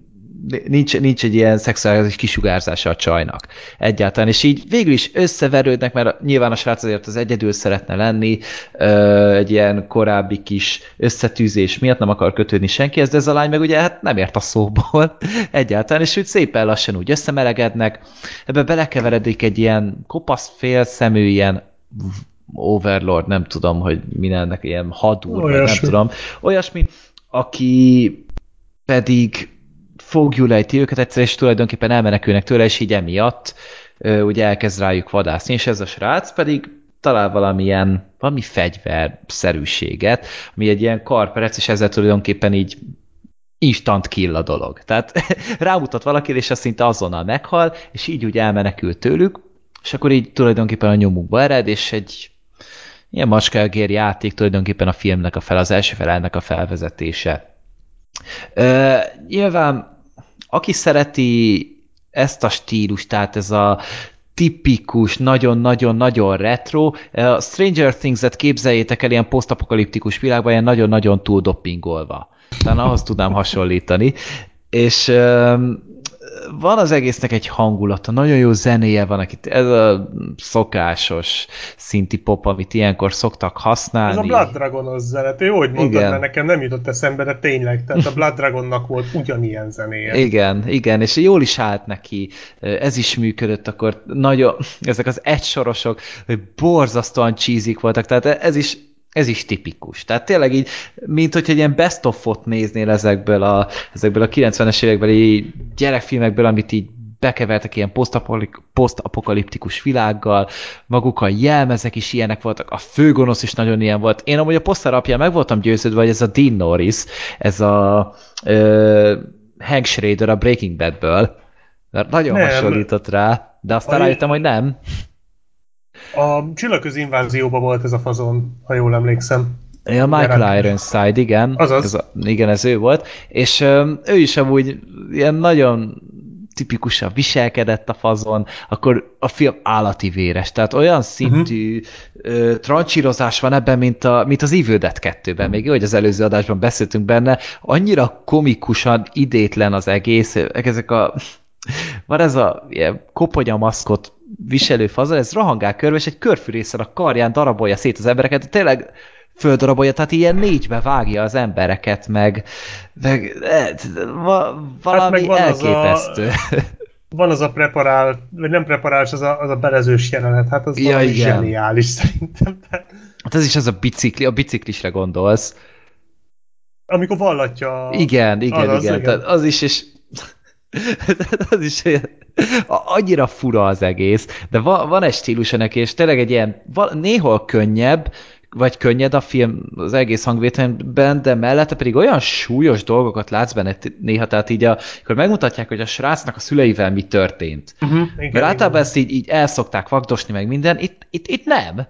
Speaker 4: nincs, nincs egy ilyen szexuális kisugárzása a csajnak egyáltalán, és így végül is összeverődnek, mert nyilván a srác azért az egyedül szeretne lenni, egy ilyen korábbi kis összetűzés miatt nem akar kötődni senkihez, de ez a lány meg ugye hát nem ért a szóból egyáltalán, és úgy szépen lassan úgy összemelegednek, ebbe belekeveredik egy ilyen kopasz félszemű, ilyen overlord, nem tudom, hogy mi ennek ilyen hadúr, vagy nem
Speaker 3: Olyasmi.
Speaker 4: tudom, olyasmi, aki pedig fogjul ejti őket egyszer, és tulajdonképpen elmenekülnek tőle, és így emiatt ö, ugye elkezd rájuk vadászni, és ez a srác pedig talál valamilyen, valami fegyverszerűséget, ami egy ilyen karperec, és ezzel tulajdonképpen így instant kill a dolog. Tehát rámutat valakire, és azt szinte azonnal meghal, és így úgy elmenekül tőlük, és akkor így tulajdonképpen a nyomukba ered, és egy ilyen macskágér játék tulajdonképpen a filmnek a fel, az első fel ennek a felvezetése. Ö, nyilván, aki szereti ezt a stílust, tehát ez a tipikus, nagyon-nagyon-nagyon retro. A Stranger Things-et képzeljétek el ilyen posztapokaliptikus világban, ilyen nagyon-nagyon túl doppingolva. Talán ahhoz tudnám hasonlítani. És öm, van az egésznek egy hangulata, nagyon jó zenéje van, akit ez a szokásos szinti pop, amit ilyenkor szoktak használni.
Speaker 3: Ez a Blood Dragon zene, te jó, hogy mondtad,
Speaker 4: Igen.
Speaker 3: mert nekem nem jutott eszembe, de tényleg, tehát a Blood Dragonnak volt ugyanilyen zenéje.
Speaker 4: Igen, igen, és jól is állt neki, ez is működött, akkor nagyon, ezek az egysorosok, hogy borzasztóan csízik voltak, tehát ez is, ez is tipikus. Tehát tényleg így, mint hogy egy ilyen best of-ot néznél ezekből a, ezekből a 90-es évekbeli gyerekfilmekből, amit így bekevertek ilyen posztapokaliptikus világgal, maguk a jelmezek is ilyenek voltak, a főgonosz is nagyon ilyen volt. Én amúgy a poszter alapján meg voltam győződve, hogy ez a Dean Norris, ez a ö, Hank Schrader a Breaking Badből, mert nagyon
Speaker 3: Nem.
Speaker 4: hasonlított rá, de aztán rájöttem, hogy nem.
Speaker 3: A csillagközi invázióban volt ez a fazon, ha jól emlékszem.
Speaker 4: Ja, Michael. Ironside, igen.
Speaker 3: Azaz.
Speaker 4: Ez a, igen, ez ő volt. És öm, ő is amúgy ilyen nagyon tipikusan viselkedett a fazon, akkor a film állati véres. Tehát olyan szintű uh-huh. trancsírozás van ebben, mint, a, mint az Evil Dead 2-ben. Még jó, hogy az előző adásban beszéltünk benne. Annyira komikusan idétlen az egész. Ezek a... Van ez a ilyen koponyamaszkot viselő fazon, ez rohangál körbe, és egy körfűrészen a karján darabolja szét az embereket. Tényleg földarabolja, tehát ilyen négybe vágja az embereket, meg, meg va, valami
Speaker 3: meg van az a-
Speaker 4: elképesztő.
Speaker 3: Van az a preparál, vagy nem preparálás, az a, az a belezős jelenet, hát az
Speaker 4: Ja, igen.
Speaker 3: zseniális szerintem.
Speaker 4: Hát ez is az a bicikli, a biciklisre gondolsz.
Speaker 3: amikor vallatja...
Speaker 4: Igen, igen,
Speaker 3: az,
Speaker 4: az,
Speaker 3: az,
Speaker 4: igen.
Speaker 3: igen.
Speaker 4: Tehát az is, és az is olyan, annyira fura az egész, de van, van egy stílusa neki, és tényleg egy ilyen, néhol könnyebb, vagy könnyed a film az egész hangvételben, de mellette pedig olyan súlyos dolgokat látsz benne néha, tehát így a, akkor megmutatják, hogy a srácnak a szüleivel mi történt.
Speaker 3: Uh-huh, igen,
Speaker 4: Mert általában ezt így, így elszokták vagdosni meg minden, itt, itt, itt nem.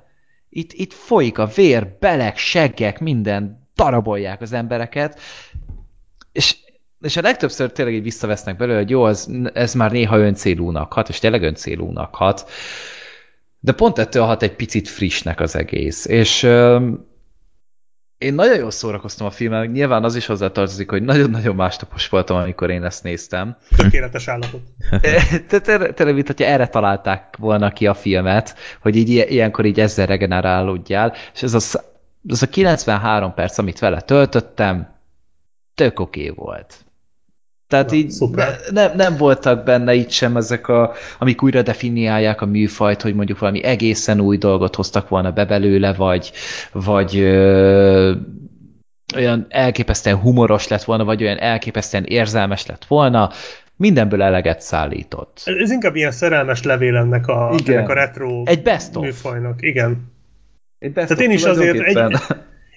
Speaker 4: Itt, itt folyik a vér, belek, seggek, minden, darabolják az embereket, és, és a legtöbbször tényleg így visszavesznek belőle, hogy jó, ez, ez már néha öncélúnak hat, és tényleg öncélúnak hat, de pont ettől hat egy picit frissnek az egész, és öm, én nagyon jól szórakoztam a filmmel, nyilván az is hozzátartozik, hogy nagyon-nagyon másnapos voltam, amikor én ezt néztem.
Speaker 3: Tökéletes állapot.
Speaker 4: Tényleg, mint hogyha erre találták volna ki a filmet, hogy így ilyenkor így ezzel regenerálódjál, és ez a, az a 93 perc, amit vele töltöttem, tök oké okay volt. Tehát Na, így ne, nem, nem voltak benne itt sem ezek, a, amik újra definiálják a műfajt, hogy mondjuk valami egészen új dolgot hoztak volna be belőle, vagy, vagy ö, olyan elképesztően humoros lett volna, vagy olyan elképesztően érzelmes lett volna, mindenből eleget szállított.
Speaker 3: Ez inkább ilyen szerelmes levél ennek a, ennek a retro
Speaker 4: egy best of.
Speaker 3: műfajnak. Igen. Egy best Tehát én is azért egy,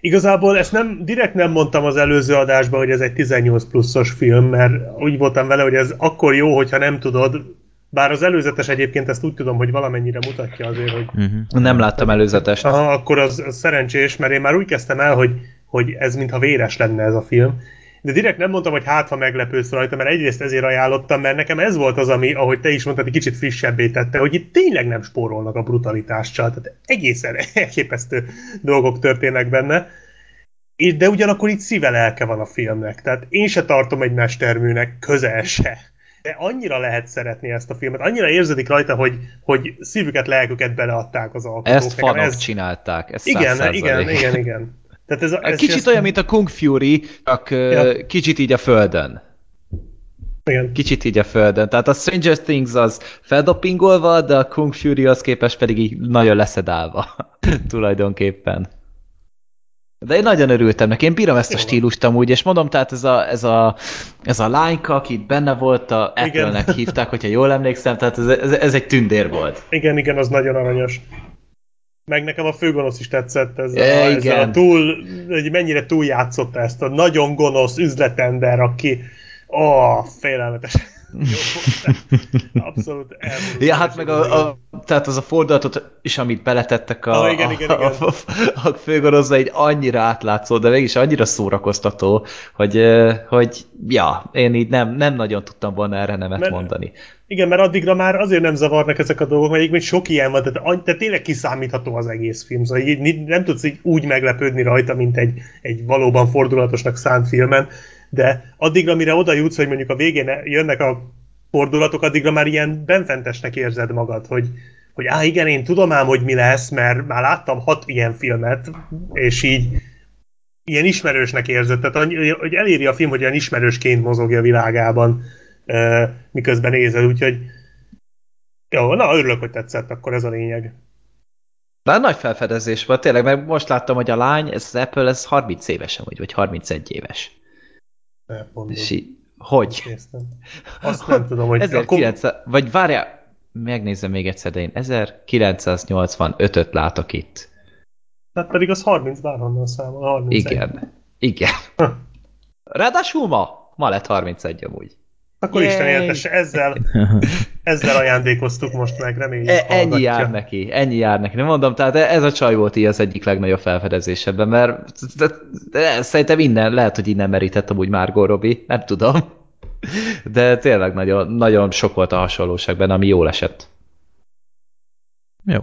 Speaker 3: Igazából ezt nem, direkt nem mondtam az előző adásban, hogy ez egy 18 pluszos film, mert úgy voltam vele, hogy ez akkor jó, hogyha nem tudod, bár az előzetes egyébként ezt úgy tudom, hogy valamennyire mutatja azért, hogy...
Speaker 4: Uh-huh. Nem láttam előzetest.
Speaker 3: Aha, akkor az, az szerencsés, mert én már úgy kezdtem el, hogy, hogy ez mintha véres lenne ez a film, de direkt nem mondtam, hogy hát, ha meglepősz rajta, mert egyrészt ezért ajánlottam, mert nekem ez volt az, ami, ahogy te is mondtad, egy kicsit frissebbé tette, hogy itt tényleg nem spórolnak a brutalitással, tehát egészen elképesztő dolgok történnek benne, de ugyanakkor itt szíve lelke van a filmnek, tehát én se tartom egy mesterműnek, közel se. De annyira lehet szeretni ezt a filmet, annyira érződik rajta, hogy, hogy szívüket, lelküket beleadták az alkotók.
Speaker 4: Ezt fanok ez... csinálták, ez
Speaker 3: Igen, igen, igen, igen.
Speaker 4: Tehát ez, ez kicsit olyan, mint a Kung Fury, csak ja. kicsit így a földön.
Speaker 3: Igen.
Speaker 4: Kicsit így a földön. Tehát a Stranger Things az feldopingolva, de a Kung Fury az képes pedig így nagyon leszedálva. tulajdonképpen. De én nagyon örültem neki, én bírom ezt a stílust amúgy, és mondom, tehát ez a, ez a, ez a lányka, aki itt benne volt, a Apple-nek hívták, hogyha jól emlékszem, tehát ez, ez, ez egy tündér volt.
Speaker 3: Igen, igen, az nagyon aranyos. Meg nekem a főgonosz is tetszett, ez e, a, igen. a túl, hogy mennyire túljátszotta ezt a nagyon gonosz üzletember, aki ó, oh, félelmetes. Abszolút elborult.
Speaker 4: Ja, hát meg a, a, tehát az a fordulatot is, amit beletettek a,
Speaker 3: ah, igen, igen, igen.
Speaker 4: a, a, a egy annyira átlátszó, de mégis annyira szórakoztató, hogy, hogy ja, én így nem, nem nagyon tudtam volna erre nemet Mert, mondani.
Speaker 3: Igen, mert addigra már azért nem zavarnak ezek a dolgok, mert még sok ilyen van, tehát, tehát tényleg kiszámítható az egész film, szóval így, nem tudsz így úgy meglepődni rajta, mint egy, egy valóban fordulatosnak szánt filmen, de addigra, mire oda jutsz, hogy mondjuk a végén jönnek a fordulatok, addigra már ilyen benfentesnek érzed magad, hogy, hogy á, igen, én tudom ám, hogy mi lesz, mert már láttam hat ilyen filmet, és így ilyen ismerősnek érzed, tehát hogy eléri a film, hogy ilyen ismerősként mozogja a világában, miközben nézel, úgyhogy jó, na, örülök, hogy tetszett, akkor ez a lényeg.
Speaker 4: Bár nagy felfedezés volt, tényleg, mert most láttam, hogy a lány, ez az Apple, ez 30 évesen, vagy, vagy 31 éves. És így, hogy?
Speaker 3: Néztem. Azt nem tudom, hogy...
Speaker 4: 1900, akkor... Vagy várjál, megnézem még egyszer, de én 1985-öt látok itt.
Speaker 3: Tehát pedig az 30 bárhonnan számol, 31.
Speaker 4: Igen, igen. Ráadásul ma, ma lett 31 amúgy.
Speaker 3: Akkor Isten éltesse, ezzel, ezzel ajándékoztuk most meg, reméljük e,
Speaker 4: Ennyi jár neki, ennyi jár neki. Nem mondom, tehát ez a csaj volt így az egyik legnagyobb felfedezésebben, mert de, de, szerintem innen, lehet, hogy innen merítettem úgy Margot Robbie, nem tudom. De tényleg nagyon, nagyon sok volt a hasonlóság benne, ami jól esett.
Speaker 2: Jó.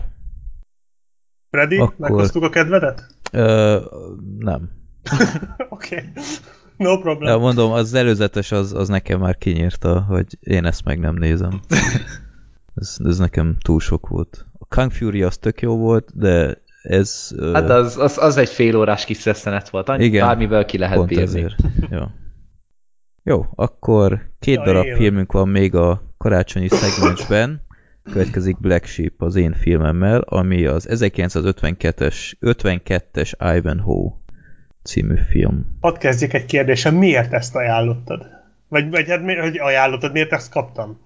Speaker 3: Freddy, Akkor... meghoztuk a kedvedet?
Speaker 2: Ö, nem.
Speaker 3: Oké. okay. No problem.
Speaker 2: Ja, mondom, az előzetes az, az nekem már kinyírta, hogy én ezt meg nem nézem. Ez, ez nekem túl sok volt. A Kung Fury az tök jó volt, de ez...
Speaker 4: Hát az, az, az egy fél órás kis szeszenet volt, annyi, igen, bármivel ki lehet pont bírni. Ezért.
Speaker 2: Jó. Jó, akkor két ja, darab én. filmünk van még a karácsonyi szegmensben. Következik Black Sheep az én filmemmel, ami az 1952-es 52-es Ivanhoe című film.
Speaker 3: Ott kezdjük egy kérdésem, miért ezt ajánlottad? Vagy, vagy hát miért, hogy ajánlottad, miért ezt kaptam?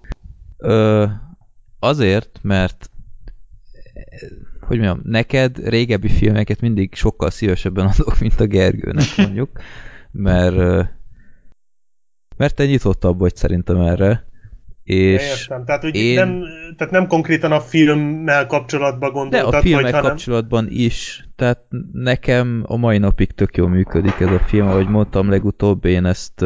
Speaker 2: Ö, azért, mert hogy mondjam, neked régebbi filmeket mindig sokkal szívesebben adok, mint a Gergőnek mondjuk, mert mert te nyitottabb vagy szerintem erre, és
Speaker 3: értem. Tehát, hogy én... nem, tehát nem konkrétan a filmmel kapcsolatban gondoltad,
Speaker 2: De a filmmel vagy, kapcsolatban hanem... is. Tehát nekem a mai napig tök jól működik ez a film, ahogy mondtam legutóbb, én ezt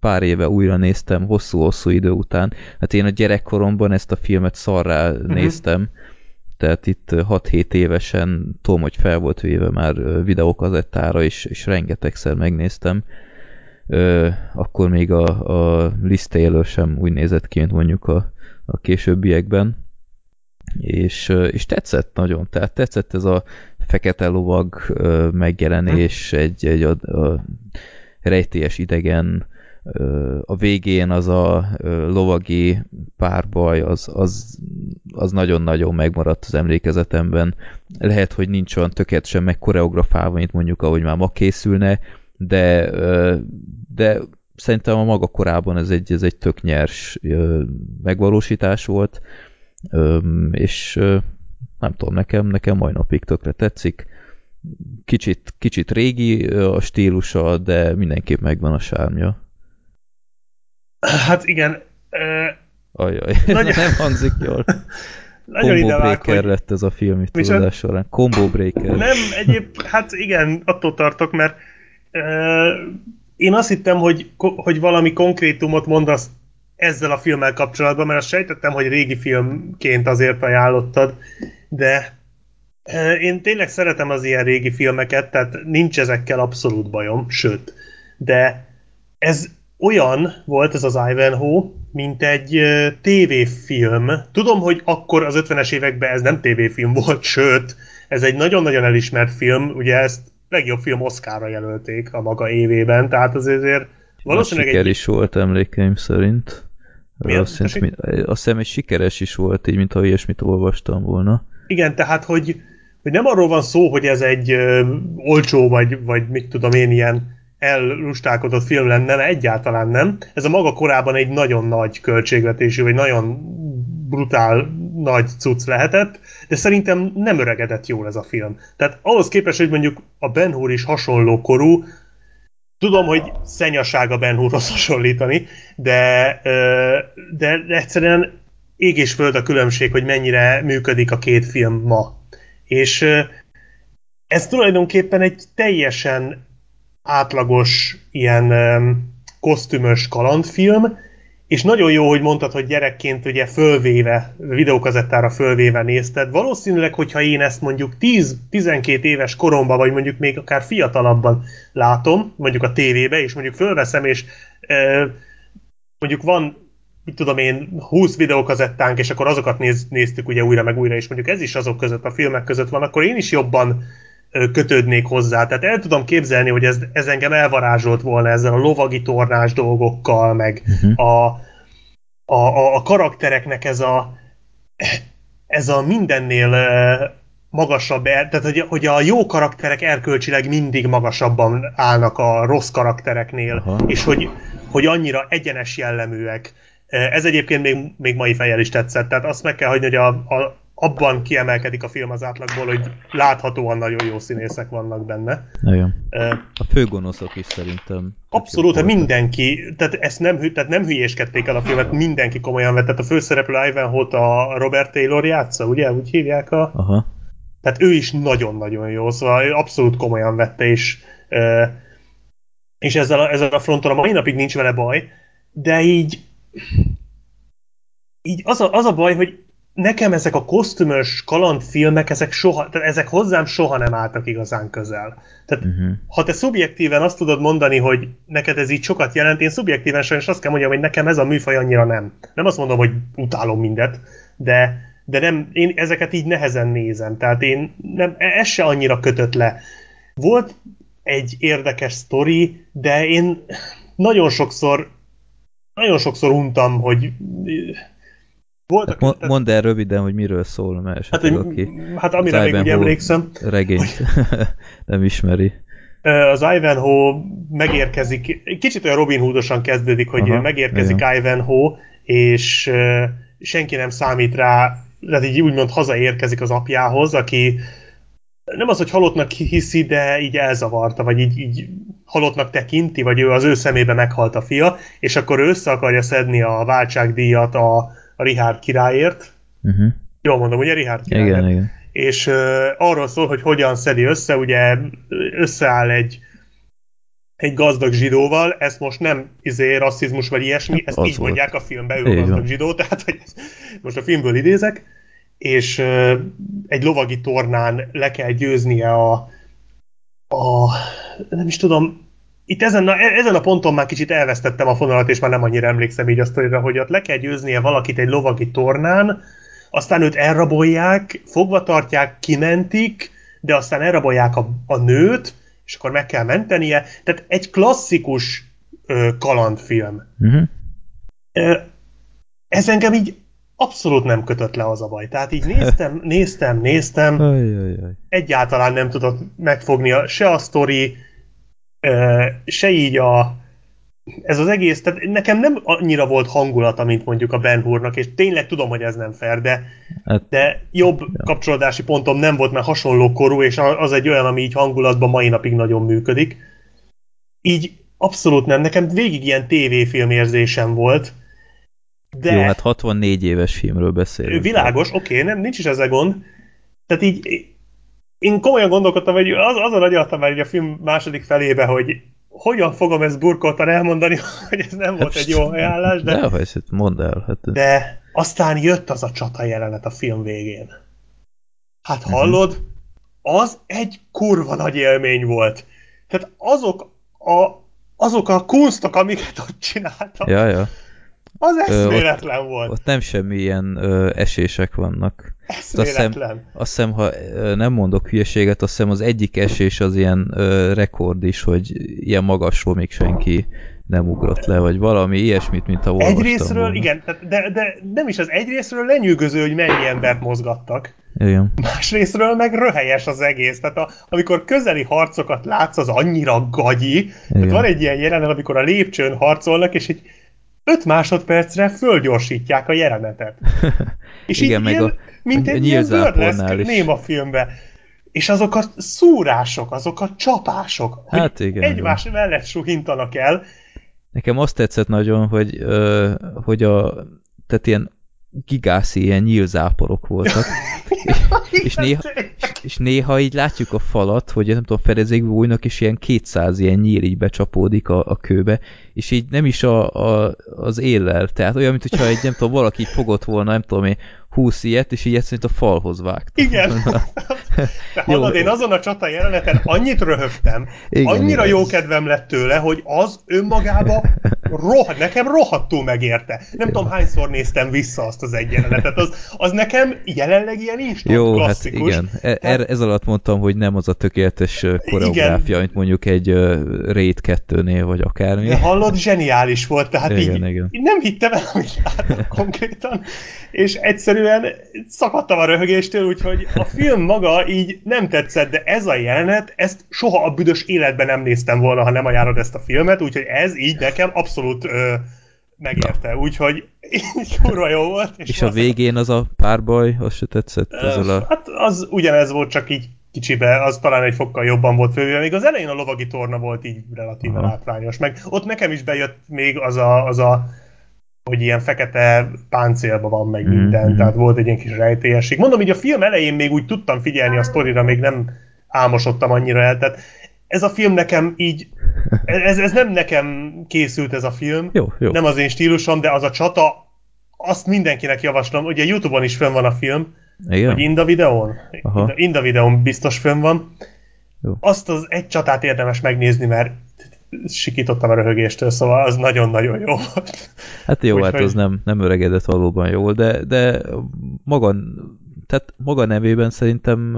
Speaker 2: pár éve újra néztem, hosszú-hosszú idő után. Hát én a gyerekkoromban ezt a filmet szarrá uh-huh. néztem, tehát itt 6-7 évesen tudom, hogy fel volt véve már videókazettára, és, és rengetegszer megnéztem. Akkor még a, a Liz Taylor sem úgy nézett ki, mint mondjuk a, a későbbiekben. És, és tetszett nagyon, tehát tetszett ez a fekete lovag megjelenés, egy, egy a, a rejtélyes idegen, a végén az a lovagi párbaj, az, az, az nagyon-nagyon megmaradt az emlékezetemben. Lehet, hogy nincs olyan tökéletesen meg koreografálva, mint mondjuk ahogy már ma készülne, de, de szerintem a maga korában ez egy, ez egy tök nyers megvalósítás volt, és nem tudom, nekem, nekem mai napig tökre tetszik. Kicsit, kicsit régi a stílusa, de mindenképp megvan a sármja.
Speaker 3: Hát igen.
Speaker 2: Ajaj, nagyon... nem hangzik jól. Nagyon Combo breaker hogy... lett ez a film itt az során. Combo breaker.
Speaker 3: Nem, egyéb, hát igen, attól tartok, mert uh, én azt hittem, hogy, hogy valami konkrétumot mondasz ezzel a filmmel kapcsolatban, mert azt sejtettem, hogy régi filmként azért ajánlottad, de uh, én tényleg szeretem az ilyen régi filmeket, tehát nincs ezekkel abszolút bajom, sőt, de ez olyan volt ez az Ivanhoe, mint egy tévéfilm. Tudom, hogy akkor az 50-es években ez nem tévéfilm volt, sőt, ez egy nagyon-nagyon elismert film, ugye ezt legjobb film Oscarra jelölték a maga évében, tehát azért
Speaker 2: valószínűleg siker egy... is volt emlékeim szerint. Azt hiszem, egy sikeres is volt, így, mintha ilyesmit olvastam volna.
Speaker 3: Igen, tehát, hogy, hogy nem arról van szó, hogy ez egy ö, olcsó, vagy, vagy mit tudom én, ilyen ellustálkodott film lenne, mert egyáltalán nem. Ez a maga korában egy nagyon nagy költségvetésű, vagy nagyon brutál nagy cucc lehetett, de szerintem nem öregedett jól ez a film. Tehát ahhoz képest, hogy mondjuk a Ben Hur is hasonló korú, tudom, hogy szenyaság a Ben Hurhoz hasonlítani, de, de egyszerűen ég és föld a különbség, hogy mennyire működik a két film ma. És ez tulajdonképpen egy teljesen átlagos ilyen kosztümös kalandfilm, és nagyon jó, hogy mondtad, hogy gyerekként ugye fölvéve, videókazettára fölvéve nézted. Valószínűleg, hogyha én ezt mondjuk 10-12 éves koromban, vagy mondjuk még akár fiatalabban látom, mondjuk a tévébe, és mondjuk fölveszem, és e, mondjuk van, mit tudom én, 20 videókazettánk, és akkor azokat néz, néztük ugye újra meg újra, és mondjuk ez is azok között, a filmek között van, akkor én is jobban kötődnék hozzá. Tehát el tudom képzelni, hogy ez, ez engem elvarázsolt volna ezzel a lovagi tornás dolgokkal, meg uh-huh. a, a, a, a karaktereknek ez a ez a mindennél magasabb, tehát hogy, hogy a jó karakterek erkölcsileg mindig magasabban állnak a rossz karaktereknél, Aha. és hogy, hogy annyira egyenes jelleműek. Ez egyébként még, még mai fejjel is tetszett, tehát azt meg kell hagyni, hogy a, a, abban kiemelkedik a film az átlagból, hogy láthatóan nagyon jó színészek vannak benne.
Speaker 2: Nagyon. A főgonoszok is szerintem.
Speaker 3: Abszolút, hát mindenki, tehát ezt nem, tehát nem hülyéskedték el a filmet, mindenki komolyan vett. Tehát a főszereplő Ivanhoe-t a Robert Taylor játsza, ugye? Úgy hívják a...
Speaker 2: Aha.
Speaker 3: Tehát ő is nagyon-nagyon jó, szóval ő abszolút komolyan vette, és, és ezzel a, ezzel a fronton a mai napig nincs vele baj, de így így az a, az a baj, hogy nekem ezek a kosztümös kalandfilmek, ezek, soha, tehát ezek hozzám soha nem álltak igazán közel. Tehát uh-huh. ha te szubjektíven azt tudod mondani, hogy neked ez így sokat jelent, én szubjektíven sajnos azt kell mondjam, hogy nekem ez a műfaj annyira nem. Nem azt mondom, hogy utálom mindet, de, de nem, én ezeket így nehezen nézem. Tehát én nem, ez se annyira kötött le. Volt egy érdekes sztori, de én nagyon sokszor nagyon sokszor untam, hogy
Speaker 2: voltak, hát tehát, mondd el röviden, hogy miről szól, mert
Speaker 3: hát, hogy, aki hát amire még úgy emlékszem.
Speaker 2: Regényt nem ismeri.
Speaker 3: Az Ivanhoe megérkezik, kicsit olyan Robin Hoodosan kezdődik, hogy Aha, megérkezik igen. Ivanhoe, és senki nem számít rá, tehát így úgymond hazaérkezik az apjához, aki nem az, hogy halottnak hiszi, de így elzavarta, vagy így, így halottnak tekinti, vagy ő az ő szemébe meghalt a fia, és akkor ő össze akarja szedni a váltságdíjat a, a Richard királyért. Uh-huh. Jól mondom, ugye Richard királyért.
Speaker 2: Igen, igen.
Speaker 3: És uh, arról szól, hogy hogyan szedi össze, ugye összeáll egy egy gazdag zsidóval, ezt most nem izé, rasszizmus vagy ilyesmi, ezt Az így volt. mondják a filmben, ő a gazdag zsidó, tehát hogy most a filmből idézek, és egy lovagi tornán le kell győznie a, a nem is tudom, itt ezen a, ezen a ponton már kicsit elvesztettem a fonalat, és már nem annyira emlékszem így azt, hogy ott le kell győznie valakit egy lovagi tornán, aztán őt elrabolják, fogva tartják, kimentik, de aztán elrabolják a, a nőt, és akkor meg kell mentenie. Tehát egy klasszikus ö, kalandfilm.
Speaker 2: Uh-huh.
Speaker 3: Ez engem így abszolút nem kötött le az a baj. Tehát így néztem, néztem, néztem,
Speaker 2: Ajajaj.
Speaker 3: egyáltalán nem tudott megfogni a, se a sztori, se így a ez az egész, tehát nekem nem annyira volt hangulata, mint mondjuk a Ben Hurnak, és tényleg tudom, hogy ez nem fair, de,
Speaker 2: Hát,
Speaker 3: de jobb kapcsolódási pontom nem volt, mert hasonló korú, és az egy olyan, ami így hangulatban mai napig nagyon működik. Így abszolút nem, nekem végig ilyen tévéfilm érzésem volt, de
Speaker 2: Jó, hát 64 éves filmről beszélünk.
Speaker 3: világos, oké, nem, nincs is ezzel gond, tehát így én komolyan gondolkodtam, hogy az, azon agyaltam már a film második felébe, hogy hogyan fogom ezt burkoltan elmondani, hogy ez nem volt egy jó ajánlás, de,
Speaker 2: De, ezt mondd el. Hát,
Speaker 3: de aztán jött az a csata jelenet a film végén. Hát hallod, az egy kurva nagy élmény volt. Tehát azok a, azok a kunstok, amiket ott csináltak,
Speaker 2: ja, ja.
Speaker 3: Az eszméletlen volt.
Speaker 2: Ott nem semmilyen ö, esések vannak. Azt hiszem,
Speaker 3: Eszméletlen.
Speaker 2: azt hiszem, ha nem mondok hülyeséget, azt hiszem az egyik esés az ilyen ö, rekord is, hogy ilyen magasról még senki nem ugrott le, vagy valami ilyesmit, mint a olvastam
Speaker 3: Egyrésztről,
Speaker 2: volna.
Speaker 3: igen, tehát de, de nem is az egyrésztről lenyűgöző, hogy mennyi embert mozgattak.
Speaker 2: Igen.
Speaker 3: Másrésztről meg röhelyes az egész. Tehát a, amikor közeli harcokat látsz, az annyira gagyi. Tehát
Speaker 2: Igen.
Speaker 3: van egy ilyen jelenet, amikor a lépcsőn harcolnak, és egy 5 másodpercre fölgyorsítják a jelenetet. És
Speaker 2: Igen,
Speaker 3: így
Speaker 2: meg
Speaker 3: ilyen,
Speaker 2: a-
Speaker 3: mint
Speaker 2: a
Speaker 3: egy ilyen burleszk néma filmbe. És azok a szúrások, azok a csapások,
Speaker 2: Hát igen,
Speaker 3: egymás mellett suhintanak el,
Speaker 2: Nekem azt tetszett nagyon, hogy, hogy a, tehát ilyen gigászi, ilyen nyílzáporok voltak. és, néha, és néha így látjuk a falat, hogy nem tudom, fedezékbe bújnak, és ilyen 200 ilyen nyíl így becsapódik a, a kőbe, és így nem is a, a, az éllel, tehát olyan, mint hogyha egy, nem tudom, valaki fogott volna, nem tudom én, 20 ilyet, és így egyszerűen a falhoz vágt.
Speaker 3: Igen. De hallod, én azon a csata jeleneten annyit röhögtem,
Speaker 2: Igen,
Speaker 3: annyira
Speaker 2: igen.
Speaker 3: jó kedvem lett tőle, hogy az önmagába roh, nekem rohadtul megérte. Nem tudom, hányszor néztem vissza azt az egy jelenetet. Az, az nekem jelenleg ilyen instant
Speaker 2: Jó, hát
Speaker 3: klasszikus.
Speaker 2: igen. E- er, ez alatt mondtam, hogy nem az a tökéletes koreográfia, mint mondjuk egy uh, Raid 2-nél, vagy akármi.
Speaker 3: De hallod, zseniális volt, tehát
Speaker 2: Igen,
Speaker 3: így,
Speaker 2: igen.
Speaker 3: így nem hittem el, amit látok konkrétan, és egyszerűen szakadtam a röhögéstől, úgyhogy a film maga így nem tetszett, de ez a jelenet, ezt soha a büdös életben nem néztem volna, ha nem ajánlod ezt a filmet, úgyhogy ez így nekem abszolút ö, megérte, úgyhogy így kurva jó volt.
Speaker 2: És a
Speaker 3: valószínűleg-
Speaker 2: végén az a párbaj, az se tetszett ezzel a...
Speaker 3: Hát az ugyanez volt, csak így kicsibe, az talán egy fokkal jobban volt fővéve. Még az elején a lovagi torna volt így relatíve
Speaker 2: Aha.
Speaker 3: látványos. Meg ott nekem is bejött még az a, az a hogy ilyen fekete páncélban van meg minden,
Speaker 2: Mhm.
Speaker 3: tehát volt egy ilyen kis rejtélyesség. Mondom, így a film elején még úgy tudtam figyelni a sztorira, még nem álmosodtam annyira el, tehát ez a film nekem így, ez, ez nem nekem készült ez a film,
Speaker 2: Jó, jó.
Speaker 3: nem az én stílusom, de az a csata, azt mindenkinek javaslom, ugye Youtube-on is fönn van a film,
Speaker 2: Igen?
Speaker 3: vagy Inda videón?
Speaker 2: Aha.
Speaker 3: Inda, videón biztos fönn van.
Speaker 2: Jó.
Speaker 3: Azt az egy csatát érdemes megnézni, mert sikítottam a röhögéstől, szóval az nagyon-nagyon jó volt.
Speaker 2: Hát jó, hát az nem, nem öregedett valóban jól, de, de maga, tehát maga nevében szerintem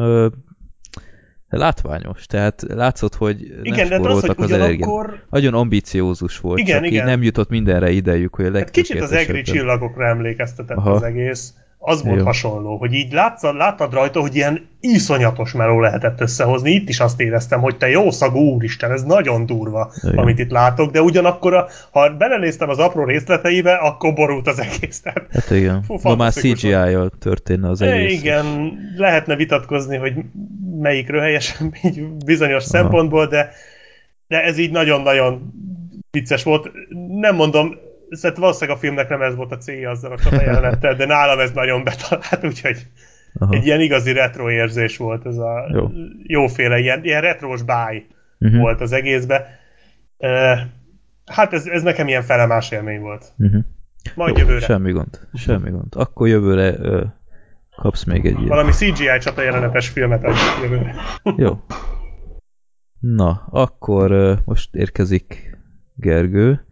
Speaker 2: látványos, tehát látszott, hogy nem
Speaker 3: Igen, de az, hogy
Speaker 2: az
Speaker 3: ugyanakkor
Speaker 2: Nagyon ambiciózus volt,
Speaker 3: Igen,
Speaker 2: csak így
Speaker 3: igen.
Speaker 2: nem jutott mindenre idejük, hogy a
Speaker 3: hát kicsit az egri csillagokra emlékeztetett
Speaker 2: Aha.
Speaker 3: az egész. Az volt
Speaker 2: Jó.
Speaker 3: hasonló, hogy így látszad, láttad rajta, hogy ilyen iszonyatos meló lehetett összehozni. Itt is azt éreztem, hogy te jó szagú úristen, ez nagyon durva,
Speaker 2: Igen.
Speaker 3: amit itt látok, de ugyanakkor, a, ha belenéztem az apró részleteibe, akkor borult az egész. Tehát
Speaker 2: Hát igen,
Speaker 3: Fú,
Speaker 2: ma már CGI-jal történne az egész.
Speaker 3: Igen, lehetne vitatkozni, hogy melyik röhelyesen bizonyos szempontból, de, de ez így nagyon-nagyon vicces volt. Nem mondom, szerintem valószínűleg a filmnek nem ez volt a célja azzal a csata jelenettel, de nálam ez nagyon betalált, úgyhogy
Speaker 2: Aha.
Speaker 3: egy ilyen igazi retro érzés volt ez a
Speaker 2: Jó.
Speaker 3: jóféle, ilyen, ilyen retrós báj
Speaker 2: Mhm.
Speaker 3: volt az egészbe. Uh, hát ez, ez nekem ilyen felemás élmény volt.
Speaker 2: Mhm.
Speaker 3: Majd
Speaker 2: Jó,
Speaker 3: jövőre.
Speaker 2: Semmi gond, semmi gond. Akkor jövőre ö, Kapsz még egy ilyen.
Speaker 3: Valami CGI csata jelenetes filmet adj jövőre.
Speaker 2: Jó. Na, akkor uh, most érkezik Gergő.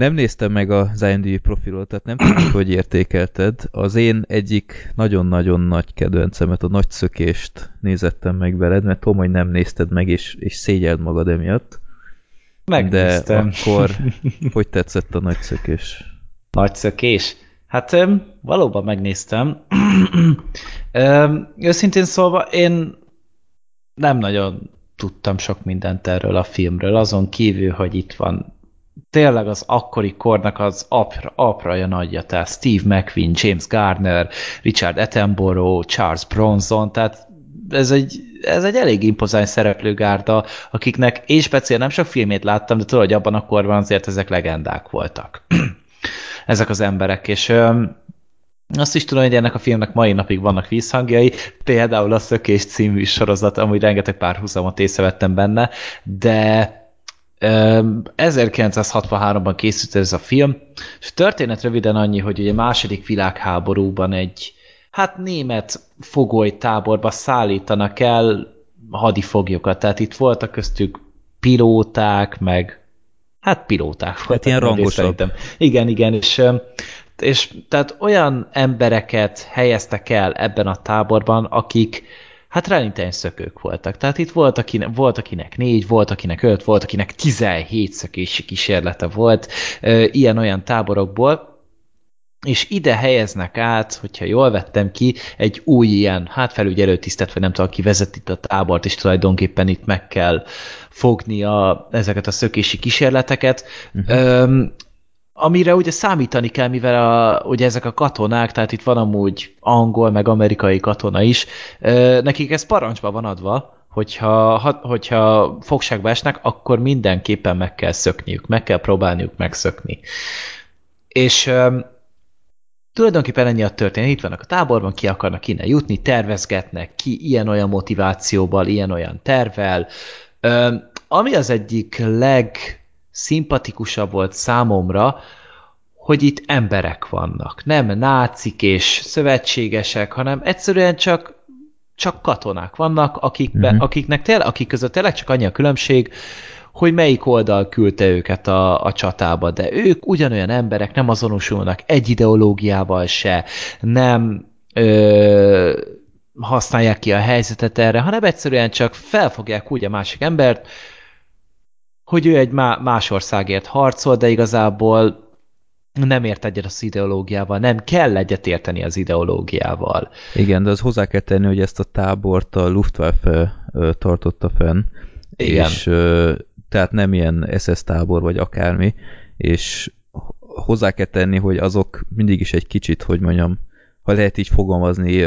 Speaker 2: Nem néztem meg az IMDb profilot, tehát nem tudom, hogy értékelted. Az én egyik nagyon-nagyon nagy kedvencemet, a nagy szökést nézettem meg veled, mert tudom, hogy nem nézted meg, és, és szégyeld magad emiatt.
Speaker 4: Megnéztem.
Speaker 2: De akkor hogy tetszett a nagy szökés?
Speaker 4: Nagy szökés? Hát valóban megnéztem. Őszintén szólva én nem nagyon tudtam sok mindent erről a filmről, azon kívül, hogy itt van tényleg az akkori kornak az apra, apraja nagyja, tehát Steve McQueen, James Garner, Richard Attenborough, Charles Bronson, tehát ez egy, ez egy elég impozáns szereplőgárda, akiknek én speciál nem sok filmét láttam, de tudod, hogy abban a korban azért ezek legendák voltak. ezek az emberek, és azt is tudom, hogy ennek a filmnek mai napig vannak vízhangjai, például a Szökés című sorozat, amúgy rengeteg párhuzamot észrevettem benne, de 1963-ban készült ez a film, és történet röviden annyi, hogy ugye második világháborúban egy hát német fogolytáborba szállítanak el hadifoglyokat, tehát itt voltak köztük pilóták, meg hát pilóták voltak. Hát
Speaker 2: ilyen rangosabb.
Speaker 4: Igen, igen, és és tehát olyan embereket helyeztek el ebben a táborban, akik hát realitány szökők voltak. Tehát itt volt, akinek, volt, akinek négy, volt, akinek öt, volt, akinek 17 szökési kísérlete volt ilyen-olyan táborokból, és ide helyeznek át, hogyha jól vettem ki, egy új ilyen, hát felügyelő tisztet, vagy nem tudom, aki vezet itt a tábort, és tulajdonképpen itt meg kell fognia ezeket a szökési kísérleteket. Uh-huh. Öm, amire ugye számítani kell, mivel a, ugye ezek a katonák, tehát itt van amúgy angol, meg amerikai katona is, nekik ez parancsba van adva, hogyha, hogyha fogságba esnek, akkor mindenképpen meg kell szökniük, meg kell próbálniuk megszökni. És tulajdonképpen ennyi a történet. Itt vannak a táborban, ki akarnak innen jutni, tervezgetnek, ki ilyen-olyan motivációval, ilyen-olyan tervel. ami az egyik leg szimpatikusabb volt számomra, hogy itt emberek vannak. Nem nácik és szövetségesek, hanem egyszerűen csak csak katonák vannak, akikbe, uh-huh. akiknek tényleg, akik között tényleg csak annyi a különbség, hogy melyik oldal küldte őket a, a csatába, de ők ugyanolyan emberek, nem azonosulnak egy ideológiával se, nem ö, használják ki a helyzetet erre, hanem egyszerűen csak felfogják úgy a másik embert, hogy ő egy más országért harcol, de igazából nem ért egyet az ideológiával, nem kell egyet érteni az ideológiával.
Speaker 2: Igen, de az hozzá kell tenni, hogy ezt a tábort a Luftwaffe tartotta fenn, Igen. és tehát nem ilyen SS tábor vagy akármi, és hozzá kell tenni, hogy azok mindig is egy kicsit, hogy mondjam, ha lehet így fogalmazni,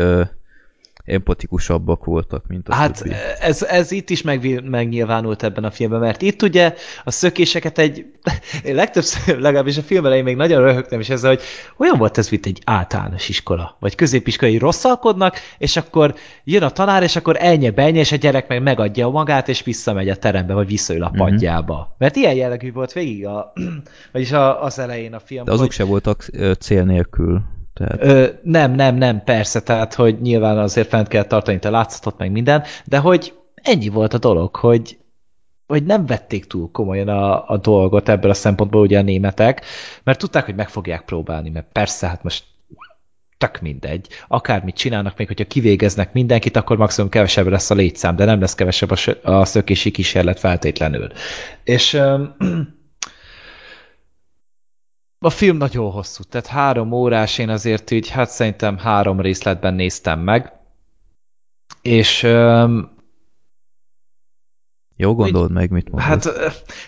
Speaker 2: empatikusabbak voltak, mint a
Speaker 4: Hát többi. ez, ez itt is meg, megnyilvánult ebben a filmben, mert itt ugye a szökéseket egy, legtöbbször, legalábbis a film elején még nagyon röhögtem is ezzel, hogy olyan volt ez, mint egy általános iskola, vagy középiskolai rosszalkodnak, és akkor jön a tanár, és akkor elnye benye, és a gyerek meg megadja magát, és visszamegy a terembe, vagy visszaül a mhm. padjába. Mm-hmm. Mert ilyen jellegű volt végig a, vagyis a, az elején a film.
Speaker 2: De azok hogy... se voltak cél nélkül.
Speaker 4: Tehát... Ö, nem, nem, nem, persze, tehát, hogy nyilván azért fent kell tartani te látszatot, meg minden, de hogy ennyi volt a dolog, hogy, hogy nem vették túl komolyan a, a dolgot ebből a szempontból ugye a németek, mert tudták, hogy meg fogják próbálni, mert persze, hát most tök mindegy. Akármit csinálnak, még hogyha kivégeznek mindenkit, akkor maximum kevesebb lesz a létszám, de nem lesz kevesebb a, a szökési kísérlet feltétlenül. És a film nagyon hosszú, tehát három órás, én azért így, hát szerintem három részletben néztem meg, és
Speaker 2: jó gondolod meg, mit mondod.
Speaker 4: Hát,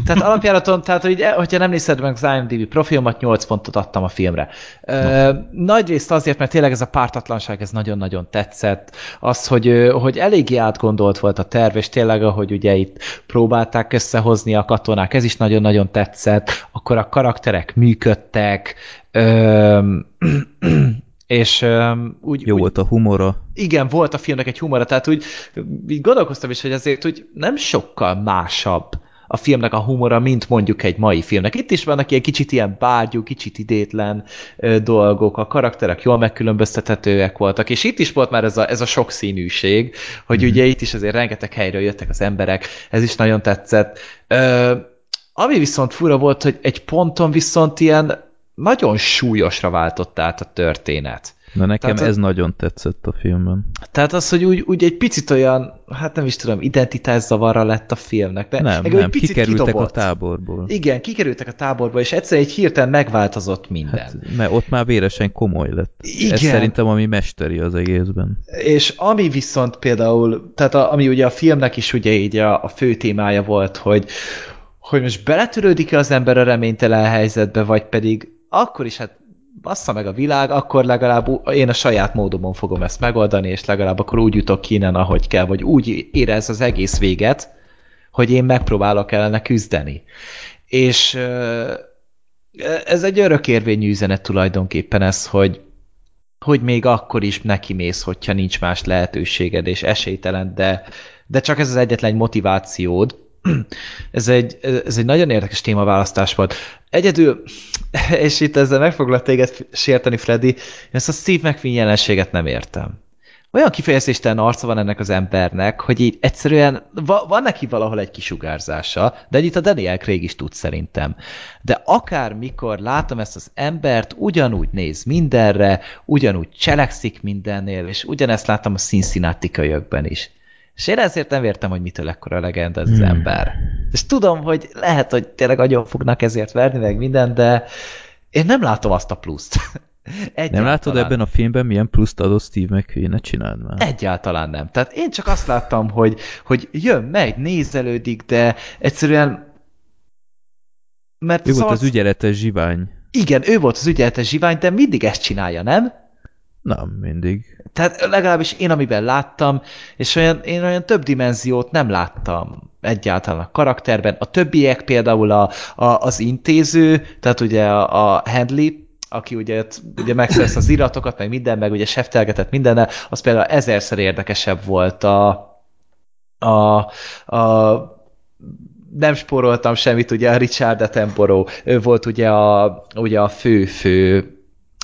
Speaker 4: tehát alapjáraton, tehát hogy, hogyha nem nézed meg az IMDb profilmat, 8 pontot adtam a filmre. No. Nagy részt azért, mert tényleg ez a pártatlanság, ez nagyon-nagyon tetszett. Az, hogy, hogy eléggé átgondolt volt a terv, és tényleg, ahogy ugye itt próbálták összehozni a katonák, ez is nagyon-nagyon tetszett. Akkor a karakterek működtek, és um, úgy...
Speaker 2: Jó
Speaker 4: úgy,
Speaker 2: volt a humora.
Speaker 4: Igen, volt a filmnek egy humora, tehát úgy, úgy gondolkoztam is, hogy azért úgy nem sokkal másabb a filmnek a humora, mint mondjuk egy mai filmnek. Itt is vannak ilyen kicsit ilyen bágyú, kicsit idétlen ö, dolgok, a karakterek jól megkülönböztethetőek voltak, és itt is volt már ez a, ez a sokszínűség, hogy mm. ugye itt is azért rengeteg helyről jöttek az emberek, ez is nagyon tetszett. Ö, ami viszont fura volt, hogy egy ponton viszont ilyen nagyon súlyosra váltott át a történet.
Speaker 2: Na nekem
Speaker 4: Tehát
Speaker 2: ez nagyon tetszett a filmben.
Speaker 4: Tehát az, hogy úgy, úgy egy picit olyan, hát nem is tudom, identitászavarra lett a filmnek. De
Speaker 2: Nem, nem,
Speaker 4: picit
Speaker 2: kikerültek
Speaker 4: kidobott.
Speaker 2: a táborból.
Speaker 4: Igen, kikerültek a táborból, és egyszerűen egy hirtelen megváltozott minden.
Speaker 2: Hát, mert ott már véresen komoly lett.
Speaker 4: Igen.
Speaker 2: Ez szerintem ami mesteri az egészben.
Speaker 4: És ami viszont például, tehát a, ami ugye a filmnek is ugye így a, a fő témája volt, hogy, hogy most beletörődik-e az ember a reménytelen helyzetbe, vagy pedig akkor is hát bassza meg a világ, akkor legalább én a saját módomon fogom ezt megoldani, és legalább akkor úgy jutok innen, ahogy kell, vagy úgy érez az egész véget, hogy én megpróbálok ellene küzdeni. És ez egy örökérvényű üzenet tulajdonképpen ez, hogy hogy még akkor is nekimész, hogyha nincs más lehetőséged, és esélytelen, de, de csak ez az egyetlen motivációd. Ez egy, ez egy nagyon érdekes témaválasztás volt. Egyedül, és itt ezzel meg foglak téged sérteni, Freddy, én ezt a Steve McQueen jelenséget nem értem. Olyan kifejezéstelen arca van ennek az embernek, hogy így egyszerűen va, van neki valahol egy kisugárzása, de itt a Daniel Craig is tud szerintem. De akár mikor látom ezt az embert, ugyanúgy néz mindenre, ugyanúgy cselekszik mindennél, és ugyanezt láttam a Cincinnati kölyökben is. És én ezért nem értem, hogy mitől ekkora legenda ez az
Speaker 2: Hmm.
Speaker 4: ember. És tudom, hogy lehet, hogy tényleg agyon fognak ezért verni, meg minden, de én nem látom azt a pluszt.
Speaker 2: Nem látod ebben a filmben milyen pluszt adott Steve McQueen? Ne csináld már.
Speaker 4: Egyáltalán nem. Tehát én csak azt láttam, hogy, hogy jön, megy, nézelődik, de egyszerűen mert
Speaker 2: Ő volt
Speaker 4: szóval-
Speaker 2: az ügyeletes zsivány.
Speaker 4: Igen, ő volt az ügyeletes zsivány, de mindig ezt csinálja, nem?
Speaker 2: Nem, mindig.
Speaker 4: Tehát legalábbis én, amiben láttam, és olyan, én olyan több dimenziót nem láttam egyáltalán a karakterben. A többiek például a, a, az intéző, tehát ugye a, a Handley, aki ugye, ugye megszerezte az iratokat, meg minden, meg ugye seftelgetett mindennel, az például ezerszer érdekesebb volt a, a, a nem spóroltam semmit, ugye a Richard Attenborough, ő volt ugye a, ugye a fő-fő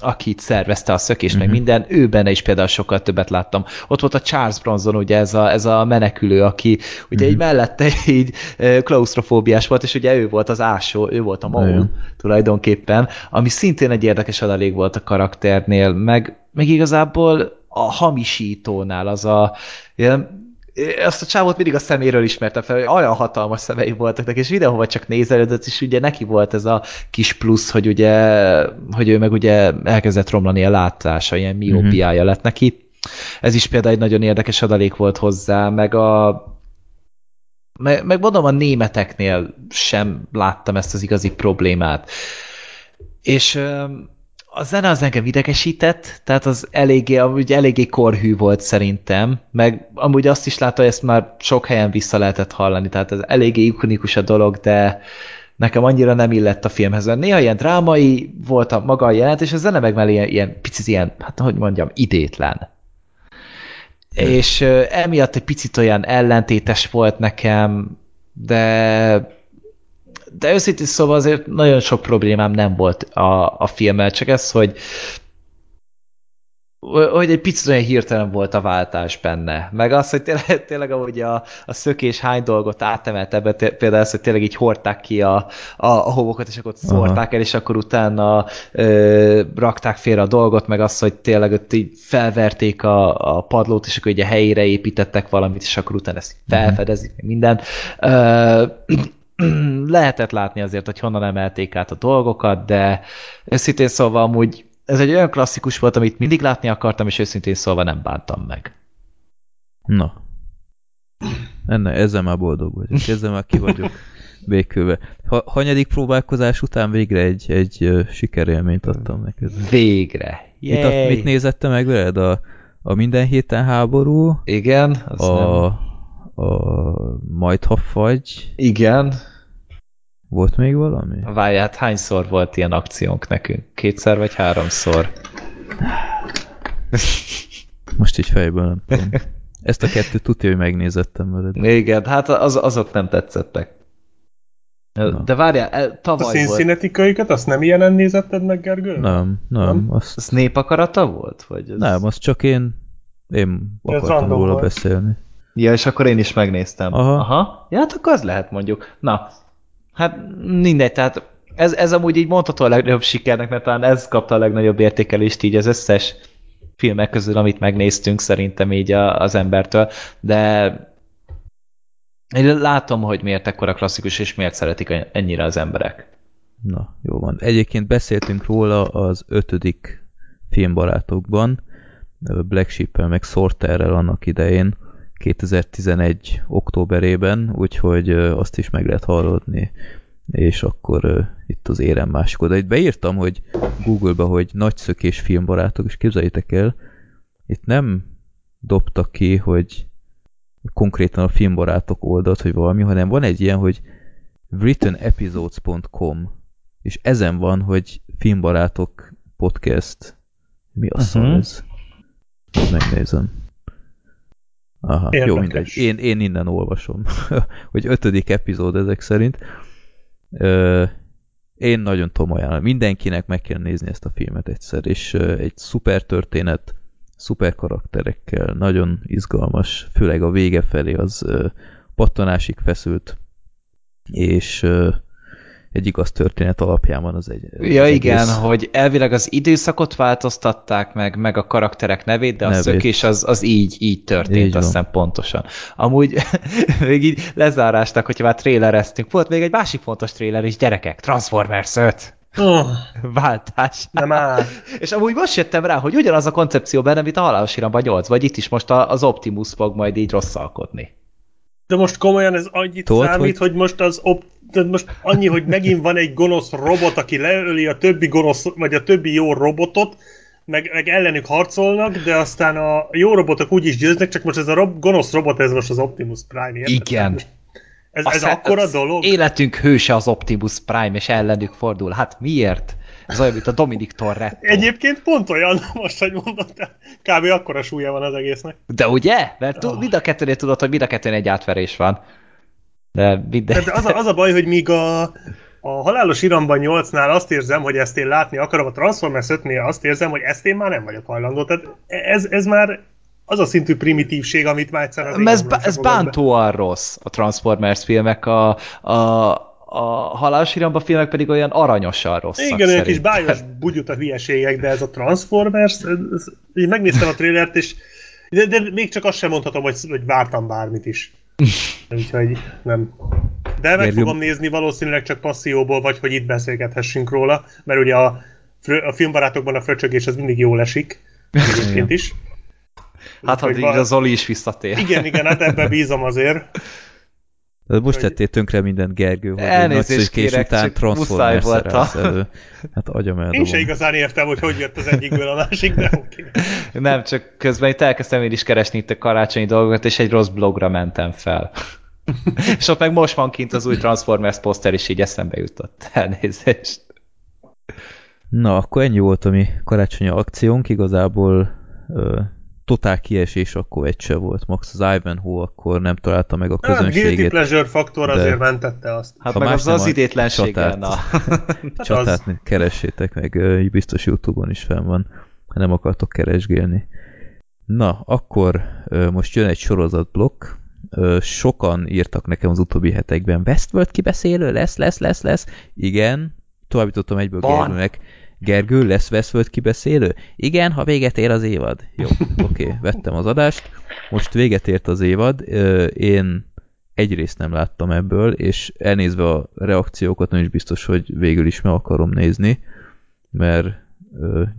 Speaker 4: akit szervezte a szökés, uh-huh. meg minden, ő benne is például sokkal többet láttam. Ott volt a Charles Bronson, ugye ez a, ez a menekülő, aki ugye uh-huh. így mellette így klaustrofóbiás volt, és ugye ő volt az ásó, ő volt a maul
Speaker 2: Nagyon.
Speaker 4: tulajdonképpen, ami szintén egy érdekes adalék volt a karakternél, meg, meg igazából a hamisítónál az a ilyen, ezt a csávot mindig a szeméről ismertem fel, hogy olyan hatalmas szemei voltak neki, és mindenhova csak nézelődött, és ugye neki volt ez a kis plusz, hogy ugye, hogy ő meg ugye elkezdett romlani a látása, ilyen miópiája lett neki. Ez is például egy nagyon érdekes adalék volt hozzá, meg a meg, meg mondom, a németeknél sem láttam ezt az igazi problémát. És a zene az engem idegesített, tehát az eléggé, amúgy eléggé korhű volt szerintem, meg amúgy azt is látta, hogy ezt már sok helyen vissza lehetett hallani, tehát ez eléggé ikonikus a dolog, de nekem annyira nem illett a filmhez. Néha ilyen drámai volt a maga a jelent, és a zene meg ilyen, ilyen picit ilyen, hát hogy mondjam, idétlen. És ö, emiatt egy picit olyan ellentétes volt nekem, de de őszintén szóval azért nagyon sok problémám nem volt a, a filmmel, csak ez, hogy hogy egy picit olyan hirtelen volt a váltás benne. Meg az, hogy tényleg, tényleg ahogy a, a szökés hány dolgot átemelt ebbe, például az, hogy tényleg így hordták ki a, a, a homokat, és akkor szórták el, és akkor utána ö, rakták félre a dolgot, meg az, hogy tényleg ott így felverték a, a padlót, és akkor ugye helyére építettek valamit, és akkor utána ezt felfedezik, meg minden. Ö, lehetett látni azért, hogy honnan emelték át a dolgokat, de őszintén szóval amúgy ez egy olyan klasszikus volt, amit mindig látni akartam, és őszintén szólva nem bántam meg.
Speaker 2: Na. Enne, ezzel már boldog vagyok. Ezzel már ki vagyok békülve. Ha, hanyadik próbálkozás után végre egy, egy sikerélményt adtam neked.
Speaker 4: Végre.
Speaker 2: Mit, a, mit nézette meg veled? A, a minden héten háború,
Speaker 4: Igen, az
Speaker 2: a,
Speaker 4: nem.
Speaker 2: a majd ha fagy,
Speaker 4: Igen.
Speaker 2: Volt még valami?
Speaker 4: Várj, hát hányszor volt ilyen akciónk nekünk? Kétszer vagy háromszor?
Speaker 2: Most így fejből nem tudom. Ezt a kettőt tudja, hogy megnézettem veled.
Speaker 4: Igen, hát az, azok nem tetszettek. De várjál,
Speaker 3: A
Speaker 4: tavaly volt.
Speaker 3: színszínetiköiket, azt nem ilyenen nézetted meg, Gergő?
Speaker 2: Nem, nem,
Speaker 3: Nem?
Speaker 2: azt,
Speaker 4: Ez népakarata volt? Vagy ez...
Speaker 2: nem, azt csak én, én
Speaker 3: Ez
Speaker 2: akartam róla
Speaker 3: volt.
Speaker 2: beszélni.
Speaker 4: Ja, és akkor én is megnéztem.
Speaker 2: Aha.
Speaker 4: Aha. Ja, hát akkor az lehet mondjuk. Na, hát mindegy, tehát ez, ez amúgy így mondható a legnagyobb sikernek, mert talán ez kapta a legnagyobb értékelést így az összes filmek közül, amit megnéztünk szerintem így a, az embertől, de én látom, hogy miért ekkora klasszikus, és miért szeretik ennyire az emberek.
Speaker 2: Na, jó van. Egyébként beszéltünk róla az ötödik filmbarátokban, Black sheep meg Sorterrel annak idején, 2011. októberében, úgyhogy azt is meg lehet hallani, és akkor itt az érem másik oda. Itt beírtam, hogy Google-ba, hogy nagyszökés filmbarátok, és képzeljétek el, itt nem dobtak ki, hogy konkrétan a filmbarátok oldalt, hogy valami, hanem van egy ilyen, hogy writtenepisodes.com és ezen van, hogy filmbarátok podcast. Mi a
Speaker 4: Mhm.
Speaker 2: ez? Megnézem. Aha, jó,
Speaker 3: Érdekes.
Speaker 2: mindegy. Én, én innen olvasom, hogy ötödik epizód ezek szerint. Ö, én nagyon tudom ajánlani. Mindenkinek meg kell nézni ezt a filmet egyszer, és ö, egy szuper történet, szuper karakterekkel, nagyon izgalmas, főleg a vége felé az ö, pattanásig feszült, és ö, egy igaz történet alapján van az egy.
Speaker 4: Ja
Speaker 2: az
Speaker 4: igen,
Speaker 2: egész.
Speaker 4: hogy elvileg az időszakot változtatták meg, meg a karakterek nevét, de a
Speaker 2: Nevét.
Speaker 4: szökés az, az így, így történt,
Speaker 2: Így van.
Speaker 4: aztán pontosan. Amúgy még így lezárástak, hogyha már trélereztünk. Volt még egy másik fontos tréler is, gyerekek, Transformers 5.
Speaker 3: Oh,
Speaker 4: Váltás.
Speaker 3: nem áll.
Speaker 4: És amúgy most jöttem rá, hogy ugyanaz a koncepció benne, mint a halálos iramban 8, vagy itt is most a- az Optimus fog majd így rosszalkodni.
Speaker 3: De most komolyan ez annyit
Speaker 2: Tudod,
Speaker 3: számít, hogy... hogy most az op... de most annyi, hogy megint van egy gonosz robot, aki leöli a többi gonosz, vagy a többi jó robotot, meg, meg ellenük harcolnak, de aztán a jó robotok úgy is győznek, csak most ez a rob, gonosz robot, ez most az Optimus Prime, érted?
Speaker 4: Igen.
Speaker 3: Ez, ez
Speaker 4: Aztán
Speaker 3: akkora
Speaker 4: az
Speaker 3: dolog?
Speaker 4: Életünk hőse az Optimus Prime, és ellenük fordul. Hát miért? Ez olyan, mint a Dominic Toretto.
Speaker 3: Egyébként pont olyan, most, hogy mondod, kb. akkora súlya van az egésznek.
Speaker 4: De ugye? Mert tu- mind a kettőnél tudod, hogy mind a kettőnél egy átverés van. De minden...
Speaker 3: De az a, az a baj, hogy míg a, a halálos iramban 8-nál azt érzem, hogy ezt én látni akarom, a Transformers 5-nél azt érzem, hogy ezt én már nem vagyok hajlandó. Tehát ez, ez már az a szintű primitívség, amit már egyszer az
Speaker 4: ez, bá- ez
Speaker 3: be.
Speaker 4: bántóan rossz, a Transformers filmek, a, a, a halálos iramba filmek pedig olyan aranyosan rosszak
Speaker 3: Igen, olyan kis bájos bugyuta hülyeségek, de ez a Transformers, ez, ez, így megnéztem a trailert, és de, de még csak azt sem mondhatom, hogy, hogy vártam bármit is. Úgyhogy nem. De meg
Speaker 2: Gergő-
Speaker 3: fogom nézni valószínűleg csak passzióból, vagy hogy itt beszélgethessünk róla, mert ugye a, a filmbarátokban a fröcsögés az mindig jól esik, egyébként is.
Speaker 4: Hát, ha így a Zoli is visszatér.
Speaker 3: Igen, igen, hát ebben bízom azért.
Speaker 2: De most
Speaker 3: Hogy-
Speaker 2: tettél tönkre minden Gergő, hogy
Speaker 4: Elnézést kérek,
Speaker 2: után
Speaker 4: csak muszáj volt a-
Speaker 2: elő. Hát agyam
Speaker 3: Én se
Speaker 2: eldobom.
Speaker 3: igazán értem, hogy hogy jött az egyikből a másik, de oké. Okay.
Speaker 4: Nem, csak közben itt elkezdtem én is keresni itt a karácsonyi dolgokat, és egy rossz blogra mentem fel. és ott meg most van kint az új Transformers poszter, és így eszembe jutott. Elnézést.
Speaker 2: Na, akkor ennyi volt a mi karácsonyi akciónk, igazából ö, totál kiesés akkor egy se volt. Max az Ivanhoe akkor nem találta meg a
Speaker 3: Hát, guilty pleasure faktor
Speaker 2: de-
Speaker 3: azért mentette azt.
Speaker 4: Hát
Speaker 2: Ha
Speaker 4: meg
Speaker 2: más
Speaker 4: az az
Speaker 2: a
Speaker 4: idétlenséggel,
Speaker 2: csatát.
Speaker 4: na.
Speaker 3: Hát
Speaker 2: Csatát
Speaker 3: az.
Speaker 2: keressétek meg, biztos Youtube-on is fenn van, ha nem akartok keresgélni. Na, akkor most jön egy sorozatblokk. Sokan írtak nekem az utóbbi hetekben, Westworld kibeszélő lesz, lesz, lesz, lesz. Igen, továbbítottam egyből. Gergőnek. Gergő, lesz Westworld kibeszélő? Igen, ha véget ér az évad. Jó, oké, okay, vettem az adást. Most véget ért az évad. Én egyrészt nem láttam ebből, és elnézve a reakciókat nem is biztos, hogy végül is meg akarom nézni, mert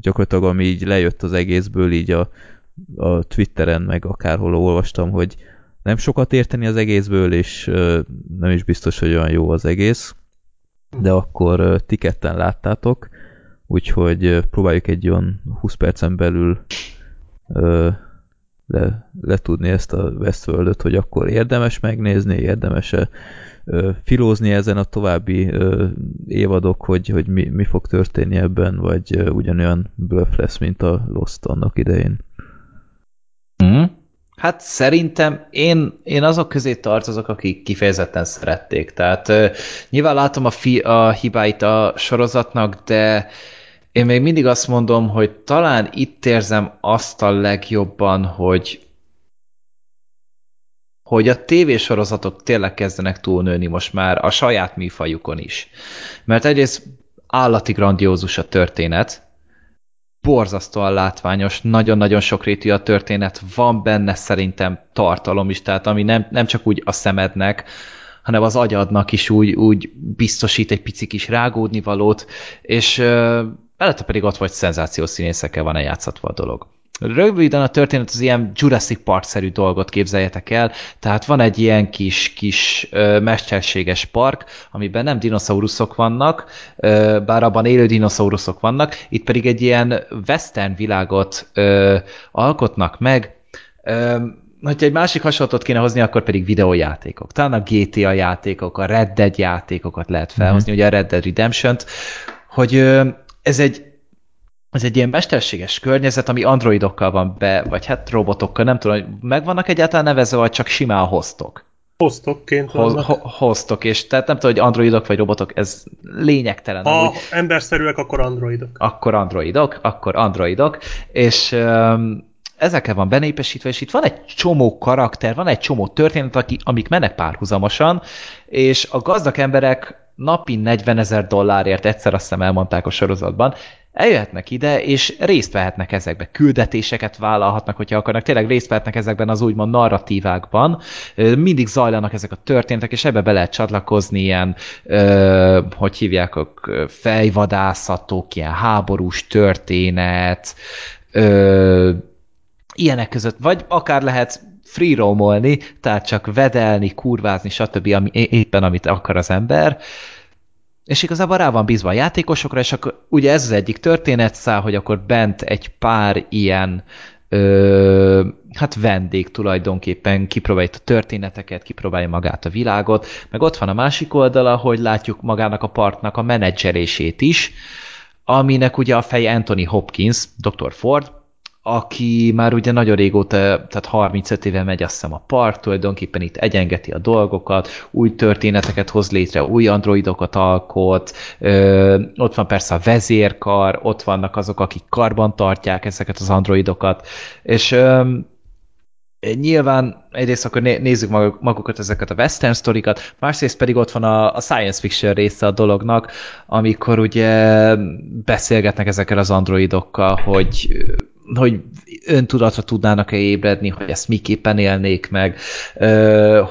Speaker 2: gyakorlatilag ami így lejött az egészből, így a, a Twitteren, meg akárhol olvastam, hogy nem sokat érteni az egészből, és nem is biztos, hogy olyan jó az egész, de akkor ti ketten láttátok, úgyhogy ö, próbáljuk egy olyan 20 percen belül ö, le, letudni ezt a Westworld-öt, hogy akkor érdemes megnézni, érdemes-e ö, filózni ezen a további ö, évadok, hogy, hogy mi, mi fog történni ebben, vagy ö, ugyanolyan bluff lesz, mint a Lost annak idején.
Speaker 4: Hm? Hát szerintem én, én azok közé tartozok, akik kifejezetten szerették. Tehát uh, nyilván látom a, fi, a hibáit a sorozatnak, de én még mindig azt mondom, hogy talán itt érzem azt a legjobban, hogy hogy a tévésorozatok tényleg kezdenek túlnőni most már a saját műfajukon is. Mert egyrészt állati grandiózus a történet, borzasztóan látványos, nagyon-nagyon sokrétű a történet, van benne szerintem tartalom is, tehát ami nem, nem csak úgy a szemednek, hanem az agyadnak is úgy, úgy biztosít egy pici kis rágódni valót, és mellette pedig ott vagy szenzációs színészekkel van eljátszatva a dolog. Röviden a történet az ilyen Jurassic Park-szerű dolgot képzeljetek el, tehát van egy ilyen kis, kis ö, mesterséges park, amiben nem dinoszauruszok vannak, ö, bár abban élő dinoszauruszok vannak, itt pedig egy ilyen western világot ö, alkotnak meg, ö, hogyha egy másik hasonlatot kéne hozni, akkor pedig videójátékok. Talán a GTA játékok, a Red Dead játékokat lehet felhozni, mm-hmm. ugye a Red Dead Redemption-t, hogy ez egy ez egy ilyen mesterséges környezet, ami androidokkal van be, vagy hát robotokkal, nem tudom, hogy megvannak egyáltalán nevezve, vagy csak simán hoztok.
Speaker 3: Hoztokként
Speaker 4: vannak. Ho hoztok, és tehát nem tudom, hogy androidok vagy robotok, ez lényegtelen.
Speaker 3: Ha amúgy. emberszerűek, akkor androidok.
Speaker 4: Akkor androidok, akkor androidok, és um, ezekkel van benépesítve, és itt van egy csomó karakter, van egy csomó történet, aki, amik mennek párhuzamosan, és a gazdag emberek napi 40 ezer dollárért, egyszer azt hiszem elmondták a sorozatban, eljöhetnek ide, és részt vehetnek ezekbe, küldetéseket vállalhatnak, hogyha akarnak, tényleg részt vehetnek ezekben az úgymond narratívákban, mindig zajlanak ezek a történetek, és ebbe be lehet csatlakozni ilyen, hogy hívják, fejvadászatok, ilyen háborús történet, ilyenek között, vagy akár lehet free roamolni, tehát csak vedelni, kurvázni, stb. Ami, éppen amit akar az ember, és igazából rá van bízva a játékosokra, és akkor ugye ez az egyik történetszál, hogy akkor bent egy pár ilyen ö, hát vendég tulajdonképpen kipróbálja a történeteket, kipróbálja magát a világot, meg ott van a másik oldala, hogy látjuk magának a partnak a menedzserését is, aminek ugye a feje Anthony Hopkins, Dr. Ford, aki már ugye nagyon régóta, tehát 35 éve megy azt hiszem a park, tulajdonképpen itt egyengeti a dolgokat, új történeteket hoz létre, új androidokat alkot, ö, ott van persze a vezérkar, ott vannak azok, akik karban tartják ezeket az androidokat, és ö, nyilván egyrészt akkor nézzük magukat ezeket a western sztorikat, másrészt pedig ott van a, a science fiction része a dolognak, amikor ugye beszélgetnek ezekkel az androidokkal, hogy hogy öntudatra tudnának-e ébredni, hogy ezt miképpen élnék meg,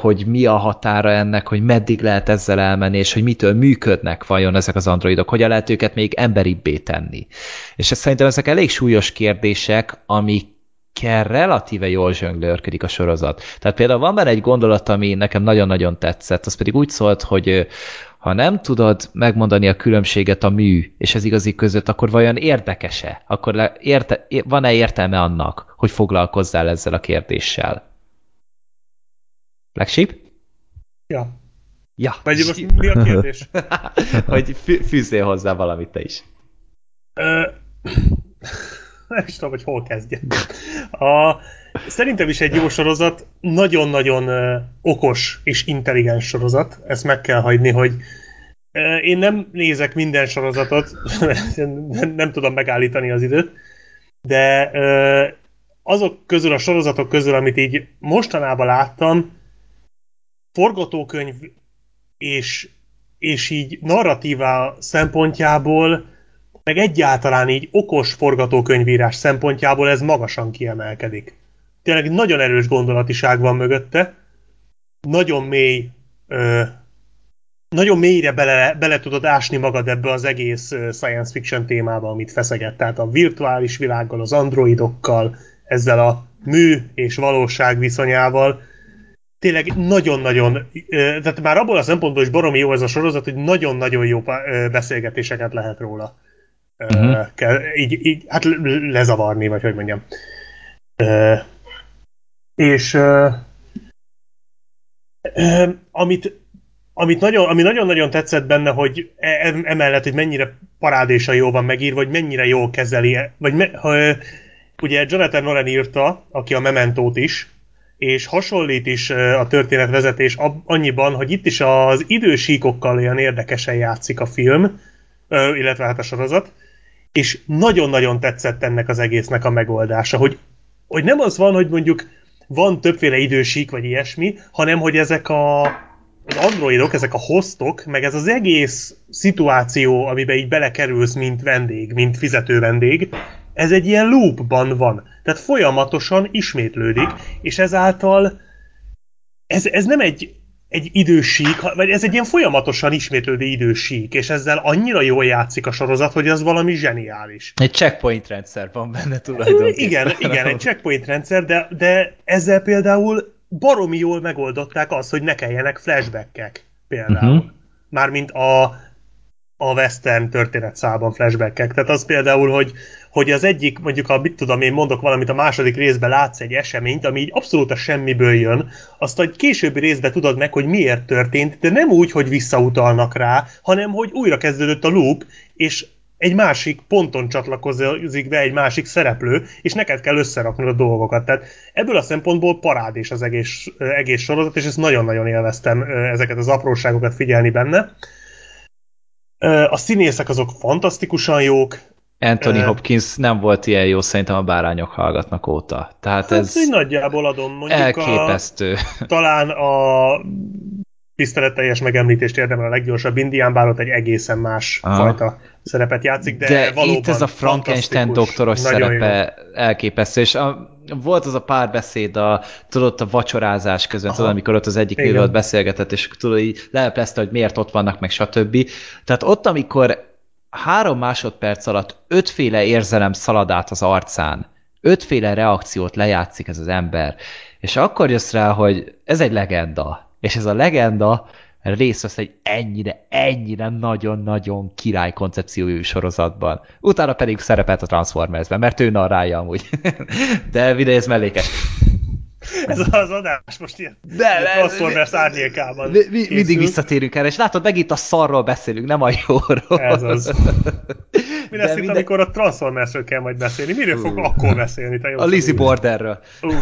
Speaker 4: hogy mi a határa ennek, hogy meddig lehet ezzel elmenni, és hogy mitől működnek vajon ezek az androidok, hogyan lehet őket még emberibbé tenni. És ez szerintem ezek elég súlyos kérdések, amik kell relatíve jól zsönglőrködik a sorozat. Tehát például van benne egy gondolat, ami nekem nagyon-nagyon tetszett, az pedig úgy szólt, hogy ha nem tudod megmondani a különbséget a mű és az igazi között, akkor vajon érdekese? Akkor érte, van-e értelme annak, hogy foglalkozzál ezzel a kérdéssel? Black Sheep?
Speaker 3: Ja.
Speaker 4: Ja.
Speaker 3: Vagy most mi a kérdés?
Speaker 4: hogy fűzzél hozzá valamit te is.
Speaker 3: Nem is tudom, hogy hol kezdjem. A, Szerintem is egy jó sorozat, nagyon-nagyon okos és intelligens sorozat, ezt meg kell hagyni, hogy én nem nézek minden sorozatot, nem, tudom megállítani az időt, de azok közül, a sorozatok közül, amit így mostanában láttam, forgatókönyv és, és így narratívá szempontjából, meg egyáltalán így okos forgatókönyvírás szempontjából ez magasan kiemelkedik tényleg nagyon erős gondolatiság van mögötte, nagyon mély, ö, nagyon mélyre bele, bele tudod ásni magad ebbe az egész science fiction témába, amit feszeget. Tehát a virtuális világgal, az androidokkal, ezzel a mű és valóság viszonyával. Tényleg nagyon-nagyon, tehát már abból a szempontból is baromi jó ez a sorozat, hogy nagyon-nagyon jó beszélgetéseket lehet róla. Uh-huh. Kell, így, így, hát lezavarni, vagy hogy mondjam. És uh, uh, amit, amit nagyon, ami nagyon-nagyon tetszett benne, hogy e, emellett, hogy mennyire parádésa jó van megírva, vagy mennyire jól kezeli, vagy me, uh, ugye Jonathan Nolan írta, aki a Mementót is, és hasonlít is a történetvezetés annyiban, hogy itt is az idősíkokkal olyan érdekesen játszik a film, illetve hát a sorozat, és nagyon-nagyon tetszett ennek az egésznek a megoldása, hogy, hogy nem az van, hogy mondjuk van többféle idősík, vagy ilyesmi, hanem hogy ezek a, az androidok, ezek a hostok, meg ez az egész szituáció, amiben így belekerülsz, mint vendég, mint fizető vendég, ez egy ilyen loopban van. Tehát folyamatosan ismétlődik, és ezáltal ez, ez nem egy, egy idősík, vagy ez egy ilyen folyamatosan ismétlődő idősík, és ezzel annyira jól játszik a sorozat, hogy az valami zseniális.
Speaker 4: Egy checkpoint rendszer van benne tulajdonképpen.
Speaker 3: Igen, igen, egy checkpoint rendszer, de, de ezzel például baromi jól megoldották azt, hogy ne kelljenek flashbackek például. Uh-huh. Mármint a, a western történetszában flashbackek. Tehát az például, hogy hogy az egyik, mondjuk a, mit tudom én, mondok valamit, a második részben látsz egy eseményt, ami így abszolút a semmiből jön, azt a későbbi részben tudod meg, hogy miért történt, de nem úgy, hogy visszautalnak rá, hanem hogy újra kezdődött a loop, és egy másik ponton csatlakozik be egy másik szereplő, és neked kell összeraknod a dolgokat. Tehát ebből a szempontból parádés az egész, egész sorozat, és ezt nagyon-nagyon élveztem ezeket az apróságokat figyelni benne. A színészek azok fantasztikusan jók,
Speaker 4: Anthony Hopkins nem volt ilyen jó szerintem a bárányok hallgatnak óta. Tehát hát ez
Speaker 3: nagyjából adom. Mondjuk
Speaker 4: elképesztő.
Speaker 3: A, talán a tiszteletteljes megemlítést érdemel a leggyorsabb indián, bár ott egy egészen más Aha. fajta szerepet játszik, de, de valóban
Speaker 4: itt ez a Frankenstein doktoros szerepe jó. elképesztő, és a, volt az a párbeszéd a, tudod, a vacsorázás között, tudod, amikor ott az egyik nővel beszélgetett, és tudod, így leleplezte, hogy miért ott vannak, meg stb. Tehát ott, amikor három másodperc alatt ötféle érzelem szalad át az arcán, ötféle reakciót lejátszik ez az ember, és akkor jössz rá, hogy ez egy legenda, és ez a legenda részt vesz egy ennyire, ennyire nagyon-nagyon király koncepciójú sorozatban. Utána pedig szerepelt a Transformersben, mert ő narrálja amúgy. De videó ez mellékes.
Speaker 3: Ez az adás most ilyen de, Transformers árnyékában
Speaker 4: mi, mi, Mindig visszatérünk erre, és látod, megint a szarról beszélünk, nem a jóról.
Speaker 3: Ez az. Mi lesz de itt, minden... amikor a Transformersről kell majd beszélni? Miről uh. fog akkor beszélni? Te
Speaker 4: a Lizzie Borderről. Uh.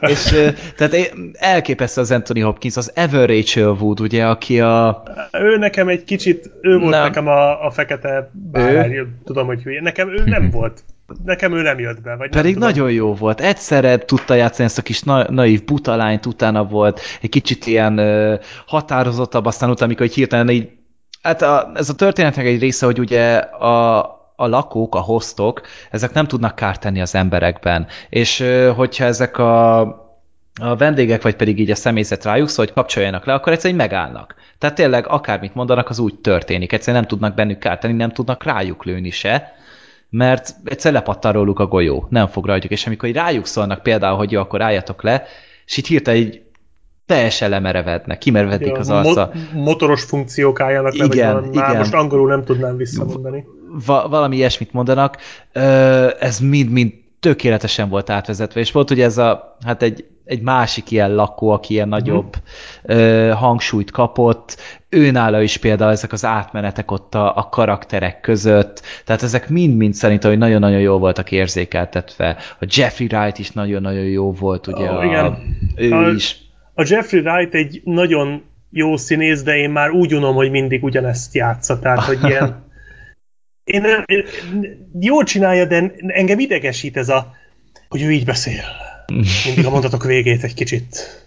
Speaker 4: és tehát elképesztő az Anthony Hopkins, az Ever Rachel Wood, ugye, aki a...
Speaker 3: Ő nekem egy kicsit, ő volt nem. nekem a, a fekete bárány, tudom, hogy hülye. Nekem ő nem volt Nekem ő nem jött be. Vagy
Speaker 4: Pedig
Speaker 3: nem
Speaker 4: nagyon jó volt. Egyszerre tudta játszani ezt a kis na naív butalányt, utána volt egy kicsit ilyen ö, határozottabb, aztán utána, amikor egy hirtelen így... Hát a, ez a történetnek egy része, hogy ugye a, a lakók, a hostok, ezek nem tudnak kárt tenni az emberekben. És ö, hogyha ezek a a vendégek, vagy pedig így a személyzet rájuk szól, hogy kapcsoljanak le, akkor egyszerűen megállnak. Tehát tényleg akármit mondanak, az úgy történik. Egyszerűen nem tudnak bennük kárt tenni, nem tudnak rájuk lőni se mert egyszer lepattan róluk a golyó, nem fog rajtuk, és amikor így rájuk szólnak például, hogy jó, akkor álljatok le, és itt hirtelen így teljesen lemerevednek, kimerevedik ja, az arca.
Speaker 3: Mo motoros funkciók álljanak igen, le, vagy igen. Már most angolul nem tudnám visszamondani.
Speaker 4: Va valami ilyesmit mondanak. Ez mind-mind tökéletesen volt átvezetve, és volt ugye ez a, hát egy, egy másik ilyen lakó, aki ilyen nagyobb uh-huh. ö, hangsúlyt kapott, őnála is például ezek az átmenetek ott a, a karakterek között, tehát ezek mind-mind szerintem, hogy nagyon-nagyon jó voltak érzékeltetve. A Jeffrey Wright is nagyon-nagyon jó volt, ugye oh, a, igen. ő
Speaker 3: a,
Speaker 4: is.
Speaker 3: A Jeffrey Wright egy nagyon jó színész, de én már úgy unom, hogy mindig ugyanezt játsza, tehát hogy ilyen én, én, jól csinálja, de engem idegesít ez a, hogy ő így beszél. Mindig a mondatok végét egy kicsit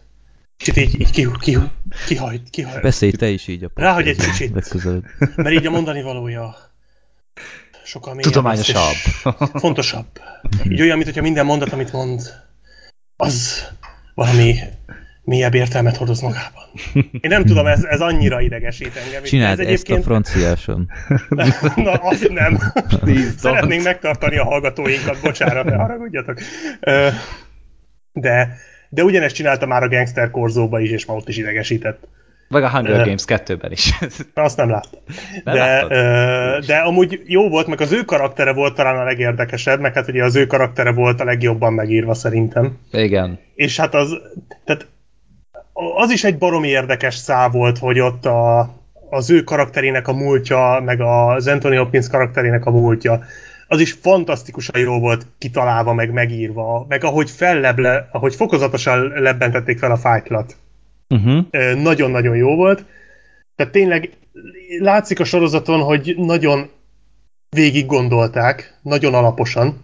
Speaker 3: kicsit így, így ki, ki, kihajt, kihajt.
Speaker 2: Beszélj te is így a
Speaker 3: Ráhogy egy kicsit, mert így a mondani valója sokkal mélyebb.
Speaker 4: Tudományosabb.
Speaker 3: Fontosabb. Így olyan, mint hogyha minden mondat, amit mond, az valami mélyebb értelmet hordoz magában. Én nem tudom, ez, ez annyira idegesít engem.
Speaker 2: Csináld ez egyébként... ezt a franciáson.
Speaker 3: Na, azt nem. Szeretnénk megtartani a hallgatóinkat, bocsánat, ne haragudjatok. De, de ugyanezt csinálta már a Gangster Korzóba is, és ma ott is idegesített.
Speaker 4: Vagy a Hunger Games 2-ben is.
Speaker 3: Azt nem láttam. Nem de, uh, de amúgy jó volt, meg az ő karaktere volt talán a legérdekesebb, meg hát ugye az ő karaktere volt a legjobban megírva szerintem.
Speaker 4: Igen.
Speaker 3: És hát az, tehát az is egy baromi érdekes szá volt, hogy ott a, az ő karakterének a múltja, meg az Anthony Hopkins karakterének a múltja, az is fantasztikusan jó volt kitalálva, meg megírva, meg ahogy felleble, ahogy fokozatosan lebbentették fel a fájtlat.
Speaker 4: Uh-huh.
Speaker 3: Nagyon-nagyon jó volt. Tehát tényleg látszik a sorozaton, hogy nagyon végig gondolták, nagyon alaposan.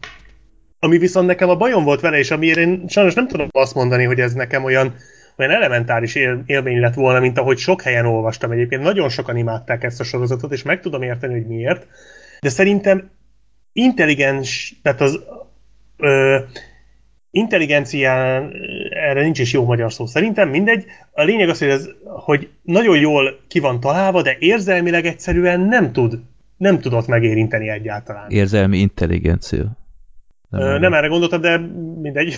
Speaker 3: Ami viszont nekem a bajom volt vele, és amiért én sajnos nem tudom azt mondani, hogy ez nekem olyan, olyan elementáris él, élmény lett volna, mint ahogy sok helyen olvastam egyébként. Nagyon sokan imádták ezt a sorozatot, és meg tudom érteni, hogy miért. De szerintem intelligens, tehát az ö, intelligencián, erre nincs is jó magyar szó szerintem, mindegy. A lényeg az, hogy, ez, hogy nagyon jól ki van találva, de érzelmileg egyszerűen nem tud, nem tudott megérinteni egyáltalán.
Speaker 2: Érzelmi intelligencia.
Speaker 3: Nem, Ö, nem erre gondoltam, de mindegy.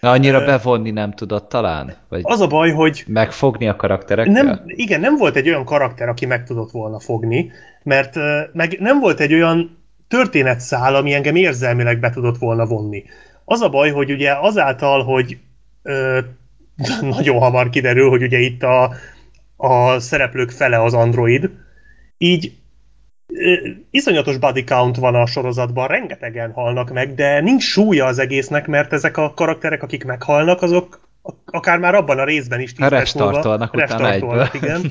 Speaker 4: De annyira bevonni nem tudott talán? Vagy
Speaker 3: az a baj, hogy...
Speaker 4: Megfogni a karakterekkel?
Speaker 3: Nem, igen, nem volt egy olyan karakter, aki meg tudott volna fogni, mert meg nem volt egy olyan történetszál, ami engem érzelmileg be tudott volna vonni. Az a baj, hogy ugye azáltal, hogy ö, nagyon hamar kiderül, hogy ugye itt a, a szereplők fele az android, így iszonyatos body count van a sorozatban, rengetegen halnak meg, de nincs súlya az egésznek, mert ezek a karakterek, akik meghalnak, azok akár már abban a részben is
Speaker 4: tíz Restartolnak utána egyből.
Speaker 3: igen.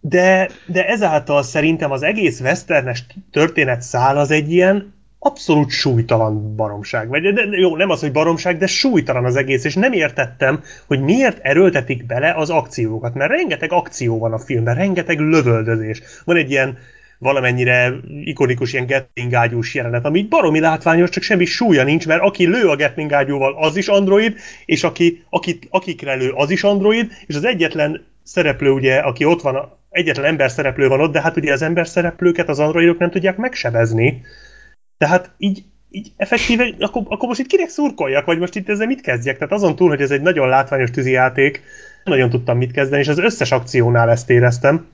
Speaker 3: De, de ezáltal szerintem az egész westernes történet szál az egy ilyen abszolút súlytalan baromság. Vagy, de, jó, nem az, hogy baromság, de súlytalan az egész, és nem értettem, hogy miért erőltetik bele az akciókat, mert rengeteg akció van a filmben, rengeteg lövöldözés. Van egy ilyen valamennyire ikonikus ilyen Gatling ágyús jelenet, ami baromi látványos, csak semmi súlya nincs, mert aki lő a Gatling ágyúval, az is android, és aki, akit, akikre lő, az is android, és az egyetlen szereplő, ugye, aki ott van, egyetlen ember szereplő van ott, de hát ugye az ember szereplőket az androidok nem tudják megsebezni, tehát így, így effektíve, akkor, akkor most itt kinek szurkoljak, vagy most itt ezzel mit kezdjek? Tehát azon túl, hogy ez egy nagyon látványos tűzijáték, nem nagyon tudtam mit kezdeni, és az összes akciónál ezt éreztem.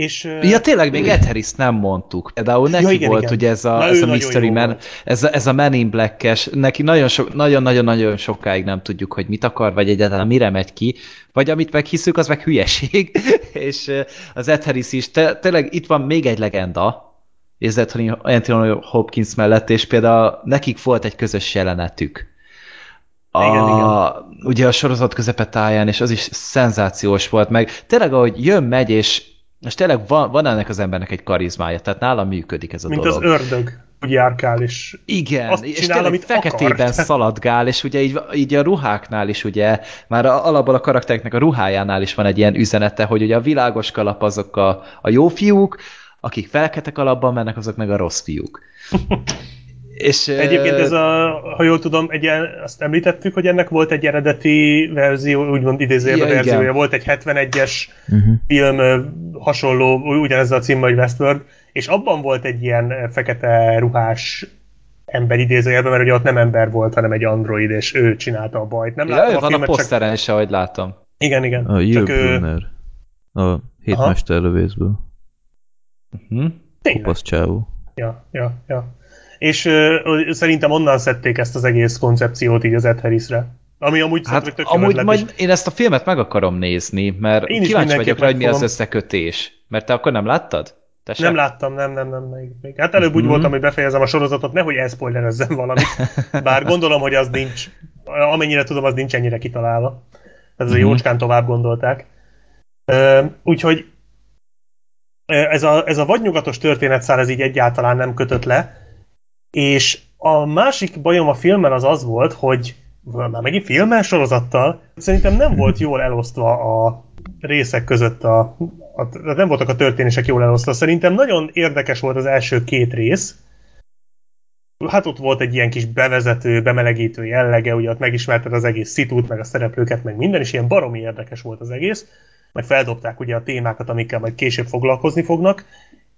Speaker 3: És,
Speaker 4: ja, tényleg még Ed Harris nem mondtuk. Például neki ja, igen, volt igen. ugye ez a, ez a Mystery Man, ez a, ez a Man in Black-es, neki nagyon-nagyon-nagyon sokáig nem tudjuk, hogy mit akar, vagy egyáltalán mire megy ki, vagy amit meghiszük, az meg hülyeség, és az Ed Harris is, te, tényleg itt van még egy legenda, érzett Anthony Hopkins mellett, és például nekik volt egy közös jelenetük. A, igen, igen. Ugye a sorozat közepetáján, és az is szenzációs volt, meg tényleg ahogy jön, megy, és, és tényleg van, van ennek az embernek egy karizmája, tehát nála működik ez a
Speaker 3: Mint
Speaker 4: dolog.
Speaker 3: Mint az ördög, úgy járkál, és
Speaker 4: Igen, azt és csinál, tényleg amit feketében akar. szaladgál, és ugye így, így a ruháknál is ugye, már alapból a karaktereknek a ruhájánál is van egy ilyen üzenete, hogy ugye a világos kalap azok a, a jó fiúk, akik felketek alapban mennek, azok meg a rossz fiúk.
Speaker 3: És, Egyébként ez a, ha jól tudom, egy, azt említettük, hogy ennek volt egy eredeti verzió, úgymond idézőjelben ja, verziója, igen. volt egy 71-es uh-huh. Mhm. film hasonló, ugyanezzel a címmel, hogy Westworld, és abban volt egy ilyen fekete ruhás ember idézőjelben, mert ugye ott nem ember volt, hanem egy android, és ő csinálta a bajt. Nem
Speaker 4: ja, látom a van filmet, a poszteren csak... is, ahogy látom.
Speaker 3: Igen, igen.
Speaker 2: A Csak ő... A hétmester lövészből.
Speaker 3: Uh-huh.
Speaker 2: Kopasz csávó.
Speaker 3: Ja, ja, ja. És uh, szerintem onnan szedték ezt az egész koncepciót így az Ed Harrisre. Ami amúgy
Speaker 4: hát, tök amúgy majd én ezt a filmet meg akarom nézni, mert én kíváncsi vagyok rá, hogy mi az összekötés. Mert te akkor nem láttad?
Speaker 3: Te nem láttam, nem, nem, nem. Még, még. Hát előbb úgy mm-hmm. voltam, hogy befejezem a sorozatot, nehogy elszpoilerezzem valamit. Bár gondolom, hogy az nincs, amennyire tudom, az nincs ennyire kitalálva. Ez mm-hmm. a jócskán tovább gondolták. Úgyhogy ez a, ez a vadnyugatos történetszál ez így egyáltalán nem kötött le, és a másik bajom a filmmel az az volt, hogy már megint filmmel sorozattal, szerintem nem volt jól elosztva a részek között a, a, nem voltak a történések jól elosztva. Szerintem nagyon érdekes volt az első két rész. Hát ott volt egy ilyen kis bevezető, bemelegítő jellege, ugye ott megismerted az egész szitút, meg a szereplőket, meg minden, és ilyen baromi érdekes volt az egész meg feldobták ugye a témákat, amikkel majd később foglalkozni fognak,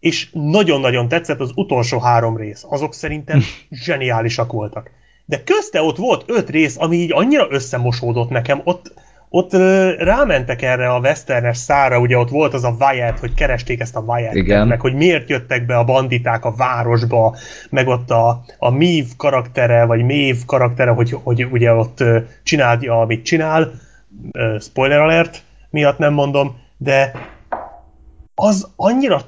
Speaker 3: és nagyon-nagyon tetszett az utolsó három rész. Azok szerintem zseniálisak voltak. De közte ott volt öt rész, ami így annyira összemosódott nekem, ott, ott rámentek erre a westernes szára, ugye ott volt az a Wyatt, hogy keresték ezt a Wyatt, meg hogy miért jöttek be a banditák a városba, meg ott a, a Mív karaktere, vagy Mév karaktere, hogy, hogy ugye ott csinálja, amit csinál, spoiler alert, miatt nem mondom, de az annyira,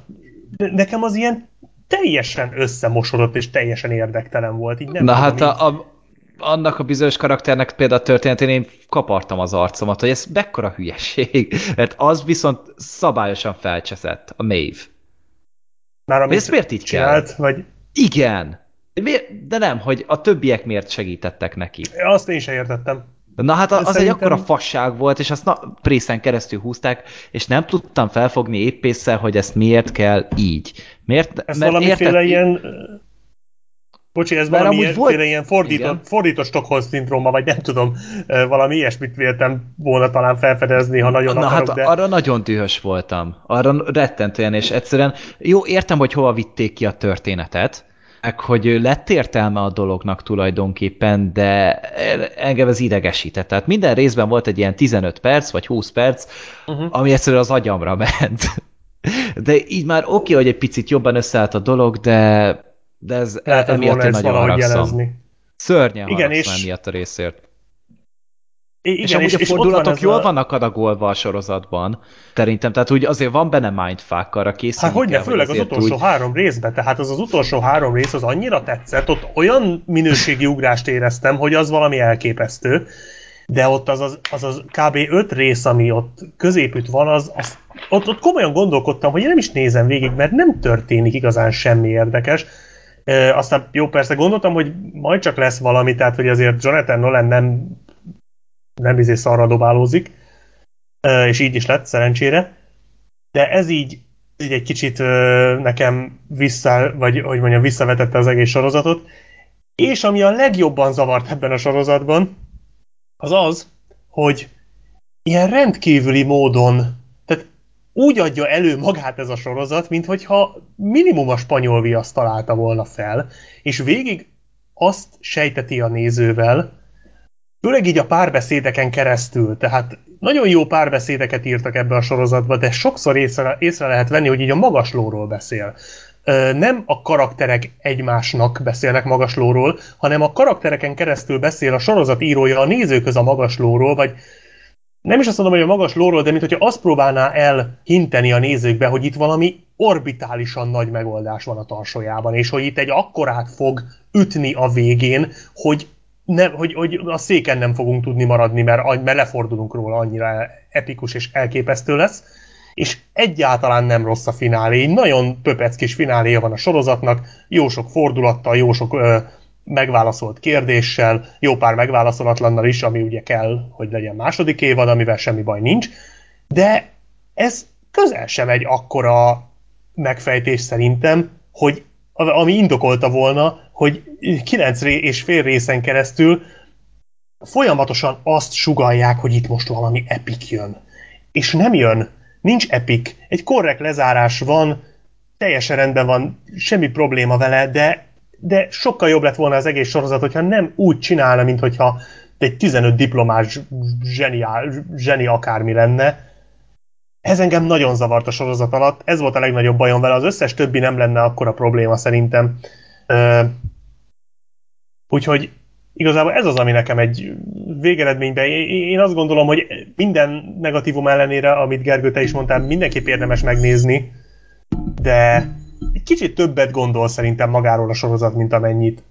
Speaker 3: nekem az ilyen teljesen összemosodott és teljesen érdektelen volt. Így nem
Speaker 4: Na
Speaker 3: tudom,
Speaker 4: hát a, a, annak a bizonyos karakternek például a történetén én kapartam az arcomat, hogy ez mekkora hülyeség, mert az viszont szabályosan felcseszett, a Maeve.
Speaker 3: Már
Speaker 4: Hogy ezt miért így
Speaker 3: csinált,
Speaker 4: kell?
Speaker 3: vagy
Speaker 4: Igen. Miért? De nem, hogy a többiek miért segítettek neki.
Speaker 3: azt én sem értettem.
Speaker 4: Na hát az
Speaker 3: Szerintem-
Speaker 4: egy akkora fasság volt, és azt na, prészen keresztül húzták, és nem tudtam felfogni épp észre, hogy ezt miért kell így. Miért?
Speaker 3: Ez valamiféle
Speaker 4: érted-
Speaker 3: ilyen... Bocsi, ez
Speaker 4: Mert
Speaker 3: valami
Speaker 4: amúgy volt-
Speaker 3: ilyen fordított, fordított Stockholm szindróma, vagy nem tudom, valami ilyesmit véltem volna talán felfedezni, ha nagyon
Speaker 4: Na
Speaker 3: akarok,
Speaker 4: hát
Speaker 3: de...
Speaker 4: arra nagyon dühös voltam. Arra rettentően, és egyszerűen jó, értem, hogy hova vitték ki a történetet, meg hogy lett értelme a dolognak tulajdonképpen, de engem ez idegesített. Tehát minden részben volt egy ilyen 15 perc, vagy 20 perc,
Speaker 3: Uh-huh.
Speaker 4: ami egyszerűen az agyamra ment. De így már oké, hogy egy picit jobban összeállt a dolog, de, de ez
Speaker 3: Lehetett
Speaker 4: emiatt
Speaker 3: volna ezt
Speaker 4: nagyon
Speaker 3: jelezni.
Speaker 4: Szörnyen
Speaker 3: Igen, és-
Speaker 4: emiatt a részért.
Speaker 3: Igen,
Speaker 4: és amúgy
Speaker 3: és,
Speaker 4: a
Speaker 3: és
Speaker 4: fordulatok
Speaker 3: van ez
Speaker 4: jól
Speaker 3: a...
Speaker 4: vannak adagolva a sorozatban, szerintem. Tehát úgy azért van benne mindfuck, arra készülni
Speaker 3: Hát hogy ne,
Speaker 4: kell,
Speaker 3: főleg az utolsó
Speaker 4: úgy...
Speaker 3: három részben, tehát az az utolsó három rész az annyira tetszett, ott olyan minőségi ugrást éreztem, hogy az valami elképesztő, de ott az az, az, az kb. öt rész, ami ott középütt van, az, az ott, ott komolyan gondolkodtam, hogy én nem is nézem végig, mert nem történik igazán semmi érdekes. E, aztán jó, persze gondoltam, hogy majd csak lesz valami, tehát hogy azért Jonathan Nolan nem nem izé szarra dobálózik, és így is lett, szerencsére. De ez így, így egy kicsit nekem vissza, vagy hogy mondjam, visszavetette az egész sorozatot. És ami a legjobban zavart ebben a sorozatban, az az, hogy ilyen rendkívüli módon, tehát úgy adja elő magát ez a sorozat, mint hogyha minimum a spanyol viaszt találta volna fel, és végig azt sejteti a nézővel, főleg így a párbeszédeken keresztül, tehát nagyon jó párbeszédeket írtak ebbe a sorozatba, de sokszor észre, észre lehet venni, hogy így a magaslóról beszél. Nem a karakterek egymásnak beszélnek magaslóról, hanem a karaktereken keresztül beszél a sorozat írója a nézőköz a magaslóról, vagy nem is azt mondom, hogy a magas lóról, de mint hogyha azt próbálná elhinteni a nézőkbe, hogy itt valami orbitálisan nagy megoldás van a tarsójában, és hogy itt egy akkorát fog ütni a végén, hogy, nem, hogy, hogy a széken nem fogunk tudni maradni, mert, mert lefordulunk róla, annyira epikus és elképesztő lesz. És egyáltalán nem rossz a finálé, nagyon pöpeckis fináléja van a sorozatnak, jó sok fordulattal, jó sok ö, megválaszolt kérdéssel, jó pár megválaszolatlannal is, ami ugye kell, hogy legyen második évad, amivel semmi baj nincs, de ez közel sem egy akkora megfejtés szerintem, hogy ami indokolta volna, hogy kilenc és fél részen keresztül folyamatosan azt sugalják, hogy itt most valami epik jön. És nem jön. Nincs epik. Egy korrekt lezárás van, teljesen rendben van, semmi probléma vele, de, de sokkal jobb lett volna az egész sorozat, hogyha nem úgy csinálna, mint hogyha egy 15 diplomás zseniál, zseni akármi lenne. Ez engem nagyon zavart a sorozat alatt, ez volt a legnagyobb bajom vele, az összes többi nem lenne akkora probléma szerintem. Úgyhogy igazából ez az, ami nekem egy végeredményben, én én azt gondolom, hogy minden negatívum ellenére, amit Gergő, te is mondtál, mindenképp érdemes megnézni, de egy kicsit többet gondol szerintem magáról a sorozat, mint amennyit.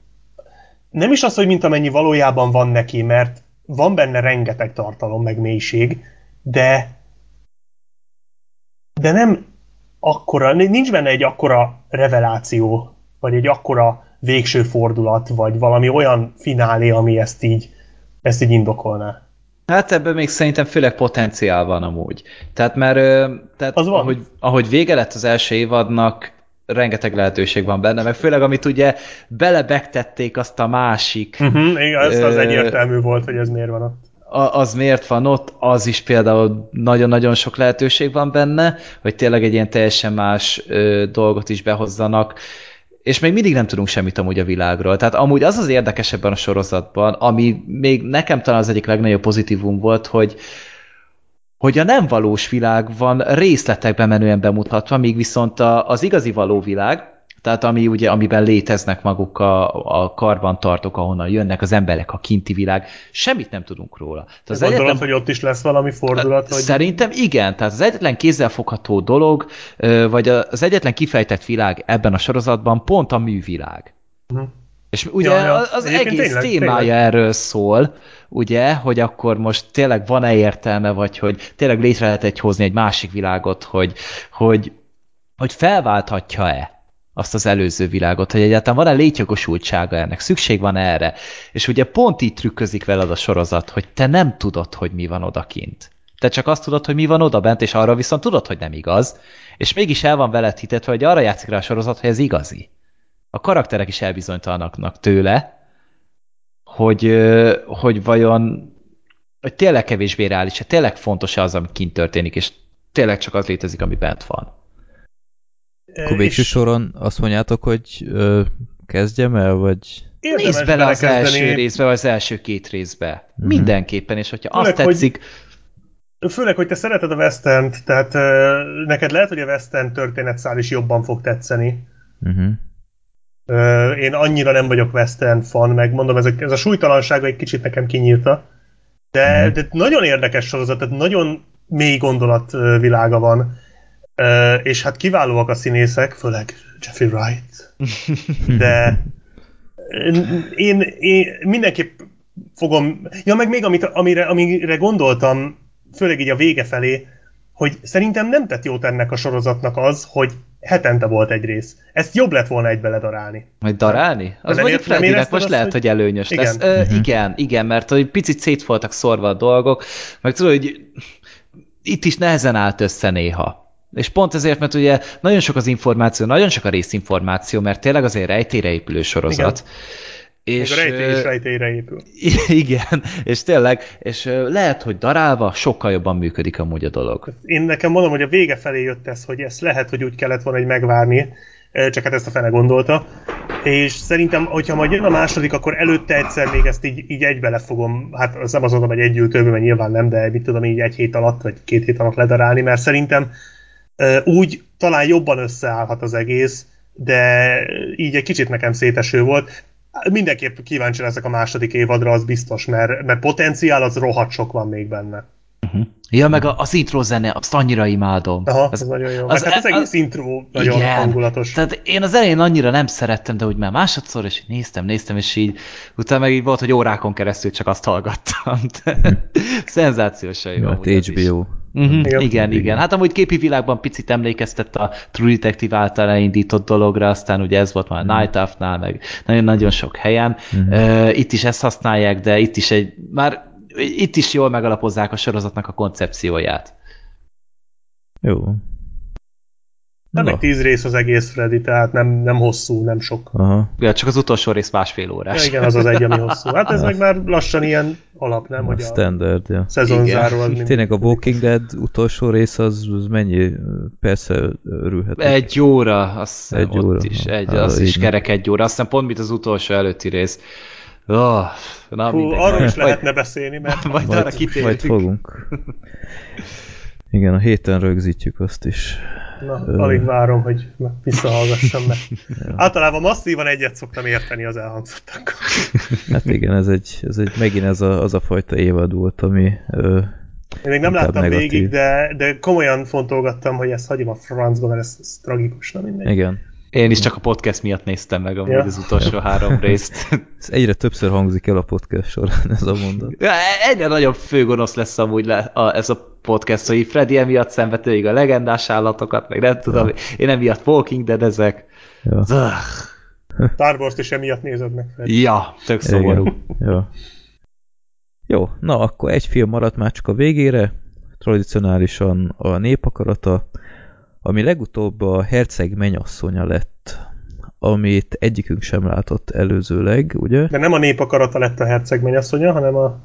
Speaker 3: Nem is az, hogy mint amennyi valójában van neki, mert van benne rengeteg tartalom, meg mélység, de de nem akkora, nincs benne egy akkora reveláció, vagy egy akkora végső fordulat, vagy valami olyan finálé, ami ezt így, ezt így indokolná.
Speaker 4: Hát ebben még szerintem főleg potenciál van amúgy. Tehát mert tehát
Speaker 3: Az van.
Speaker 4: Ahogy, ahogy vége lett az első évadnak, rengeteg lehetőség van benne, meg főleg amit ugye belebegtették azt a másik,
Speaker 3: Uh-huh, igen, ez az egyértelmű volt, hogy ez miért van ott.
Speaker 4: az miért van ott, az is például nagyon-nagyon sok lehetőség van benne, hogy tényleg egy ilyen teljesen más ö, dolgot is behozzanak, és még mindig nem tudunk semmit amúgy a világról. Tehát amúgy az az érdekes ebben a sorozatban, ami még nekem talán az egyik legnagyobb pozitívum volt, hogy hogy a nem valós világ van részletekben menően bemutatva, míg viszont a, az igazi való világ, tehát ami ugye, amiben léteznek maguk a, a karbantartók, ahonnan jönnek az emberek, a kinti világ, semmit nem tudunk róla. Tehát
Speaker 3: az Gondolod, egyetlen... hogy ott is lesz valami fordulat? Hogy...
Speaker 4: Szerintem igen, tehát az egyetlen kézzelfogható dolog, vagy az egyetlen kifejtett világ ebben a sorozatban pont a művilág. Uh -huh. És ugye ja, ja. az Egyébként egész tényleg, témája tényleg. erről szól, ugye, hogy akkor most tényleg van-e értelme, vagy hogy tényleg létre lehet egy hozni egy másik világot, hogy, hogy, hogy felválthatja-e azt az előző világot, hogy egyáltalán van-e létjogosultsága ennek, szükség van erre. És ugye pont így trükközik veled a sorozat, hogy te nem tudod, hogy mi van odakint. Te csak azt tudod, hogy mi van odabent, és arra viszont tudod, hogy nem igaz, és mégis el van veled hitetve, hogy arra játszik rá a sorozat, hogy ez igazi. A karakterek is elbizonytalanaknak tőle, hogy, hogy vajon hogy tényleg kevésbé reális, tényleg fontos-e az, ami kint történik, és tényleg csak az létezik, ami bent van.
Speaker 2: Akkor végső és... soron azt mondjátok, hogy ö, kezdjem el, vagy...
Speaker 4: Nézd bele az első részbe, vagy az első két részbe. Mm-hmm. Mindenképpen, és hogyha főleg, azt tetszik...
Speaker 3: Hogy, főleg, hogy te szereted a western tehát ö, neked lehet, hogy a western történetszál is jobban fog tetszeni. Mm-hmm. Ö, én annyira nem vagyok western fan, meg mondom, ez a, ez a súlytalansága egy kicsit nekem kinyírta. De, mm-hmm. de nagyon érdekes sorozat, tehát nagyon mély gondolatvilága van és hát kiválóak a színészek, főleg Jeffrey Wright. De én, én mindenképp fogom... Ja, meg még amit, amire, amire gondoltam, főleg így a vége felé, hogy szerintem nem tett jót ennek a sorozatnak az, hogy hetente volt egy rész. Ezt jobb lett volna egybe ledarálni.
Speaker 4: Majd darálni? Az mondjuk Freddynek most lehet, hogy, hogy előnyös igen. lesz. Ö, uh-huh. Igen, igen, mert hogy picit szét voltak szorva a dolgok, meg tudod, hogy itt is nehezen állt össze néha. És pont ezért, mert ugye nagyon sok az információ, nagyon sok a részinformáció, mert tényleg azért rejtélyre épülő sorozat. Igen.
Speaker 3: És, a rejtély is rejtélyre épül.
Speaker 4: Igen, és tényleg, és lehet, hogy darálva sokkal jobban működik amúgy a dolog.
Speaker 3: Én nekem mondom, hogy a vége felé jött ez, hogy ezt lehet, hogy úgy kellett volna egy megvárni, csak hát ezt a fene gondolta. És szerintem, hogyha majd jön a második, akkor előtte egyszer még ezt így, így egybe le fogom, hát az nem azt mondom, hogy egy ültőben, mert nyilván nem, de mit tudom, így egy hét alatt, vagy két hét alatt ledarálni, mert szerintem úgy talán jobban összeállhat az egész, de így egy kicsit nekem széteső volt. Mindenképp kíváncsi leszek a második évadra, az biztos, mert, mert potenciál az rohadt sok van még benne.
Speaker 4: Uh-huh. Ja, meg az intro zene, azt annyira imádom.
Speaker 3: Aha, az, az nagyon jó. Az, hát az egész az, intro nagyon igen, hangulatos.
Speaker 4: Tehát én az elején annyira nem szerettem, de úgy már másodszor, és néztem, néztem, és így utána meg így volt, hogy órákon keresztül csak azt hallgattam. Szenzációsan jó.
Speaker 2: Hát HBO.
Speaker 4: Is. Uh-huh. Igen, igen, igen. Hát amúgy képi világban picit emlékeztett a True Detective által elindított dologra, aztán ugye ez volt már a Night Off-nál, meg nagyon-nagyon sok helyen. Uh-huh. Uh, itt is ezt használják, de itt is egy, már itt is jól megalapozzák a sorozatnak a koncepcióját.
Speaker 2: Jó.
Speaker 3: Nem egy tíz rész az egész Freddy, tehát nem, nem hosszú, nem sok.
Speaker 4: Aha. Ja, csak az utolsó rész másfél órás.
Speaker 3: Ja, igen, az az egy, ami hosszú. Hát ez meg már lassan ilyen alap, nem? Hogy
Speaker 2: a standard, ja.
Speaker 3: Szezonzáró az.
Speaker 2: Tényleg a Walking Dead utolsó rész az, az mennyi? Persze örülhet.
Speaker 4: Egy óra, az egy óra. is, egy, hát, az is kerek egy óra. Aztán pont, mint az utolsó előtti rész. Oh,
Speaker 3: na, Hú, arról is lehetne majd, beszélni, mert
Speaker 4: majd, majd arra kitérjük.
Speaker 2: Majd fogunk. Igen, a héten rögzítjük azt is.
Speaker 3: Na, alig várom, hogy visszahallgassam meg. ja. Általában masszívan egyet szoktam érteni az elhangzottak.
Speaker 2: hát igen, ez egy, ez egy megint ez a, az a fajta évad volt, ami ö,
Speaker 3: én még nem láttam negatív. végig, de, de komolyan fontolgattam, hogy ezt hagyom a francba, mert ez, ez tragikus, nem mindegy.
Speaker 2: Igen.
Speaker 4: Én is csak a podcast miatt néztem meg amúgy ja. az utolsó három részt.
Speaker 2: Ez egyre többször hangzik el a podcast során ez a mondat.
Speaker 4: Ja, egyre nagyobb főgonosz lesz amúgy le, a, ez a podcast, hogy Freddy emiatt szenved a legendás állatokat, meg nem tudom, ja. én emiatt Walking Dead ezek. Ja.
Speaker 3: Star Wars-t is emiatt nézed meg. Freddy.
Speaker 4: Ja, tök szomorú.
Speaker 2: Ja. Jó, na akkor egy film maradt már csak a végére, tradicionálisan a népakarata, ami legutóbb a herceg menyasszonya lett, amit egyikünk sem látott előzőleg, ugye?
Speaker 3: De nem a népakarata lett a herceg menyasszonya, hanem a...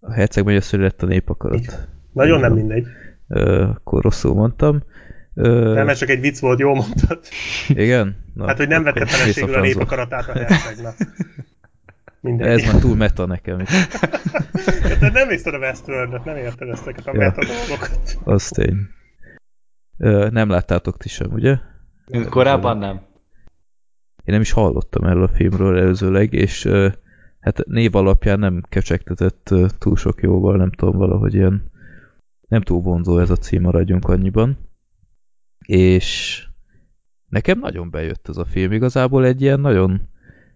Speaker 2: A herceg menyasszonya lett a népakarat. Igen.
Speaker 3: Nagyon nem mindegy.
Speaker 2: Ö, akkor rosszul mondtam.
Speaker 3: Ö... Nem, ez csak egy vicc volt, jól mondtad.
Speaker 2: Igen?
Speaker 3: Na, hát, hogy nem vette feleségül a népakaratát a hercegnek.
Speaker 2: Mindegy. Ez már túl meta nekem.
Speaker 3: Te nem nézted a Westworld-et, nem érted ezeket a ja. meta dolgokat.
Speaker 2: Az tény. Nem láttátok ti sem, ugye?
Speaker 4: Korábban nem.
Speaker 2: én nem is hallottam erről a filmről előzőleg, és hát név alapján nem kecsegtetett túl sok jóval, nem tudom, valahogy ilyen nem túl vonzó ez a cím, maradjunk annyiban. És nekem nagyon bejött ez a film, igazából egy ilyen nagyon,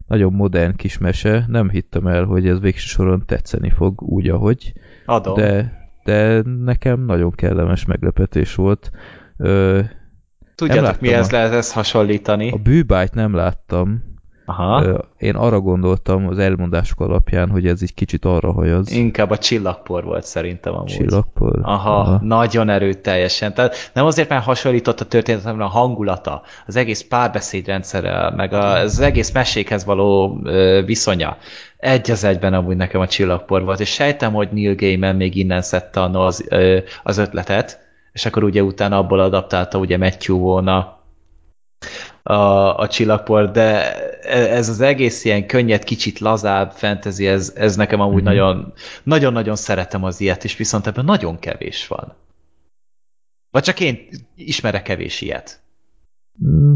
Speaker 2: nagyon modern kis mese, nem hittem el, hogy ez végső soron tetszeni fog úgy, ahogy.
Speaker 4: Adom.
Speaker 2: De, de nekem nagyon kellemes meglepetés volt. Ö,
Speaker 4: Tudjátok, mihez lehet ezt hasonlítani?
Speaker 2: a bűbájt nem láttam.
Speaker 4: Aha.
Speaker 2: Ö, Én arra gondoltam az elmondások alapján, hogy ez egy kicsit arra hajaz.
Speaker 4: Inkább a csillagpor volt szerintem amúgy.
Speaker 2: Csillagpor.
Speaker 4: Aha, Aha, nagyon erőteljesen. Tehát nem azért, mert hasonlított a történet, hanem a hangulata, az egész párbeszédrendszerrel, meg az egész mesékhez való viszonya. Egy az egyben amúgy nekem a csillagpor volt, és sejtem, hogy Neil Gaiman még innen szedte az, az ötletet, és akkor ugye utána abból adaptálta ugye Matthew volna a, a csillagpor, de e- ez az egész ilyen könnyed, kicsit lazább fantasy, ez, ez nekem amúgy
Speaker 2: Mhm.
Speaker 4: nagyon, nagyon-nagyon szeretem az ilyet, és viszont ebben nagyon kevés van. Vagy csak én ismerek kevés ilyet.
Speaker 2: Mm,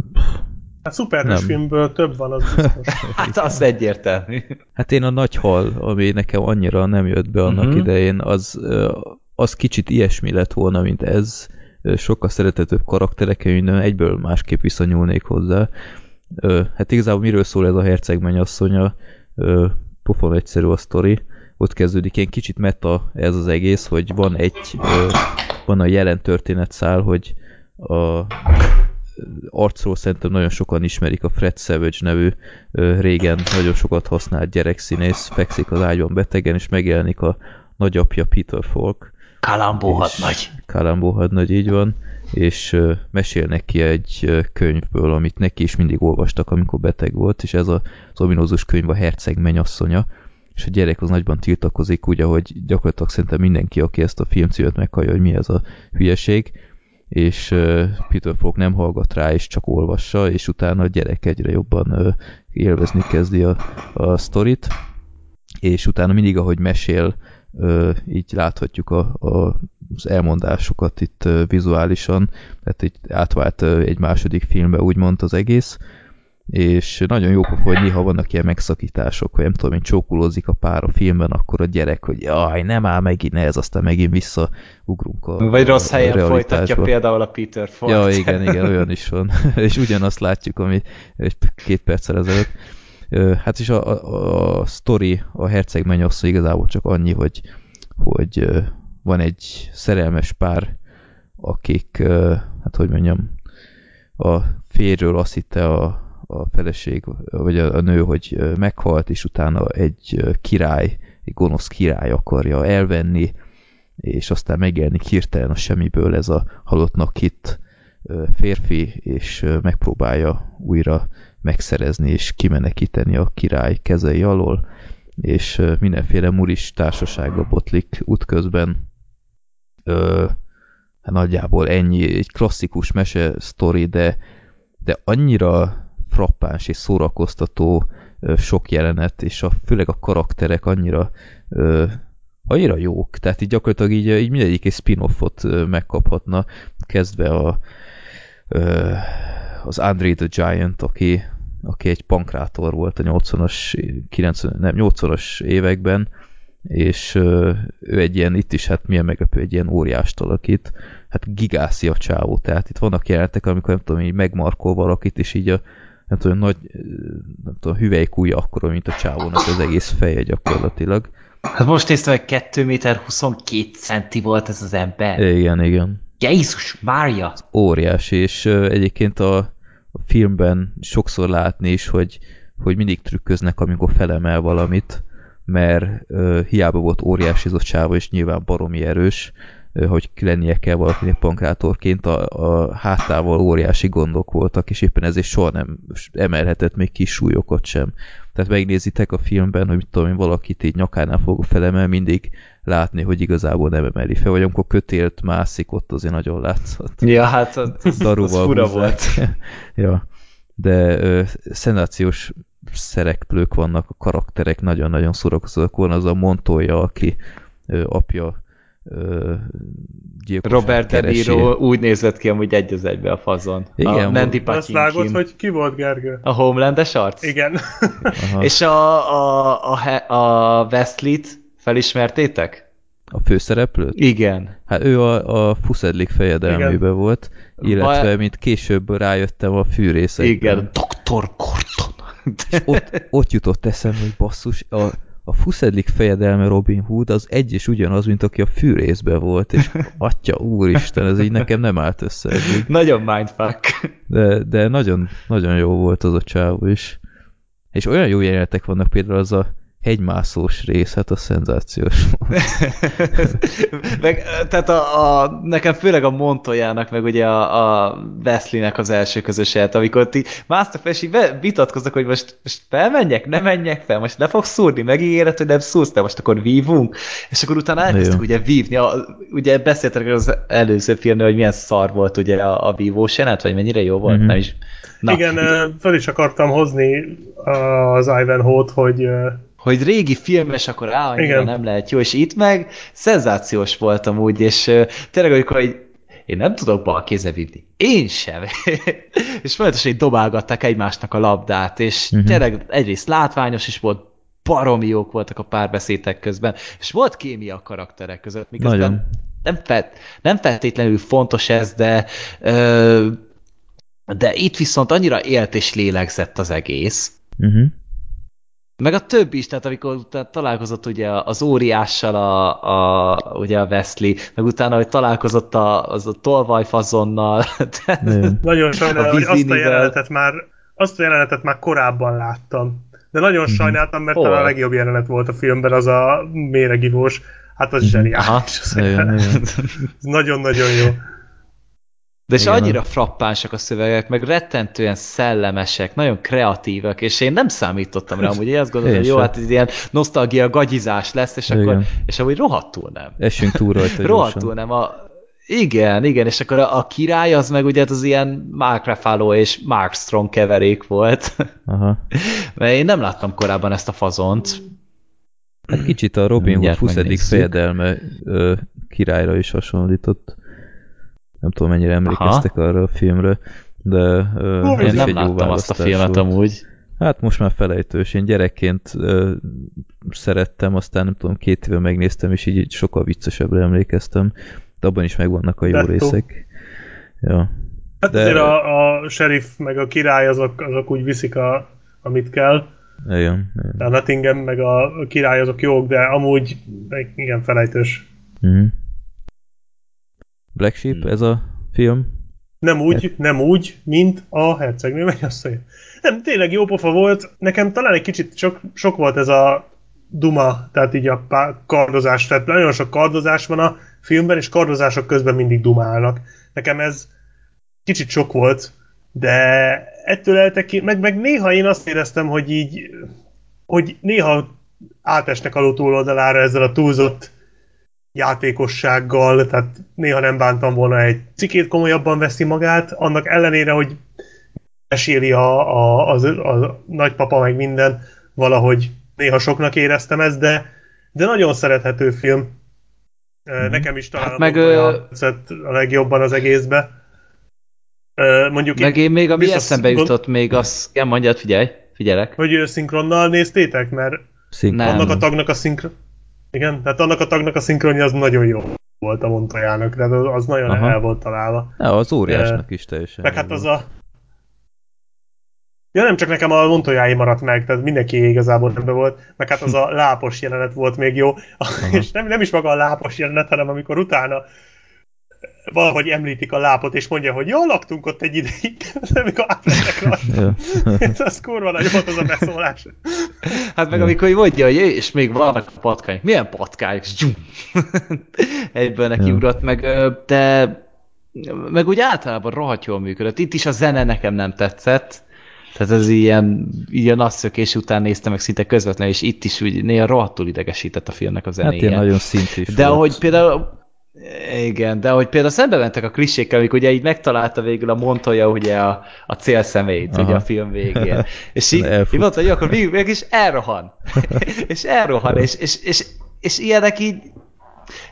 Speaker 3: Hát szuperhős filmből több van, az biztos.
Speaker 4: Hát az egyértelmű.
Speaker 2: Hát én a nagy hal, ami nekem annyira nem jött be annak
Speaker 4: Mhm.
Speaker 2: idején, az, ö, az kicsit ilyesmi lett volna, mint ez. Sokkal szeretetőbb karakterek, én egyből másképp viszonyulnék hozzá. Hát igazából miről szól ez a herceg mennyasszonya? Pofon egyszerű a sztori. Ott kezdődik, ilyen kicsit meta ez az egész, hogy van egy, van a jelen történetszál, hogy a arcról szerintem nagyon sokan ismerik a Fred Savage nevű régen nagyon sokat használt gyerekszínész, fekszik az ágyban betegen, és megjelenik a nagyapja Peter Falk,
Speaker 4: Kalambó hadnagy.
Speaker 2: Kalambó hadnagy, így van, és mesél neki egy könyvből, amit neki is mindig olvastak, amikor beteg volt, és ez a, az ominózus könyv a herceg mennyasszonya, és a gyerek az nagyban tiltakozik, úgy, ahogy gyakorlatilag szerintem mindenki, aki ezt a filmcímet meghallja, hogy mi ez a hülyeség, és Peter Falk nem hallgat rá, és csak olvassa, és utána a gyerek egyre jobban élvezni kezdi a, a sztorit, és utána mindig, ahogy mesél, így láthatjuk a, a, az elmondásokat itt vizuálisan, tehát így átvált egy második filmbe úgymond az egész, és nagyon jó pofa, hogy néha vannak ilyen megszakítások, hogy nem tudom, hogy csókolózik a pár a filmben, akkor a gyerek, hogy jaj, nem áll megint ez, aztán megint visszaugrunk a
Speaker 4: Vagy rossz
Speaker 2: a
Speaker 4: helyen folytatja például a Peter Falk.
Speaker 2: Ja, igen, igen, olyan is van. és ugyanazt látjuk, ami egy két perccel ezelőtt. Hát is a, a, a sztori, a herceg mennyasszony igazából csak annyi, hogy, hogy van egy szerelmes pár, akik, hát hogy mondjam, a férről azt hitte a, a feleség, vagy a, a nő, hogy meghalt, és utána egy király, egy gonosz király akarja elvenni, és aztán megjelenik hirtelen a semmiből ez a halottnak hitt ö, férfi, és megpróbálja újra megszerezni és kimenekíteni a király kezei alól, és mindenféle muris társaságba botlik útközben. Ö, hát nagyjából ennyi, egy klasszikus mese sztori, de, de annyira frappáns és szórakoztató sok jelenet, és a, főleg a karakterek annyira ö, annyira jók, tehát így gyakorlatilag így, így mindegyik egy spin-offot megkaphatna, kezdve a ö, az Andre the Giant, aki, aki egy pankrátor volt a 80-as, 90, nem, 80-as években, és ő egy ilyen, itt is hát milyen meglepő, egy ilyen óriást alakít, hát gigászi a csávó, tehát itt vannak jelentek, amikor nem tudom, így megmarkol valakit, és így a nem tudom, nagy, nem tudom, hüvelykúja akkora, mint a csávónak az egész feje gyakorlatilag.
Speaker 4: Hát most néztem, hogy 2 méter 22 centi volt ez az ember.
Speaker 2: Igen, igen.
Speaker 4: Jézus Mária!
Speaker 2: óriási, és egyébként a, a filmben sokszor látni is, hogy, hogy mindig trükköznek, amikor felemel valamit, mert ö, hiába volt óriási ez a csáva, és nyilván baromi erős, ö, hogy lennie kell valakinek pankrátorként, a, a hátával óriási gondok voltak, és éppen ezért soha nem emelhetett még kis súlyokat sem. Tehát megnézitek a filmben, hogy mit tudom én, valakit így nyakánál fog felemel, mindig látni, hogy igazából nem emeli fel, vagy amikor kötélt mászik, ott azért nagyon látszott.
Speaker 4: Ja, hát az, az
Speaker 2: Daruval
Speaker 4: fura
Speaker 2: húzzák.
Speaker 4: volt.
Speaker 2: ja. De ö, szenációs szereplők vannak, a karakterek nagyon-nagyon szórakozóak. Van az a Montoya, aki ö, apja ö, gyilkosát
Speaker 4: Robert De. Niro úgy nézett ki amúgy egy az egybe a fazon.
Speaker 2: Igen,
Speaker 4: a Mandy
Speaker 3: Azt vágod, hogy ki volt Gergő?
Speaker 4: A Homelandes arc?
Speaker 3: Igen.
Speaker 4: És a, a, a, a Wesley-t felismertétek?
Speaker 2: A főszereplőt?
Speaker 4: Igen.
Speaker 2: Hát ő a, a Fuszedlik fejedelmében volt, illetve,
Speaker 4: Ba-
Speaker 2: mint később rájöttem a fűrészekben.
Speaker 4: Igen, Dr. Gordon.
Speaker 2: Ott, ott jutott eszembe, hogy basszus, a, a Fuszedlik fejedelme Robin Hood az egy és ugyanaz, mint aki a fűrészben volt, és atya úristen, ez így nekem nem állt össze eddig.
Speaker 4: Nagyon mindfuck.
Speaker 2: De, de nagyon, nagyon jó volt az a csávó is. És olyan jó jelenetek vannak például az a hegymászós rész, hát a szenzációs.
Speaker 4: meg, tehát a, a, nekem főleg a Montoya-nak, meg ugye a, a Wesley-nek az első közös jelet, amikor ti másztak fel, és így be- vitatkoznak, hogy most, most felmenjek, nem menjek fel, most le fogsz szúrni, megígéred, hogy nem szúrsz, de most akkor vívunk, és akkor utána elkezdtük ugye vívni, a, ugye beszéltek az előző filmnél, hogy milyen szar volt ugye a, a vívós jelenet, vagy mennyire jó volt,
Speaker 2: Mhm.
Speaker 4: nem is. Na,
Speaker 3: Igen, föl is akartam hozni az Ivanhoe-t, hogy
Speaker 4: hogy régi filmes, akkor á, annyira
Speaker 3: Igen.
Speaker 4: nem lehet jó, és itt meg szenzációs voltam úgy, és uh, tényleg amikor hogy én nem tudok bal kézzel vívni. Én sem. és folyamatosan így dobálgatták egymásnak a labdát, és uh-huh. tényleg egyrészt látványos is volt, baromi jók voltak a párbeszédek közben, és volt kémia a karakterek között, miközben
Speaker 2: Nagyon.
Speaker 4: nem, felt, nem feltétlenül fontos ez, de ö, de itt viszont annyira élt és lélegzett az egész,
Speaker 2: Uh-huh.
Speaker 4: Meg a többi is, tehát amikor utána találkozott ugye az óriással a, a, ugye a Wesley, meg utána, hogy találkozott a, az a tolvajfazonnal. tehát-
Speaker 2: Nagyon.
Speaker 3: sajnálom, hogy azt a jelenetet már azt a jelenetet már korábban láttam. De nagyon sajnáltam, mert
Speaker 4: Hol?
Speaker 3: talán a legjobb jelenet volt a filmben, az a méregivós. Hát az zseniális.
Speaker 4: Aha.
Speaker 3: Az
Speaker 2: Nagyon, nagyon.
Speaker 3: Jó.
Speaker 4: De és annyira frappánsak a szövegek, meg rettentően szellemesek, nagyon kreatívak, és én nem számítottam rá, amúgy én azt gondoltam,
Speaker 2: Én
Speaker 4: hogy jó, hát ez ilyen nosztalgia gagyizás lesz, és akkor, és amúgy rohadtul nem.
Speaker 2: Essünk túl rajta
Speaker 4: Rohadtul
Speaker 2: gyorsan.
Speaker 4: nem. A, igen, igen, és akkor a, a király az meg ugye hát az ilyen Mark Ruffalo és Mark Strong keverék volt.
Speaker 2: Aha.
Speaker 4: Mert én nem láttam korábban ezt a fazont.
Speaker 2: Hát kicsit a Robin Hood
Speaker 4: Mindjárt
Speaker 2: 20.
Speaker 4: megnézzük.
Speaker 2: fejedelme ö, királyra is hasonlított. Nem tudom, mennyire emlékeztek arra a filmre, de ez
Speaker 4: Én nem
Speaker 2: egy jó
Speaker 4: láttam azt a filmet amúgy.
Speaker 2: Hát most már felejtős. Én gyerekként ö, szerettem, aztán nem tudom, két éve megnéztem, és így, így sokkal viccesebbre emlékeztem. De abban is megvannak a jó
Speaker 3: Dettó.
Speaker 2: részek. Ja.
Speaker 3: Hát
Speaker 2: De-
Speaker 3: azért a, a sheriff meg a király azok, azok úgy viszik, a, amit kell.
Speaker 2: Igen. igen.
Speaker 3: A Nottingham meg a király azok jók, de amúgy igen felejtős.
Speaker 2: Mhm. Black Sheep,
Speaker 4: Hmm.
Speaker 2: ez a film?
Speaker 3: Nem úgy, nem úgy, mint a hercegnő mennyasszonya. Nem, tényleg jó pofa volt. Nekem talán egy kicsit sok, sok volt ez a duma, tehát így a kardozás. Tehát nagyon sok kardozás van a filmben, és kardozások közben mindig dumálnak. Nekem ez kicsit sok volt, de ettől elteki, meg, meg néha én azt éreztem, hogy így, hogy néha átesnek alul túloldalára ezzel a túlzott játékossággal, tehát néha nem bántam volna egy cikét komolyabban veszi magát, annak ellenére, hogy meséli a, a, az, a nagypapa meg minden, valahogy néha soknak éreztem ezt, de, de nagyon szerethető film. Mm. Nekem is talán
Speaker 4: Hát
Speaker 3: hát
Speaker 4: meg,
Speaker 3: tetszett a legjobban az egészbe. Mondjuk
Speaker 4: Meg én még, ami eszembe jutott még, az... Igen, mondjad, figyelj, figyelek.
Speaker 3: hogy ő szinkronnal néztétek, mert
Speaker 2: Szinkron.
Speaker 3: Annak a tagnak a szinkron... Igen, tehát annak a tagnak a szinkronja az nagyon jó volt a Montojának, tehát az, nagyon
Speaker 2: Aha.
Speaker 3: el volt találva.
Speaker 2: Ja, az óriásnak is teljesen.
Speaker 3: Meg hát az a... Ja, nem csak nekem a Montoyái maradt meg, tehát mindenki igazából rendben volt, meg hát az a lápos jelenet volt még jó, és nem, nem is maga a lápos jelenet, hanem amikor utána valahogy említik a lápot, és mondja, hogy jól laktunk ott egy ideig, amikor átmentek rajta. Ez az kurva nagy volt az a beszólás.
Speaker 4: Hát meg amikor így mondja, hogy és még vannak a patkányok. Milyen patkányok? Egyből neki ugrott meg, de meg úgy általában rohadt jól működött. Itt is a zene nekem nem tetszett. Tehát ez ilyen, ilyen nagyszökés után néztem meg szinte közvetlenül, és itt is úgy néha rohadtul idegesített a filmnek a
Speaker 2: Hát
Speaker 4: zenéje.
Speaker 2: ilyen nagyon szintis
Speaker 4: De ahogy például igen, de hogy például szembe mentek a klisékkel, amikor ugye így megtalálta végül a Montoya ugye a, a célszemélyt,
Speaker 2: Aha.
Speaker 4: ugye a film végén. És így, így mondta, hogy akkor még, mégis elrohan. és elrohan, és, és, és, és ilyenek így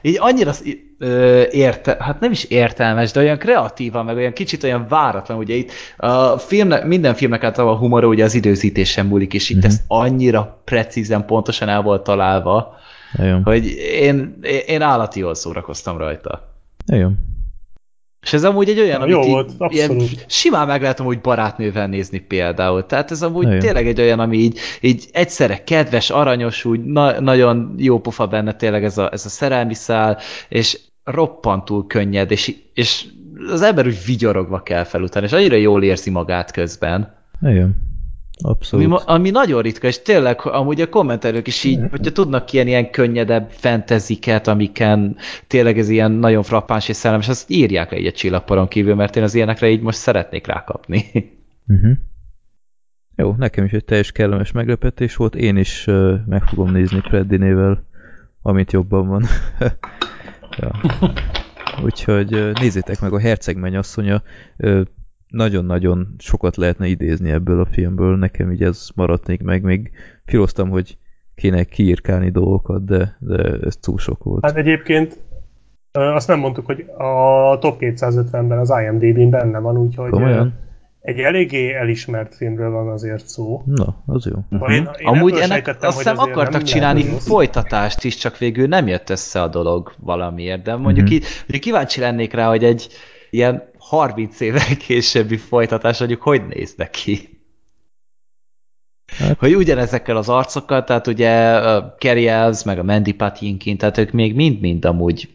Speaker 4: így annyira ö, érte, hát nem is értelmes, de olyan kreatívan, meg olyan kicsit olyan váratlan, ugye itt a filmnek, minden filmnek általában a humor ugye az időzítésen múlik, és itt uh-huh. ez annyira precízen, pontosan el volt találva,
Speaker 2: Nagyon.
Speaker 4: hogy én, én állati jól szórakoztam rajta.
Speaker 2: Nagyon.
Speaker 4: És ez amúgy egy olyan,
Speaker 3: Jó
Speaker 4: amit
Speaker 3: volt,
Speaker 4: így, ilyen,
Speaker 3: abszolút.
Speaker 4: simán meg lehet amúgy barátnővel nézni például. Tehát ez amúgy
Speaker 2: Nagyon.
Speaker 4: tényleg egy olyan, ami így, így egyszerre kedves, aranyos, úgy na, nagyon jó pofa benne tényleg ez a, ez a szerelmi szál, és roppantul könnyed, és, és az ember úgy vigyorogva kell fel utána, és annyira jól érzi magát közben.
Speaker 2: Nagyon.
Speaker 4: Ami,
Speaker 2: Abszolút.
Speaker 4: ma- ami nagyon ritka, és tényleg amúgy a kommentelők is így, hogyha tudnak ilyen, ilyen könnyedebb fantaziket, amiken tényleg ez ilyen nagyon frappáns és szellemes, azt írják le így a csillagparon kívül, mert én az ilyenekre így most szeretnék rákapni.
Speaker 2: Uh-huh. Jó, nekem is egy teljes kellemes meglepetés volt. Én is uh, meg fogom nézni Freddinével, amit jobban van. ja. Úgyhogy uh, nézzétek meg a Herceg mennyasszonya. Uh, nagyon-nagyon sokat lehetne idézni ebből a filmből. Nekem így ez maradt még meg. Még filoztam, hogy kéne kiírkálni dolgokat, de, de ez túl sok volt.
Speaker 3: Hát egyébként azt nem mondtuk, hogy a top 250-ben az IMDb-n benne van, úgyhogy
Speaker 2: Komolyan?
Speaker 3: egy eléggé elismert filmről van azért szó.
Speaker 2: Na, az jó.
Speaker 3: Én- én
Speaker 4: Amúgy ennek azt hiszem akartak csinálni
Speaker 3: lehet
Speaker 4: folytatást is, csak végül nem jött össze a dolog valamiért, de mondjuk
Speaker 2: Mhm.
Speaker 4: így, hogy kíváncsi lennék rá, hogy egy ilyen 30 évvel későbbi folytatás mondjuk hogy néz neki.
Speaker 2: Hát-
Speaker 4: Hogy ugyanezekkel az arcokkal, tehát ugye a Kerry Elves, meg a Mandy Patinkin, tehát ők még mind-mind amúgy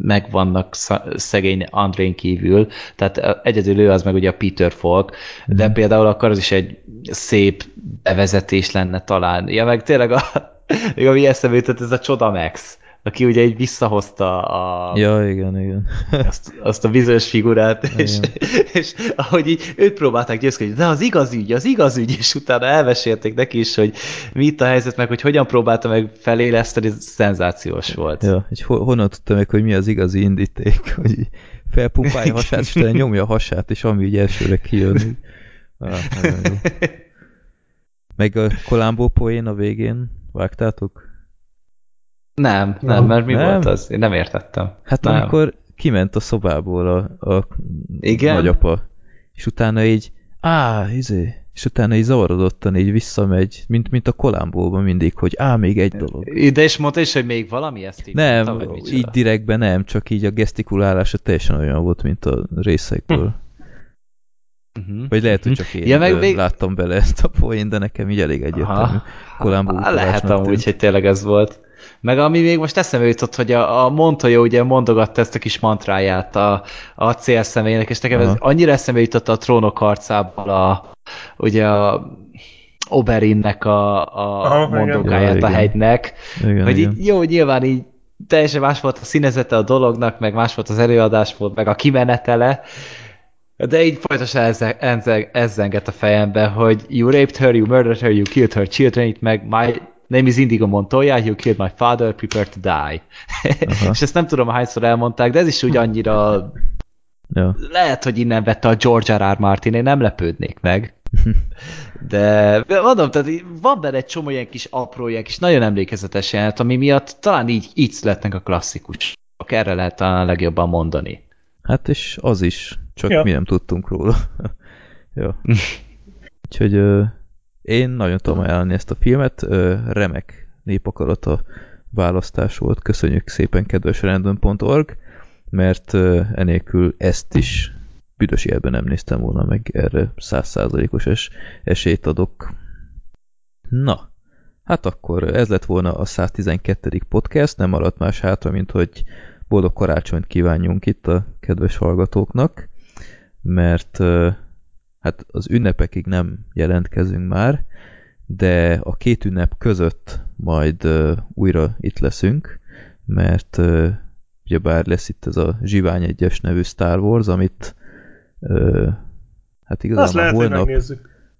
Speaker 4: megvannak sz- szegény Andrén kívül, tehát egyedül ő az meg ugye a Peter Falk, de például akkor az is egy szép bevezetés lenne talán. Ja, meg tényleg a, még ami eszembe jutott, ez a Csoda Max, aki ugye így visszahozta a,
Speaker 2: Ja, igen, igen.
Speaker 4: azt, azt a bizonyos figurát, és, és ahogy így őt próbálták győzködni, de az igaz ügy, az igaz ügy, és utána elmesélték neki is, hogy mi itt a helyzet, meg hogy hogyan próbálta meg feléleszteni, ez szenzációs volt.
Speaker 2: Ja, ho honnan tudta meg, hogy mi az igazi indíték, hogy felpumpálja a hasát, és utána nyomja a hasát, és ami így elsőre kijön. Ah. Meg a Columbo poén a végén, vágtátok?
Speaker 4: Nem, nem, mert mi
Speaker 2: Nem?
Speaker 4: volt az? Én nem értettem.
Speaker 2: Hát
Speaker 4: Nem.
Speaker 2: amikor kiment a szobából a, a
Speaker 4: Igen?
Speaker 2: nagyapa, és utána így, á, izé, és utána így zavarodottan így visszamegy, mint, mint a Columbo-ban mindig, hogy á, még egy dolog.
Speaker 4: De és mondta is, hogy még valami ezt így
Speaker 2: Nem,
Speaker 4: mondta,
Speaker 2: így direktben nem, csak így a gesztikulálása teljesen olyan volt, mint a részekből.
Speaker 4: Uh-huh.
Speaker 2: Vagy lehet, hogy csak én
Speaker 4: Ja, meg még-
Speaker 2: láttam bele ezt a poén, de nekem így elég egyértelmű.
Speaker 4: Lehet amúgy, hogy tényleg ez volt. Meg ami még most eszembe jutott, hogy a, a Montoya ugye mondogatta ezt a kis mantráját a, a célszemélynek, és nekem ez
Speaker 2: Aha.
Speaker 4: annyira eszembe jutott a trónok harcából a, ugye a Oberinnek a, a
Speaker 3: Aha, igen.
Speaker 4: mondogáját
Speaker 2: Ja,
Speaker 4: a
Speaker 2: igen.
Speaker 4: hegynek,
Speaker 2: Igen,
Speaker 4: hogy
Speaker 2: igen.
Speaker 4: így, jó, nyilván így teljesen más volt a színezete a dolognak, meg más volt az előadásmód, meg a kimenetele, de így folyamatosan ezzel, ezzel, ezzenget a fejembe, hogy you raped her, you murdered her, you killed her children, itt meg my name is Indigo Montoya, you killed my father, prepare to die. És ezt nem tudom, hányszor elmondták, de ez is úgy annyira
Speaker 2: Ja.
Speaker 4: lehet, hogy innen vette a George R. R. Martin, én nem lepődnék meg. De mondom, tehát van benne egy csomó ilyen kis apró, ilyen kis nagyon emlékezetes jelenet, ami miatt talán így, így születnek a klasszikusok. Erre lehet talán legjobban mondani.
Speaker 2: Hát és az is, csak
Speaker 3: Ja.
Speaker 2: mi nem tudtunk róla. ja. Úgyhogy én nagyon tudom ajánlani ezt a filmet, remek népakarata választás volt. Köszönjük szépen kedves random.org, mert enélkül ezt is büdös élben nem néztem volna meg, erre százszázalékos es esélyt adok. Na, hát akkor ez lett volna a 112. podcast, nem maradt más hátra, mint hogy boldog karácsonyt kívánjunk itt a kedves hallgatóknak, mert hát az ünnepekig nem jelentkezünk már, de a két ünnep között majd ö, újra itt leszünk, mert ö, ugyebár lesz itt ez a Zsivány egyes nevű Star Wars, amit ö, hát igazából holnap,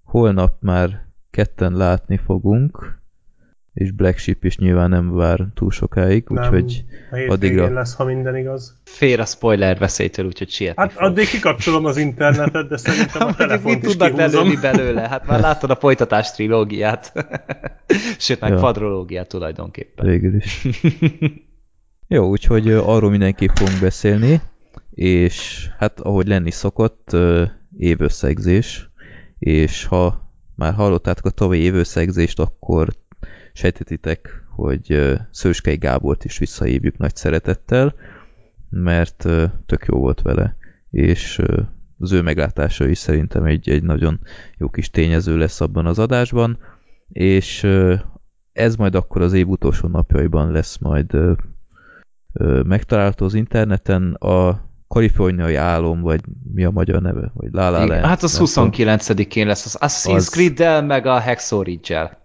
Speaker 2: holnap már ketten látni fogunk, és Black Sheep is nyilván nem vár túl sokáig, úgyhogy addigra-
Speaker 3: lesz, ha minden igaz.
Speaker 4: Fél a spoiler veszélytől, úgyhogy sietni
Speaker 3: Hát
Speaker 4: fog.
Speaker 3: addig kikapcsolom az internetet, de szerintem a telefont
Speaker 4: mit
Speaker 3: is
Speaker 4: tudnak lelőni belőle? Hát már láttad a folytatás trilógiát. Sőt, meg
Speaker 2: Ja.
Speaker 4: kvadrológiát tulajdonképpen.
Speaker 2: végül is. Jó, úgyhogy arról mindenképp fogunk beszélni, és hát ahogy lenni szokott, évösszegzés, és ha már hallottátok a tavalyi évösszegzést, akkor sejtetitek, hogy Szőskei Gábort is visszahívjuk nagy szeretettel, mert tök jó volt vele, és az ő meglátása is szerintem egy, egy nagyon jó kis tényező lesz abban az adásban, és ez majd akkor az év utolsó napjaiban lesz majd megtalálható az interneten a kaliforniai álom, vagy mi a magyar neve, vagy La La Land.
Speaker 4: Hát az 29-én lesz az Assassin's az... Creed-del, meg a Hacksaw Ridge-el.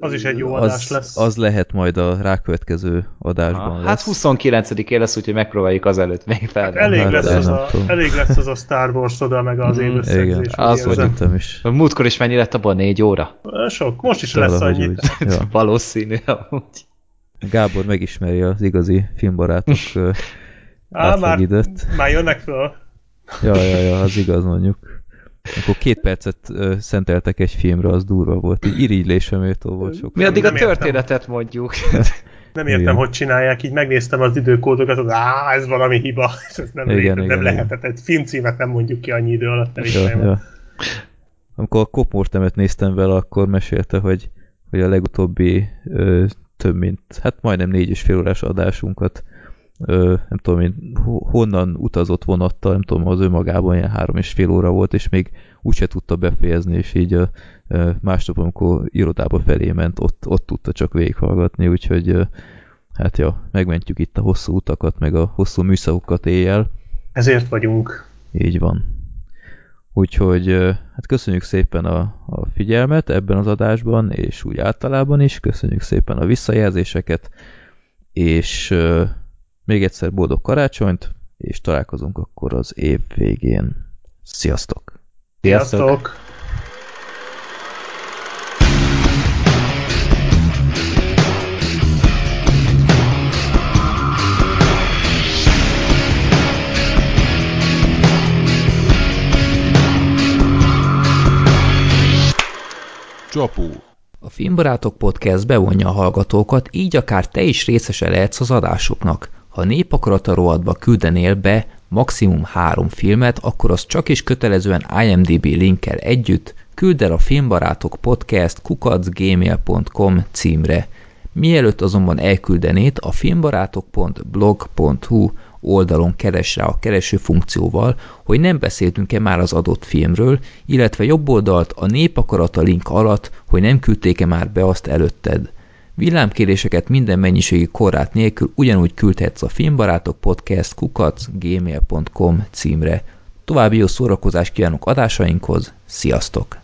Speaker 3: Az is egy jó adás
Speaker 2: az,
Speaker 3: lesz.
Speaker 2: Az lehet majd a rákövetkező adásban ha,
Speaker 4: Hát 29-én lesz, úgyhogy megpróbáljuk azelőtt még fel. Hát
Speaker 3: elég, hát, lesz az a, elég lesz az a Star Wars oda, meg az mm,
Speaker 2: Igen, az
Speaker 3: vagy
Speaker 2: is.
Speaker 4: A múltkor is mennyi lett abban? Négy óra?
Speaker 3: Sok, most is lesz annyi.
Speaker 4: Ja. Valószínű, amúgy.
Speaker 2: Gábor megismeri az igazi filmbarátok
Speaker 3: Á, már, már jönnek föl.
Speaker 2: Ja, ja, ja, az igaz mondjuk. Akkor két percet ö, szenteltek egy filmre, az durva volt. Így irigylésre méltó volt sok.
Speaker 4: Mi addig a történetet értem. mondjuk.
Speaker 3: Nem értem, igen. hogy csinálják, így megnéztem az időkódokat, hogy á, ez valami hiba, és ez nem, igen, létezett, igen, nem igen. lehetett. Egy filmcímet nem mondjuk ki annyi idő alatt, nem ja, ja.
Speaker 2: Amikor a Kopmortemet néztem vele, akkor mesélte, hogy, hogy a legutóbbi ö, több mint, hát majdnem négy és fél órás adásunkat ö, nem tudom én, honnan utazott vonattal, nem tudom, az ő magában ilyen három és fél óra volt, és még úgyse tudta befejezni, és így a, ö, másnap, amikor irodába felé ment, ott, ott tudta csak végighallgatni, úgyhogy ö, hát ja, megmentjük itt a hosszú utakat, meg a hosszú műszakokat éjjel.
Speaker 3: Ezért vagyunk.
Speaker 2: Így van. Úgyhogy hát köszönjük szépen a, a figyelmet ebben az adásban, és úgy általában is, köszönjük szépen a visszajelzéseket, és még egyszer boldog karácsonyt, és találkozunk akkor az év végén. Sziasztok!
Speaker 3: Sziasztok! Sziasztok.
Speaker 5: Csapó. A Filmbarátok Podcast bevonja a hallgatókat, így akár te is részese lehetsz az adásoknak. Ha népakarata rovatba küldenél be maximum három filmet, akkor az csak is kötelezően IMDB linkkel együtt küld el a Filmbarátok Podcast kukacgmail.com címre. Mielőtt azonban elküldenét, a filmbarátok.blog.hu oldalon keres rá a kereső funkcióval, hogy nem beszéltünk-e már az adott filmről, illetve jobb oldalt a népakarata link alatt, hogy nem küldték-e már be azt előtted. Villámkéréseket minden mennyiségi korrát nélkül ugyanúgy küldhetsz a filmbarátok podcast kukac címre. További jó szórakozást kívánok adásainkhoz, sziasztok!